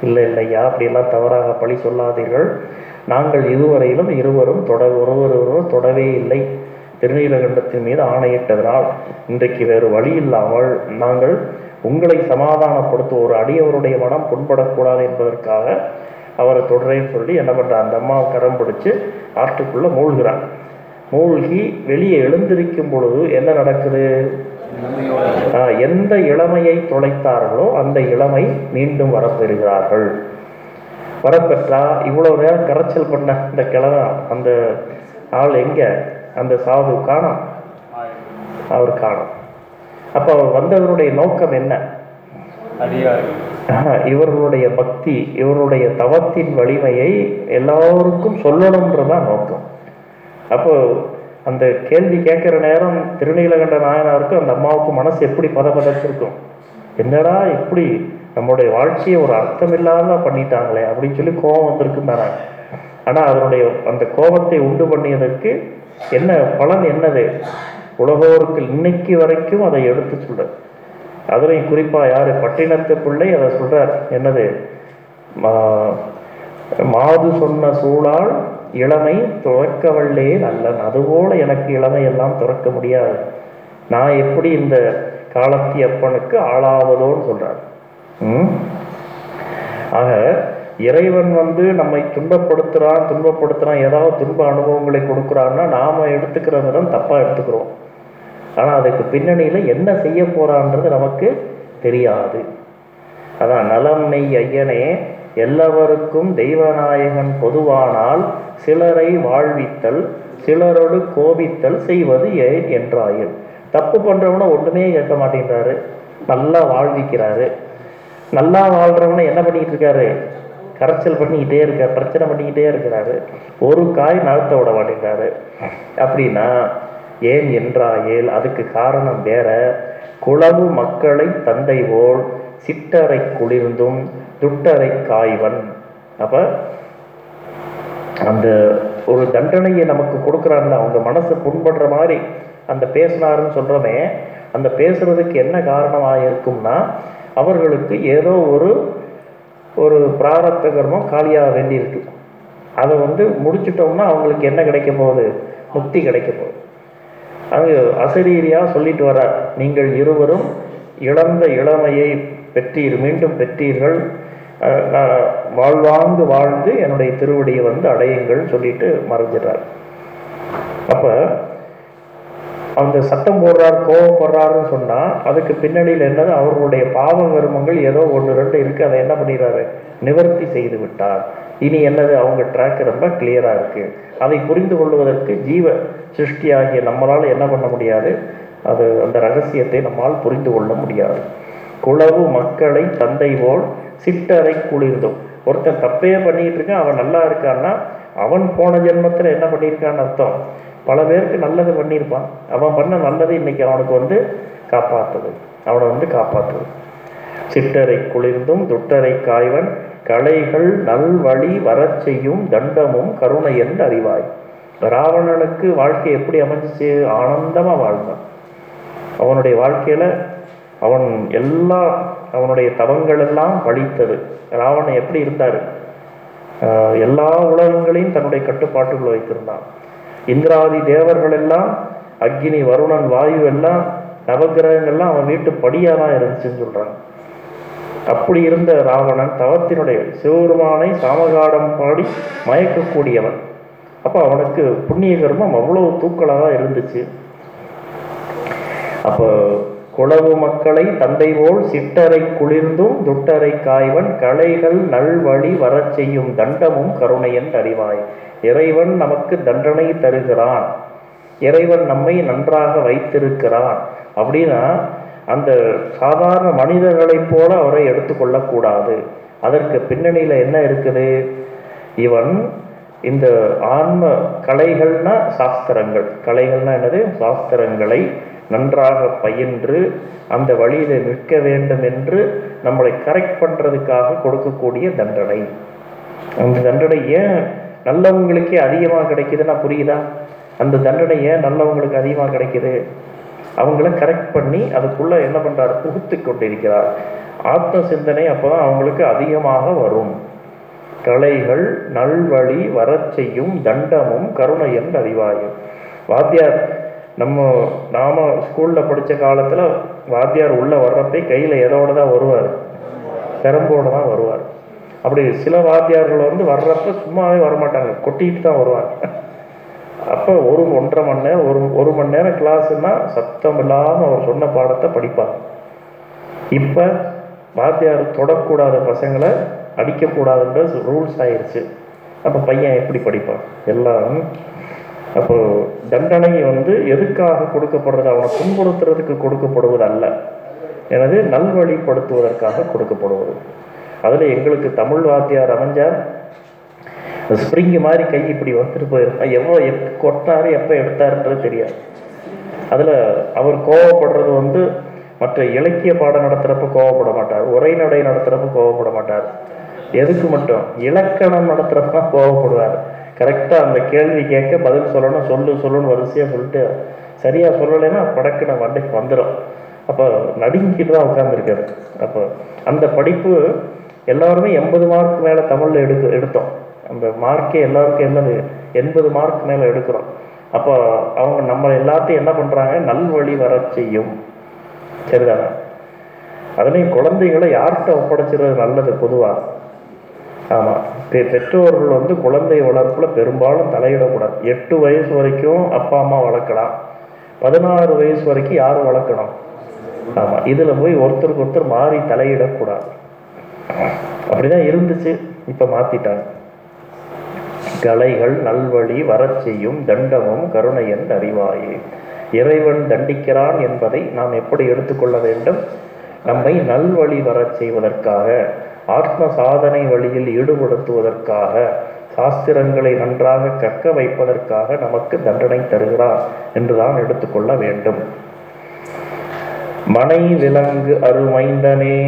இல்லை இல்லையா? அப்படியெல்லாம் தவறாக பழி சொல்லாதீர்கள். நாங்கள் இதுவரையிலும் இருவரும் தொட ஒருவர் ஒருவர் தொடவே இல்லை. திருநீலகண்டத்தின் மீது ஆணையிட்டதனால் இன்றைக்கு வேறு வழி இல்லாமல் நாங்கள் உங்களை சமாதானப்படுத்த ஒரு அடியவருடைய மனம் புண்படக்கூடாது என்பதற்காக அவரை தொடரேன்னு சொல்லி என்ன பண்ணுற அந்த அம்மாவை கரம் பிடிச்சு ஆற்றுக்குள்ள மூழ்கிறான். மூழ்கி வெளியே எழுந்திருக்கும் பொழுது என்ன நடக்குது? எந்த இளமையை தொலைத்தார்களோ அந்த இளமை மீண்டும் வரப்பெறுகிறார்கள். வரப்பெற்றா? இவ்வளவு நேரம் கரைச்சல் பண்ண இந்த கிழமை அந்த ஆள் எங்க? அந்த சாது காணோம். அவர் காணோம். அப்போ அவர் வந்தவருடைய நோக்கம் என்ன? இவர்களுடைய பக்தி இவருடைய தவத்தின் வலிமையை எல்லாருக்கும் சொல்லணுன்றதான் நோக்கம். அப்போ அந்த கேள்வி கேட்குற நேரம் திருநீலகண்ட நாயனாருக்கு அந்த அம்மாவுக்கு மனசு எப்படி பதபதச்சிருக்கும் என்னடா இப்படி நம்முடைய வாழ்க்கையை ஒரு அர்த்தம் இல்லாம பண்ணிட்டாங்களே அப்படின்னு சொல்லி கோபம் வந்திருக்கும் தானே. ஆனால் அதனுடைய அந்த கோபத்தை உண்டு பண்ணியதற்கு என்ன பலன் என்னது? உலகோருக்கு இன்னைக்கு வரைக்கும் அதை எடுத்து சொல்ற அதுலேயும் குறிப்பாக யார்? பட்டினத்து பிள்ளை அதை சொல்றார். என்னது? மா- மாது சொன்ன சூழால் இளமை துறக்கவல்லே நல்லன். அதுபோல எனக்கு இளமை எல்லாம் துறக்க முடியாது. நான் எப்படி இந்த காலத்தியப்பனுக்கு ஆளாவதோன்னு சொல்றார். ஆக இறைவன் வந்து நம்மை துன்பப்படுத்துகிறான் துன்பப்படுத்துகிறான் ஏதாவது துன்ப அனுபவங்களை கொடுக்குறான்னா நாம் எடுத்துக்கிற விதம் தப்பாக எடுத்துக்கிறோம். ஆனால் அதுக்கு பின்னணியில் என்ன செய்ய போகிறான்றது நமக்கு தெரியாது. அதான் நலம் நெய் ஐயனே எல்லாவருக்கும் தெய்வநாயகன் பொதுவானால் சிலரை வாழ்வித்தல் சிலரோடு கோபித்தல் செய்வது ஏன் என்றாயில் தப்பு பண்ணுறவனை ஒன்றுமே கேட்க மாட்டேங்கிறாரு நல்லா வாழ்விக்கிறாரு. நல்லா வாழ்கிறவனை என்ன பண்ணிக்கிட்டு இருக்காரு? கரைச்சல் பண்ணிக்கிட்டே இருக்கார் பிரச்சனை பண்ணிக்கிட்டே இருக்கிறாரு. ஒரு காய் நகர்த்த விட மாட்டேங்கிறாரு. அப்படின்னா ஏன் என்றாயேல் அதுக்கு காரணம் வேற. குளவு மக்களை தந்தை போல் சிட்டரை குளிர்ந்தும் துட்டரை காய்வன். அப்ப அந்த ஒரு தண்டனையை நமக்கு கொடுக்குறான்ல அவங்க மனசு புண்படுற மாதிரி அந்த பேசினாருன்னு சொல்றோமே அந்த பேசுறதுக்கு என்ன காரணமாக இருக்கும்னா அவர்களுக்கு ஏதோ ஒரு ஒரு பிராரத்த கர்மம் காலியாக வேண்டியிருக்கு. அதை வந்து முடிச்சிட்டோம்னா அவங்களுக்கு என்ன கிடைக்க போகுது? முக்தி கிடைக்க போகுது. அது அசரீரியாக சொல்லிட்டு வர்றார். நீங்கள் இருவரும் இழந்த இளமையை பெற்றீர் மீண்டும் பெற்றீர்கள். வாழ்வாங்கு வாழ்ந்து என்னுடைய திருவடியை வந்து அடையுங்கள் சொல்லிட்டு மறைஞ்சிடுறார். அப்போ அந்த சத்தம் போடுறார் கோவப்படுறாருன்னு சொன்னால் அதுக்கு பின்னணியில் என்னது? அவர்களுடைய பாவ கர்மங்கள் ஏதோ ஒன்று ரெண்டு இருக்குது அதை என்ன பண்ணிடுறாரு? நிவர்த்தி செய்து விட்டார். இனி என்னது? அவங்க ட்ராக் ரொம்ப கிளியராக இருக்குது அதை புரிந்து கொள்வதற்கு ஜீவ சிருஷ்டியாகிய நம்மளால் என்ன பண்ண முடியாது? அது அந்த ரகசியத்தை நம்மால் புரிந்து கொள்ள முடியாது. குளவு மக்களை தந்தை போல் சிட்டரை குளிர்ந்தும். ஒருத்தன் தப்பே பண்ணிட்டு இருக்கான் அவன் நல்லா இருக்கான்னா அவன் போன ஜென்மத்தில் என்ன பண்ணியிருக்கான்னு அர்த்தம்? பல பேருக்கு நல்லது பண்ணியிருப்பான். அவன் பண்ண நல்லது இன்னைக்கு அவனுக்கு வந்து காப்பாற்றுது அவனை வந்து காப்பாற்றுது சிட்டரை குளிர்ந்தும் துட்டரை காய்வன் கலைகள் நல்வழி வரச் செய்யும் தண்டமும் கருணை என்று அறிவாய். ராவணனுக்கு வாழ்க்கை எப்படி அமைஞ்சிச்சு? ஆனந்தமாக வாழ்ந்தான். அவனுடைய வாழ்க்கையில் அவன் எல்லா அவனுடைய தவங்கள் எல்லாம் பழித்தது ராவணன் எப்படி இருந்தார்? எல்லா உலகங்களையும் தன்னுடைய கட்டுப்பாட்டுக்குள்ள வைத்திருந்தான். இந்திராதி தேவர்கள் எல்லாம் அக்னி வருணன் வாயு எல்லாம் நவகிரகங்கள்லாம் அவன் வீட்டு படியா தான் இருந்துச்சுன்னு சொல்றாங்க. அப்படி இருந்த ராவணன் தவத்தினுடைய சிவபெருமானை சாமகாடம் பாடி மயக்கக்கூடியவன். அப்ப அவனுக்கு புண்ணிய கர்மம் அவ்வளவு தூக்கலாக தான் இருந்துச்சு. அப்போ குளவு மக்களை தந்தை போல் சிட்டரை குளிர்ந்தும் துட்டரை காய்வன் கலைகள் நல்வழி வரச் செய்யும் தண்டமும் கருணையன் அறிவாய். இறைவன் நமக்கு தண்டனை தருகிறான். இறைவன் நம்மை நன்றாக வைத்திருக்கிறான். அப்படின்னா அந்த சாதாரண மனிதர்களைப் போல அவரை எடுத்துக்கொள்ளக்கூடாது அதற்கு பின்னணியில் என்ன இருக்குது? இவன் இந்த ஆன்ம கலைகள்னா சாஸ்திரங்கள். கலைகள்னா என்னது? சாஸ்திரங்களை நன்றாக பயின்று அந்த வழியில நிற்க வேண்டும் என்று நம்மளை கரெக்ட் பண்றதுக்காக கொடுக்கக்கூடிய தண்டனை. அந்த தண்டனை ஏன் நல்லவங்களுக்கே அதிகமாக கிடைக்குதுன்னா புரியுதா? அந்த தண்டனை ஏன் நல்லவங்களுக்கு அதிகமாக கிடைக்குது. அவங்கள கரெக்ட் பண்ணி அதுக்குள்ள என்ன பண்ணுறாரு புகுத்து கொண்டிருக்கிறார். ஆத்ம சிந்தனை அப்பதான் அவங்களுக்கு அதிகமாக வரும். கலைகள் நல்வழி வரச் செய்யும் தண்டமும் கருணையும் அறிவாயும். வாத்தியார் நம்ம நாம ஸ்கூல்ல படிச்ச காலத்துல வாத்தியார் உள்ள வர்றப்பே கையில எதோட தான் வருவார். பெரம்போட தான் வருவார். அப்படி சில வாத்தியார்கள் வந்து வர்றப்ப சும்மாவே வரமாட்டாங்க. கொட்டிட்டு தான் வருவாங்க. அப்போ ஒரு ஒன்றரை மணி நேரம் ஒரு ஒரு மணி நேரம் கிளாஸ்னால் சத்தம் இல்லாமல் அவர் சொன்ன பாடத்தை படிப்பார். இப்போ வாத்தியார் தொடக்கூடாத பசங்களை அடிக்கக்கூடாதுன்ற ரூல்ஸ் ஆயிடுச்சு அப்போ பையன் எப்படி படிப்பான்? எல்லாரும் அப்போ தண்டனை வந்து எதுக்காக கொடுக்கப்படுறது? அவனை துன்புறுத்துறதுக்கு கொடுக்கப்படுவது அல்ல எனது நல்வழிப்படுத்துவதற்காக கொடுக்கப்படுவது. அதில் எங்களுக்கு தமிழ் வாத்தியார் அமைஞ்சார். ஸ்ப்ரிங் மாதிரி கை இப்படி வந்துட்டு போயிருப்பான் எவ்வளோ எப்போ கொட்டாரு எப்போ எடுத்தாருன்றது தெரியாது. அதில் அவர் கோவப்படுறது வந்து மற்ற இலக்கிய பாடம் நடத்துகிறப்ப கோவப்பட மாட்டார். உரைநடை நடத்துகிறப்ப கோவப்பட மாட்டார். எதுக்கு மட்டும்? இலக்கணம் நடத்துகிறப்ப தான் கோவப்படுவார் கரெக்டாக அந்த கேள்வி கேட்க பதில் சொல்லணும் சொல்லு சொல்லுன்னு வரிசையாக சொல்லிட்டு சரியாக சொல்லலைன்னா படக்குன வண்டைக்கு வந்துடும் அப்போ நடுங்கிட்டு தான் உட்காந்துருக்காரு அப்போ அந்த படிப்பு எல்லாருமே எண்பது மார்க் மேலே தமிழில் எடுத்து எடுத்தோம். அந்த மார்க்கே எல்லாருக்கும் என்னது எண்பது மார்க் மேலே எடுக்கிறோம். அப்போ அவங்க நம்ம எல்லாத்தையும் என்ன பண்ணுறாங்க நல்வழி வர செய்யும். சரிதானே அதுலேயும் குழந்தைகளை யார்கிட்ட ஒப்படைச்சிறது நல்லது பொதுவாக ஆமாம் பெ பெற்றோர்கள் வந்து குழந்தை வளர்ப்பில் பெரும்பாலும் தலையிடக்கூடாது. எட்டு வயசு வரைக்கும் அப்பா அம்மா வளர்க்கலாம். பதினாறு வயசு வரைக்கும் யார் வளர்க்கணும்? ஆமாம் இதில் போய் ஒருத்தருக்கு ஒருத்தர் மாறி தலையிடக்கூடாது. அப்படிதான் இருந்துச்சு. இப்போ மாற்றிட்டாங்க கலைகள் நல்வழி வரச் செய்யும் தண்டமும் கருணையன் அறிவாயே. இறைவன் தண்டிக்கிறான் என்பதை நாம் எப்படி எடுத்துக்கொள்ள வேண்டும்? நம்மை நல்வழி வரச் செய்வதற்காக ஆத்ம சாதனை வழியில் ஈடுபடுத்துவதற்காக சாஸ்திரங்களை நன்றாக கற்க வைப்பதற்காக நமக்கு தண்டனை தருகிறார் என்றுதான் எடுத்துக்கொள்ள வேண்டும். மனை விலங்கு அருமைந்தனே.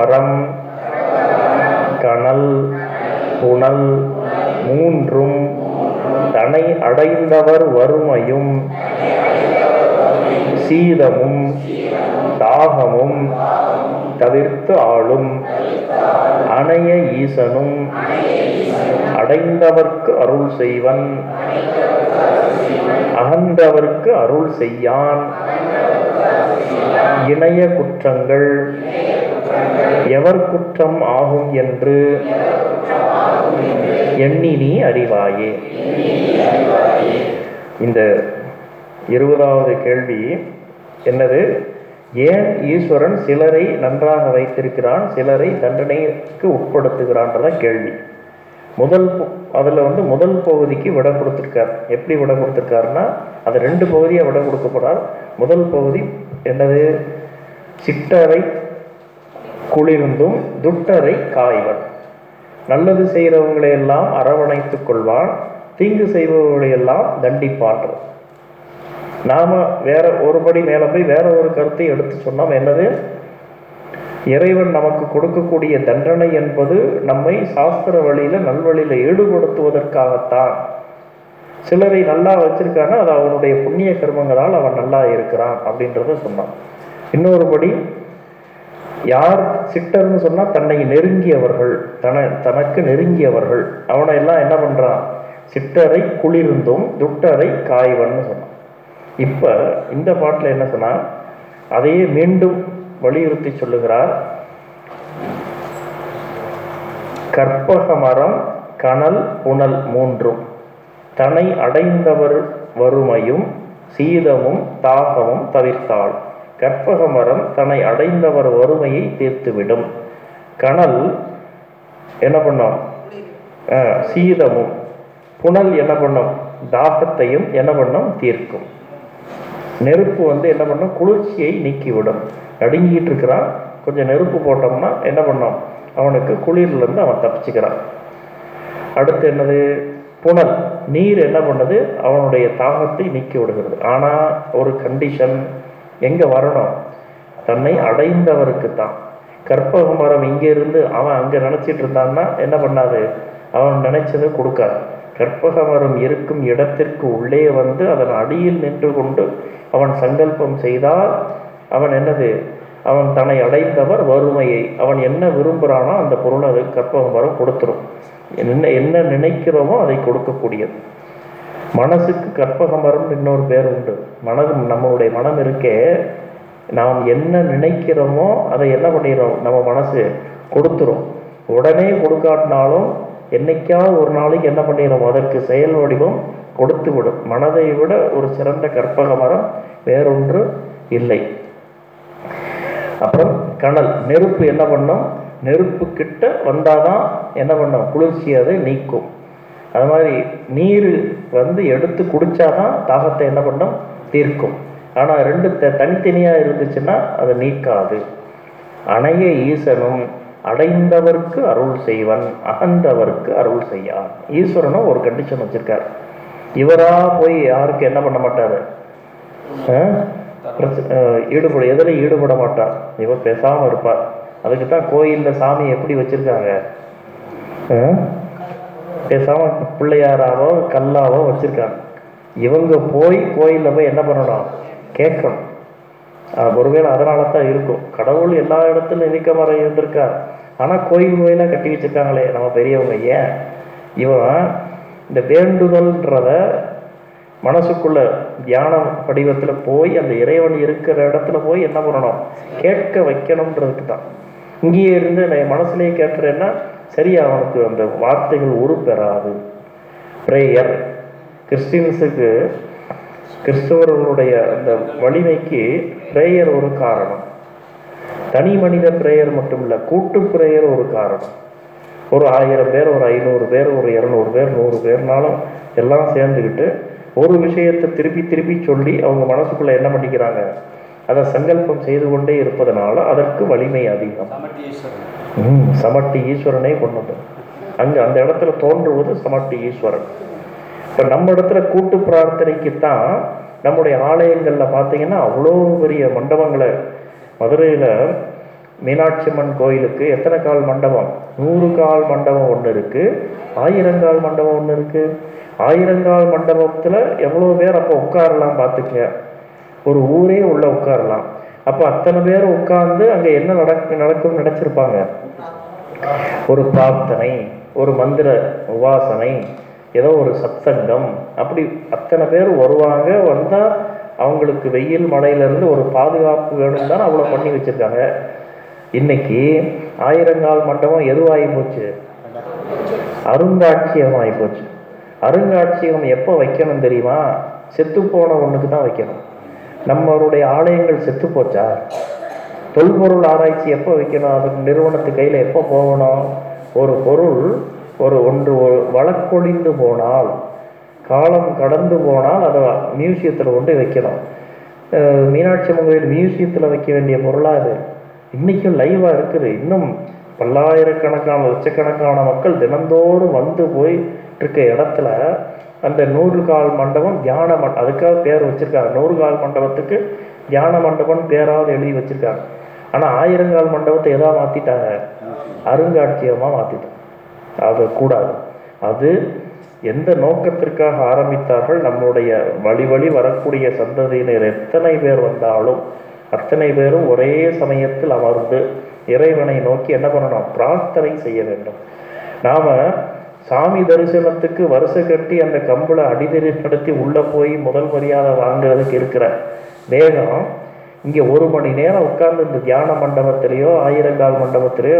மரம் கனல் புனல் மூன்றும் தனை அடைந்தவர் வறுமையும் சீதமும் தாகமும் தவிர்த்து ஆளும் அணைய ஈசனும் அடைந்தவர்க்கு அருள் செய்வன். அகன்றவர்க்கு அருள் செய்யான். இணைய குற்றங்கள் எவர் குற்றம் ஆகும் என்று எண்ணி நீ அறிவாயே. இந்த இருபதாவது கேள்வி என்னது? ஏன் ஈஸ்வரன் சிலரை நன்றாக வைத்திருக்கிறான் சிலரை தண்டனைக்கு உட்படுத்துகிறான்றத கேள்வி. முதல் அதில் வந்து முதல் பகுதிக்கு விட கொடுத்துருக்கார். எப்படி விட கொடுத்துருக்காருன்னா அது ரெண்டு பகுதியாக விட கொடுக்கப்படால் முதல் பகுதி என்னது? சிட்டரை குளிர்ந்தும் துட்டரை காய்வன் நல்லது செய்கிறவங்களை எல்லாம் அரவணைத்துக் கொள்வான் தீங்கு செய்பவர்களை எல்லாம் தண்டிப்பான். நாம வேற ஒருபடி மேல போய் வேற ஒரு கருத்தை எடுத்து சொன்னோம். என்னது? இறைவன் நமக்கு கொடுக்கக்கூடிய தண்டனை என்பது நம்மை சாஸ்திர வழியில நல்வழியில ஈடுபடுத்துவதற்காகத்தான். சிலரை நல்லா வச்சிருக்காங்க அது அவனுடைய புண்ணிய கர்மங்களால் அவன் நல்லா இருக்கிறான் அப்படின்றத சொன்னான். இன்னொருபடி யார் சிட்டர்னு சொன்னால் தன்னை நெருங்கியவர்கள் தன தனக்கு நெருங்கியவர்கள். அவனை எல்லாம் என்ன பண்ணுறான் சிட்டரை குளிர்ந்தும் துட்டரை காய்வன்னு சொன்னான். இப்போ இந்த பாட்டில் என்ன சொன்னால் அதையே மீண்டும் வலியுறுத்தி சொல்லுகிறார். கற்பக மரம் கனல் புனல் மூன்றும் தனை அடைந்தவர் வறுமையும் சீதமும் தாகமும் தவிர்த்தாள். கற்பக மரம் தன்னை அடைந்தவர் வறுமையை தீர்த்துவிடும். கணல் என்ன பண்ணும்? சீதமும். புனல் என்ன பண்ணும்? தாகத்தையும் என்ன பண்ணும்? தீர்க்கும். நெருப்பு வந்து என்ன பண்ணும்? குளிர்ச்சியை நீக்கிவிடும். நடுங்கிட்டு இருக்கிறான். கொஞ்சம் நெருப்பு போட்டோம்னா என்ன பண்ணோம்? அவனுக்கு குளிர்லேருந்து அவன் தப்பிச்சுக்கிறான். அடுத்து என்னது? புனல். நீர் என்ன பண்ணுது? அவனுடைய தாகத்தை நீக்கி விடுகிறது. ஆனால் ஒரு கண்டிஷன் எங்கே வரணும்? தன்னை அடைந்தவருக்கு தான் கற்பக மரம் இங்கே இருந்து அவன் அங்கே நினச்சிட்டு இருந்தான்னா என்ன பண்ணாது? அவன் நினைச்சதை கொடுக்காது. கற்பக மரம் இருக்கும் இடத்திற்கு உள்ளே வந்து அதன் அடியில் நின்று கொண்டு அவன் சங்கல்பம் செய்தால் அவன் என்னது? அவன் தன்னை அடைந்தவர் வறுமையை அவன் என்ன விரும்புகிறானோ அந்த பொருளை அது கற்பக மரம் கொடுத்துரும். என்ன என்ன நினைக்கிறோமோ அதை கொடுக்கக்கூடியது. மனசுக்கு கற்பக மரம்னு இன்னொரு பேர் உண்டு. மனது நம்மளுடைய மனம் இருக்கே நாம் என்ன நினைக்கிறோமோ அதை என்ன பண்ணிடுறோம்? நம்ம மனசு கொடுத்துரும். உடனே கொடுக்காட்டினாலும் என்னைக்காவது ஒரு நாளைக்கு என்ன பண்ணிடுறோம்? அதற்கு செயல் வடிவம் கொடுத்து விடும் மனதை விட ஒரு சிறந்த கற்பக மரம் வேறொன்று இல்லை. அப்புறம் கணல் நெருப்பு என்ன பண்ணும்? நெருப்பு கிட்ட வந்தாதான் என்ன பண்ணும்? குளிர்ச்சி அதை நீக்கும். அது மாதிரி நீர் வந்து எடுத்து குடித்தாதான் தாகத்தை என்ன பண்ணும்? தீர்க்கும். ஆனால் ரெண்டு த- தனித்தனியாக இருந்துச்சுன்னா அதை நீக்காது. அணைய ஈசனும் அடைந்தவர்க்கு அருள் செய்வன் அகந்தவர்க்கு அருள் செய்யான். ஈஸ்வரனும் ஒரு கண்டிஷன் வச்சிருக்கார். இவரா போய் யாருக்கு என்ன பண்ண மாட்டாரு? ஈடுபட எதில் ஈடுபட மாட்டார். இவர் பேசாமல் இருப்பார். அதுக்கு தான் கோயிலில் சாமி எப்படி வச்சிருக்காங்க? பேசாமல் பேசாம பிள்ளையாராவோ கல்லாவோ வச்சிருக்காங்க. இவங்க போய் கோயில்ல போய் என்ன பண்ணணும்? கேட்கணும். ஒருவேளை அதனால தான் இருக்கும். கடவுள் எல்லா இடத்துலையும் இருக்க மாதிரி இருந்திருக்கார். ஆனால் கோயில் கோயிலாக கட்டி வச்சிருக்காங்களே நம்ம பெரியவங்க. ஏன்? இவன் இந்த வேண்டுதல்ன்றத மனசுக்குள்ள தியான படிவத்தில் போய் அந்த இறைவன் இருக்கிற இடத்துல போய் என்ன பண்ணணும்? கேட்க வைக்கணுன்றதுக்கு தான் இங்கேயே இருந்து நான் மனசுலேயே கேட்டுறேன்னா சரியா அவனுக்கு அந்த வார்த்தைகள் உருப்பெறாது ப்ரேயர் கிறிஸ்டின்ஸுக்கு கிறிஸ்தவர்களுடைய அந்த வலிமைக்கு ப்ரேயர் ஒரு காரணம். தனி மனித பிரேயர் மட்டும் இல்லை கூட்டு பிரேயர் ஒரு காரணம். ஒரு ஆயிரம் பேர் ஒரு ஐநூறு பேர் ஒரு இரநூறு பேர் நூறு பேர்னாலும் எல்லாம் சேர்ந்துக்கிட்டு ஒரு விஷயத்தை திருப்பி திருப்பி சொல்லி அவங்க மனசுக்குள்ளே என்ன பண்ணிக்கிறாங்க? அதை சங்கல்பம் செய்து கொண்டே இருப்பதனால அதற்கு வலிமை அதிகம். சமட்டி ஈஸ்வரன். ம், சமட்டி ஈஸ்வரனே கொண்டு அங்க அந்த இடத்துல தோன்றுவது சமட்டி ஈஸ்வரன். இப்ப நம்ம இடத்துல கூட்டு பிரார்த்தனைக்கு தான் நம்முடைய ஆலயங்கள்ல பார்த்தீங்கன்னா அவ்வளோ பெரிய மண்டபங்களை மதுரையில மீனாட்சி அம்மன் கோயிலுக்கு எத்தனை கால் மண்டபம்? நூறு கால் மண்டபம் ஒன்று இருக்கு. ஆயிரங்கால் மண்டபம் ஒன்று இருக்கு. ஆயிரங்கால் மண்டபத்துல எவ்வளோ பேர் அப்போ உட்காரலாம் பார்த்துக்க ஒரு ஊரே உள்ள உட்காரலாம். அப்போ அத்தனை பேர் உட்கார்ந்து அங்க என்ன நடக்க நடக்கும்னு நினைச்சிருப்பாங்க? ஒரு பிரார்த்தனை ஒரு மந்திர உபாசனை ஏதோ ஒரு சத்சங்கம். அப்படி அத்தனை பேர் வருவாங்க வந்தா அவங்களுக்கு வெயில் மழையிலேருந்து ஒரு பாதுகாப்பு வேணும் தான் அவ்வளோ பண்ணி வச்சிருக்காங்க. இன்னைக்கு ஆயிரங்கால் மண்டபம் எதுவாகி போச்சு? அருங்காட்சியகம் ஆகி போச்சு. அருங்காட்சியகம் எப்போ வைக்கணும் தெரியுமா? செத்து போன ஒண்ணுக்கு தான் வைக்கணும். நம்மளுடைய ஆலயங்கள் செத்து போச்சா? தொல்பொருள் ஆராய்ச்சி எப்போ வைக்கணும்? அதுக்கு நிறுவனத்து கையில் எப்போ போகணும்? ஒரு பொருள் ஒரு ஒன்று ஒரு வழக்கொழிந்து போனால் காலம் கடந்து போனால் அதை மியூசியத்தில் கொண்டு வைக்கணும். மீனாட்சி அம்மன் கோயில் மியூசியத்தில் வைக்க வேண்டிய பொருளாக அது இன்னைக்கும் லைவாக இருக்குது. இன்னும் பல்லாயிரக்கணக்கான லட்சக்கணக்கான மக்கள் தினந்தோறும் வந்து போய் இருக்க இடத்துல அந்த நூறு கால் மண்டபம் தியான மண்டபம் அதுக்காக பேர் வச்சிருக்காங்க. நூறு கால் மண்டபத்துக்கு தியான மண்டபம் பேராவது எழுதி வச்சிருக்காங்க. ஆனால் ஆயிரங்கால் மண்டபத்தை எதா மாற்றிட்டாங்க அருங்காட்சியகமாக மாற்றிட்டோம் அது கூடாது. அது எந்த நோக்கத்திற்காக ஆரம்பித்தார்கள்? நம்முடைய வழி வழி வரக்கூடிய சந்ததியினர் எத்தனை பேர் வந்தாலும் அத்தனை பேரும் ஒரே சமயத்தில் அமர்ந்து இறைவனை நோக்கி என்ன பண்ணணும்? பிரார்த்தனை செய்ய வேண்டும். நாம் சாமி தரிசனத்துக்கு வருஷ கட்டி அந்த கம்பளை அடிதறி நடத்தி உள்ளே போய் முதல் மரியாதை வாங்குறதுக்கு இருக்கிற வேகம் இங்கே ஒரு மணி நேரம் உட்கார்ந்து இந்த தியான மண்டபத்திலேயோ ஆயிரங்கால் மண்டபத்திலேயோ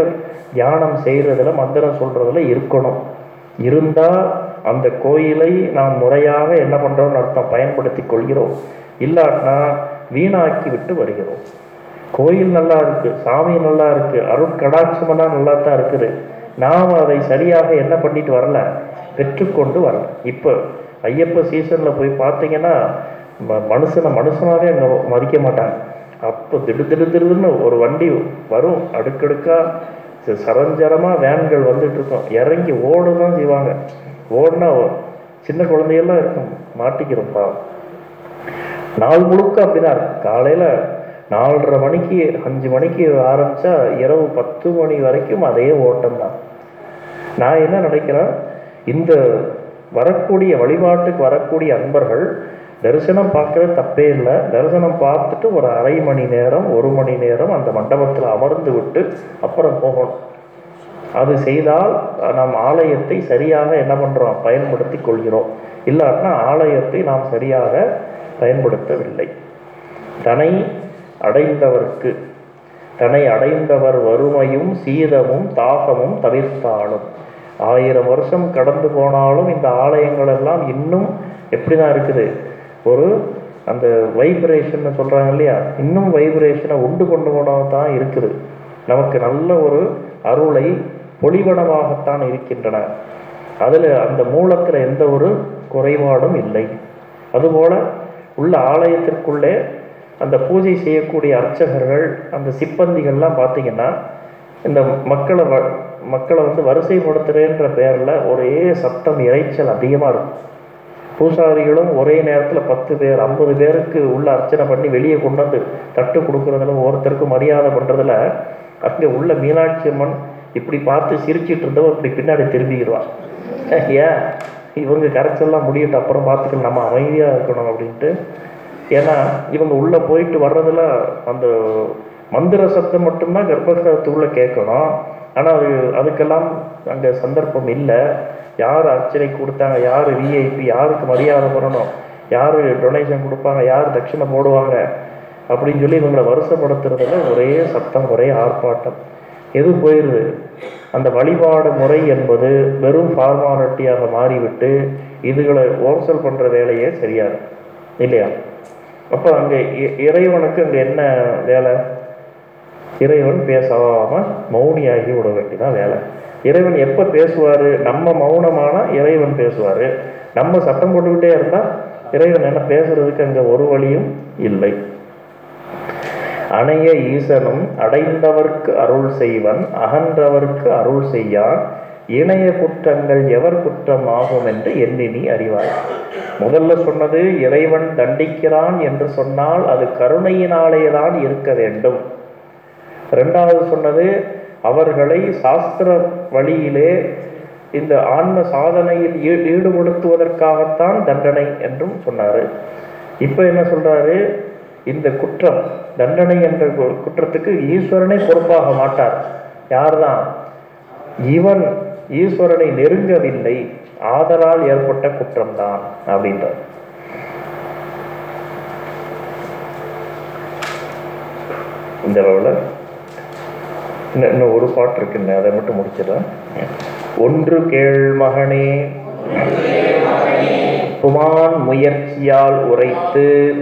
தியானம் செய்கிறதுல மந்திரம் சொல்கிறதுல இருக்கணும். இருந்தால் அந்த கோயிலை நாம் முறையாக என்ன பண்ணுறோன்னு அர்த்தம் பயன்படுத்தி கொள்கிறோம். இல்லாட்டினா வீணாக்கி விட்டு வருகிறோம். கோயில் நல்லா இருக்குது சாமி நல்லா இருக்குது அருட்கடாட்சமெல்லாம் நல்லா தான் இருக்குது. நாம் அதை சரியாக என்ன பண்ணிட்டு வரல? பெற்றுக்கொண்டு வரல. இப்போ ஐயப்ப சீசனில் போய் பார்த்தீங்கன்னா ம- மனுஷனை மனுஷனாகவே அங்கே மதிக்க மாட்டாங்க. அப்போ திடு திடு திடுன்னு ஒரு வண்டி வரும். அடுக்கடுக்காக ச- வேன்கள் வந்துட்டு இறங்கி ஓட தான் செய்வாங்க. ஓடினா சின்ன குழந்தையெல்லாம் இருக்கும். மாட்டிக்கிறோம்ப்பா நாள் முழுக்க அப்படிதான் இருக்கும். காலையில் நாலரை மணிக்கு அஞ்சு மணிக்கு ஆரம்பித்தா இரவு பத்து மணி வரைக்கும் அதே ஓட்டம் தான் நான் என்ன நினைக்கிறேன்? இந்த வரக்கூடிய வழிபாட்டுக்கு வரக்கூடிய அன்பர்கள் தரிசனம் பார்க்கறது தப்பே இல்லை. தரிசனம் பார்த்துட்டு ஒரு அரை மணி நேரம் ஒரு மணி நேரம் அந்த மண்டபத்தில் அமர்ந்து விட்டு அப்புறம் போகணும். அது செய்தால் நாம் ஆலயத்தை சரியாக என்ன பண்ணுறோம் பயன்படுத்தி கொள்கிறோம். இல்லாட்டினா ஆலயத்தை நாம் சரியாக பயன்படுத்தவில்லை. தனை அடைந்தவர்க்கு. தன்னை அடைந்தவர் வறுமையும் சீதமும் தாகமும் தவிர்த்தாலும். ஆயிரம் வருஷம் கடந்து போனாலும் இந்த ஆலயங்கள் எல்லாம் இன்னும் எப்படிதான் இருக்குது? ஒரு அந்த வைப்ரேஷன் சொல்றாங்க இல்லையா? இன்னும் வைப்ரேஷனை உண்டு கொண்டு போனதான் தான் இருக்குது. நமக்கு நல்ல ஒரு அருளை பொலிவனமாகத்தான் இருக்கின்றன. அதில் அந்த மூலத்தில் எந்த ஒரு குறைபாடும் இல்லை. அதுபோல உள்ள ஆலயத்திற்குள்ளே அந்த பூஜை செய்யக்கூடிய அர்ச்சகர்கள் அந்த சிப்பந்திகள்லாம் பார்த்தீங்கன்னா இந்த மக்களை வ மக்களை வந்து வரிசைப்படுத்துறேன்ற பேரில் ஒரே சத்தம் இரைச்சல் அதிகமாக இருக்கும். பூசாரிகளும் ஒரே நேரத்தில் பத்து பேர் ஐம்பது பேருக்கு உள்ள அர்ச்சனை பண்ணி வெளியே கொண்டு வந்து தட்டு கொடுக்குறதுல ஒவ்வொருத்தருக்கும் மரியாதை பண்ணுறதுல அங்கே உள்ள மீனாட்சி அம்மன் இப்படி பார்த்து சிரிச்சிட்டு இருந்தவ இப்படி பின்னாடி திரும்பிடுவான். ஏன்? இவங்க கரைச்செல்லாம் முடியட்டு அப்புறம் பார்த்துக்கணும் நம்ம அமைதியாக இருக்கணும் அப்படின்ட்டு ஏன்னா இவங்க உள்ளே போயிட்டு வர்றதுல அந்த மந்திர சத்தம் மட்டும்தான் கர்ப்பகிரகத்துக்குள்ளே கேட்கணும். ஆனால் அது அதுக்கெல்லாம் அங்கே சந்தர்ப்பம் இல்லை. யார் அர்ச்சனை கொடுத்தாங்க? யார் விஐபி யாருக்கு மரியாதை பண்ணணும்? யார் டொனேஷன் கொடுப்பாங்க? யார் தட்சிணை போடுவாங்க? அப்படின்னு சொல்லி இவங்களை வருஷப்படுத்துறதுல ஒரே சத்தம் ஒரே ஆர்ப்பாட்டம். எது போயிடுது அந்த வழிபாடு முறை என்பது வெறும் ஃபார்மாலிட்டியாக மாறிவிட்டு இதுகளை ஓர்சல் பண்ணுற வேலையே சரியாது. இல்லையா? அப்போ அங்கே இ- இறைவனுக்கு அங்கே என்ன வேலை? இறைவன் பேசாம மௌனியாகி விட வேண்டியதான் வேலை. இறைவன் எப்போ பேசுவார்? நம்ம மௌனமானா இறைவன் பேசுவார். நம்ம சத்தம் போட்டுக்கிட்டே இருந்தால் இறைவன் என்ன பேசுறதுக்கு அங்கே ஒரு வழியும் இல்லை. அணைய ஈசனும் அடைந்தவர்க்கு அருள் செய்வன் அகன்றவர்க்கு அருள் செய்யான் இணைய குற்றங்கள் எவர் குற்றம் ஆகும் என்று எண்ணி நீ அறிவாய். முதல்ல சொன்னது இறைவன் தண்டிக்கிறான் என்று சொன்னால் அது கருணையினாலே தான் இருக்க வேண்டும். ரெண்டாவது சொன்னது அவர்களை சாஸ்திர வழியிலே இந்த ஆன்ம சாதனையில் ஈடுபடுத்துவதற்காகத்தான் தண்டனை என்றும் சொன்னாரு. இப்போ என்ன சொல்றாரு? இந்த குற்றம் தண்டனை என்ற கு- குற்றத்துக்கு ஈஸ்வரனே பொறுப்பாக மாட்டார். யார்தான்? இவன் ஈஸ்வரனை நெருங்கவில்லை. ஆதலால் ஏற்பட்ட குற்றம்தான் அப்படின்றார். இந்த அளவில் இன்னும் ஒரு பாட்டு இருக்குன்னு அதை மட்டும் முடிச்சிடலாம். ஒன்று கேள் மகனே. புமான் முயற்சியால் உரைத்து.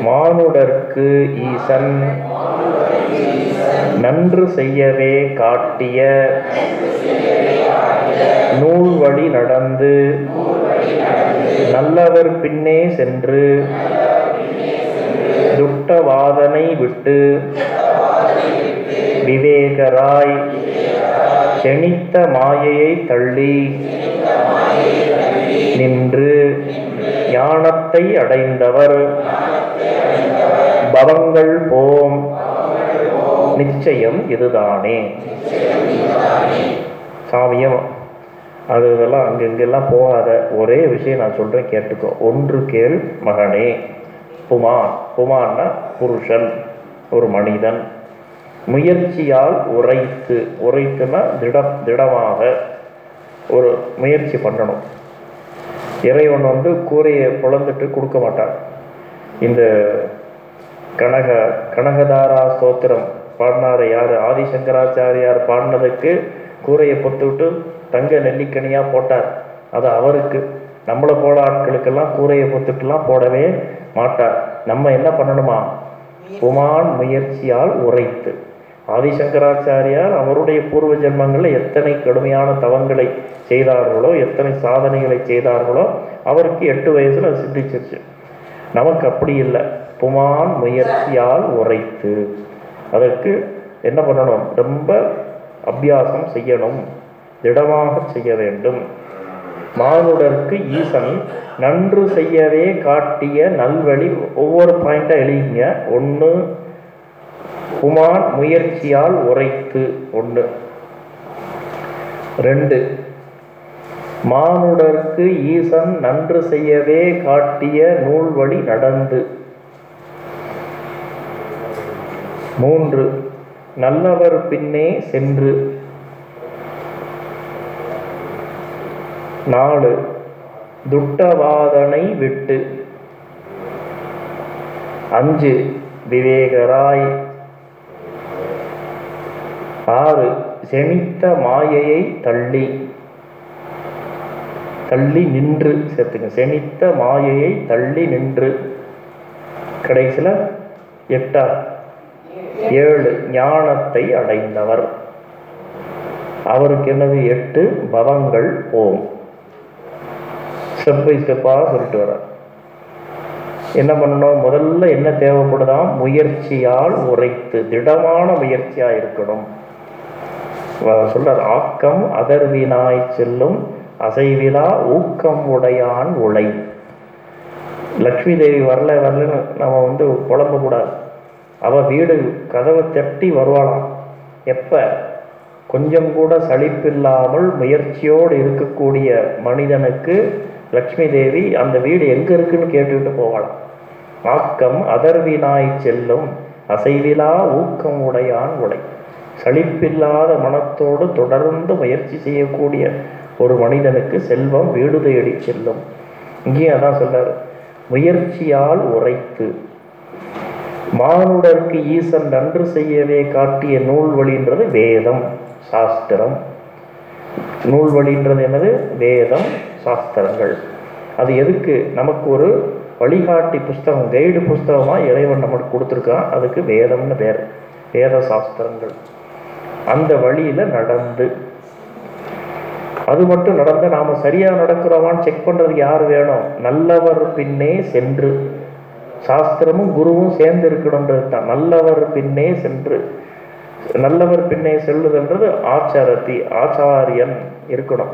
மானுடர்க்கு ஈசன். நன்று செய்யவே காட்டிய நூல் வழி நடந்து நல்லவர் பின்னே சென்று துட்டவாதனை விட்டு விவேகராய் செணித்த மாயையை தள்ளி நின்று ஞானத்தை அடைந்தவர். பவங்கள் போம் நிச்சயம் இதுதானே. சாமியம் அது இதெல்லாம் அங்கெங்கெல்லாம் போகாத ஒரே விஷயம் நான் சொல்கிறேன் கேட்டுக்கோ. ஒன்று கேள் மகனே. புமான். புமான்னா புருஷன் ஒரு மனிதன். முயற்சியால் உரைத்து உரைத்துனா திட திடமாக ஒரு முயற்சி பண்ணணும். இறைவன் வந்து கூரையை புலந்துட்டு கொடுக்க மாட்டான். இந்த கனக கனகதாரா ஸ்தோத்திரம் பாடினாரு யார்? ஆதிசங்கராச்சாரியார் பாடினதுக்கு கூரையை பொத்து விட்டு தங்க நெல்லிக்கனியாக போட்டார். அது அவருக்கு. நம்மளை போல ஆட்களுக்கெல்லாம் கூரையை பொத்துட்டுலாம் போடவே மாட்டார். நம்ம என்ன பண்ணணுமா? புமான் முயற்சியால் உரைத்து. ஆதிசங்கராச்சாரியார் அவருடைய பூர்வ ஜென்மங்களில் எத்தனை கடுமையான தவங்களை செய்தார்களோ எத்தனை சாதனைகளை செய்தார்களோ அவருக்கு எட்டு வயசுல அது சித்திச்சிருச்சு. நமக்கு அப்படி இல்லை. புமான் முயற்சியால் உரைத்து. அதற்கு என்ன பண்ணணும்? ரொம்ப அபியாசம் செய்யணும். திடமாக செய்ய வேண்டும். மானுடர்க்கு ஈசன் நன்று செய்யவே காட்டிய நல்வழி ஒவ்வொரு பாயிண்டா எழுதிங்க. ஒன்று குமான் முயற்சியால் உரைத்து. ஒன்று ரெண்டு மானுடர்க்கு ஈசன் நன்று செய்யவே காட்டிய நூல்வழி நடந்து. மூன்று. நல்லவர் பின்னே சென்று. நாலு. துட்டவாதனை விட்டு. அஞ்சு. விவேகராய். ஆறு. செமித்த மாயையை தள்ளி. தள்ளி நின்று. சேர்த்துங்க. செமித்த மாயையை தள்ளி நின்று. கடைசியில் எட்டா? ஏழு ஞானத்தை அடைந்தவர். அவருக்கு என்னது? எட்டு பவங்கள் ஓம். ஸ்டெப் பை ஸ்டெப்பாக சொல்லிட்டு வர என்ன பண்ணணும்? முதல்ல என்ன தேவைப்படுதாம் முயற்சியால் உரைத்து திடமான முயற்சியா இருக்கணும். வ- சொல்றார் ஆக்கம் அதர்வினாய் செல்லும் அசைவிலா ஊக்கம் உடையான் உழை. லக்ஷ்மி தேவி வரல வரலன்னு நம்ம வந்து புலம்ப அவள் வீடு கதவை தட்டி வருவாளாம். எப்போ? கொஞ்சம் கூட சளிப்பில்லாமல் முயற்சியோடு இருக்கக்கூடிய மனிதனுக்கு லக்ஷ்மி தேவி அந்த வீடு எங்கே இருக்குன்னு கேட்டுக்கிட்டு போகலாம் ஆக்கம் அதர்வினாய் செல்லும் அசைவிலா ஊக்கம் உடையான் உடை. சளிப்பில்லாத மனத்தோடு தொடர்ந்து முயற்சி செய்யக்கூடிய ஒரு மனிதனுக்கு செல்வம் வீடு தேடி செல்லும். இங்கேயும் அதான் சொல்றாரு. முயற்சியால் உரைத்து மானுடர்க்கு ஈசன் நன்று செய்யவே காட்டிய நூல் வழின்றது வேதம் சாஸ்திரம். நூல் வழின்றது என்னது? வேதம் சாஸ்திரங்கள். அது எதுக்கு? நமக்கு ஒரு வழிகாட்டி புஸ்தகம் கைடு புஸ்தகமாக இறைவன் நமக்கு கொடுத்துருக்கான் அதுக்கு வேதம்னு பேர். வேத சாஸ்திரங்கள். அந்த வழியில் நடந்து. அது மட்டும் நடந்த நாம் சரியாக நடக்கிறோமான்னு செக் பண்ணுறதுக்கு யார் வேணும்? நல்லவர் பின்னே சென்று. சாஸ்திரமும் குருவும் சேர்ந்து இருக்கணுன்றது தான். நல்லவர் பின்னே சென்று நல்லவர் பின்னே செல்லுதல்ன்றது ஆச்சாரத்தி ஆச்சாரியன் இருக்கணும்.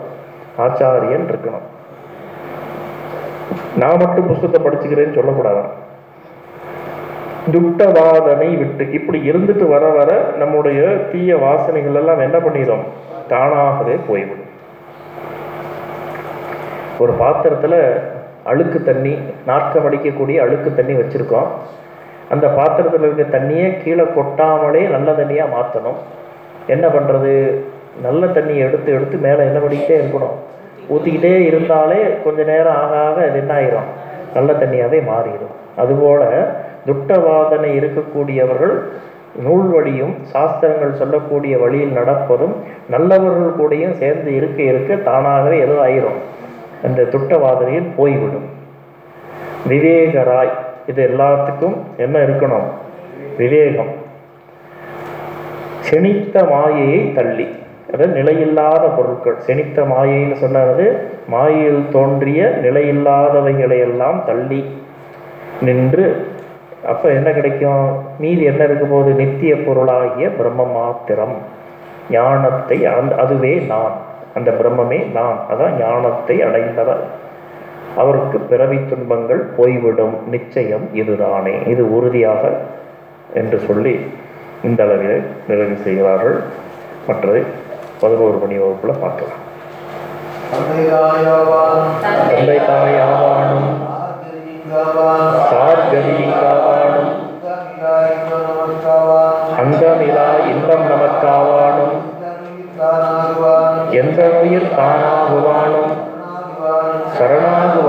ஆச்சாரியன் இருக்கணும். நான் மட்டும் புஸ்தத்தை படிச்சுக்கிறேன்னு சொல்லக்கூடாதான். துட்டவாதனை விட்டு இப்படி இருந்துட்டு வர வர நம்முடைய தீய வாசனைகள் எல்லாம் என்ன பண்ணிடும் தானாகவே போய்விடும். ஒரு பாத்திரத்துல அழுக்கு தண்ணி நாற்றம் அடிக்கக்கூடிய அழுக்கு தண்ணி வச்சுருக்கோம். அந்த பாத்திரத்தில் இருக்க தண்ணியை கீழே கொட்டாமலே நல்ல தண்ணியாக மாற்றணும் என்ன பண்ணுறது நல்ல தண்ணியை எடுத்து எடுத்து மேலே என்ன பண்ணிக்கிட்டே இருக்கணும்? ஊற்றிக்கிட்டே இருந்தாலே கொஞ்ச நேரம் ஆக ஆக அது என்ன ஆயிரும்? நல்ல தண்ணியாகவே மாறிடும். அதுபோல் துட்டவாதனை இருக்கக்கூடியவர்கள் நூல் வழியும் சாஸ்திரங்கள் சொல்லக்கூடிய வழியில் நடப்பதும் நல்லவர்கள் கூடயும் சேர்ந்து இருக்க இருக்க தானாகவே எதுவும் ஆயிரும். அந்த துட்டவாதனையில் போய்விடும். விவேகராய் இது எல்லாத்துக்கும் என்ன இருக்கணும்? விவேகம். செனித்த மாயையை தள்ளி. அதாவது நிலையில்லாத பொருட்கள். செனித்த மாயைன்னு சொன்னது மாயையில் தோன்றிய நிலையில்லாதவைகளை எல்லாம் தள்ளி நின்று அப்ப என்ன கிடைக்கும்? மீதி என்ன இருக்க போது நித்திய பொருளாகிய பிரம்ம மாத்திரம். ஞானத்தை அந்த அதுவே நான். அந்த பிரம்மமே நான். அதான் ஞானத்தை அடைந்தவர் அவருக்கு பிறவி துன்பங்கள் போய்விடும். நிச்சயம் இதுதானே. இது உறுதியாக என்று சொல்லி இந்த அளவில் நிறைவு செய்கிறார்கள். மற்றதை பதினோரு மணி வகுப்பில் பார்க்கலாம். தந்தை தாயாவானும் சார்கதிகாவானும் அங்கமிலா இன்பம் நமக்காவானும் எந்த உயிர் தானாகுவானும் சரணாகுவானும்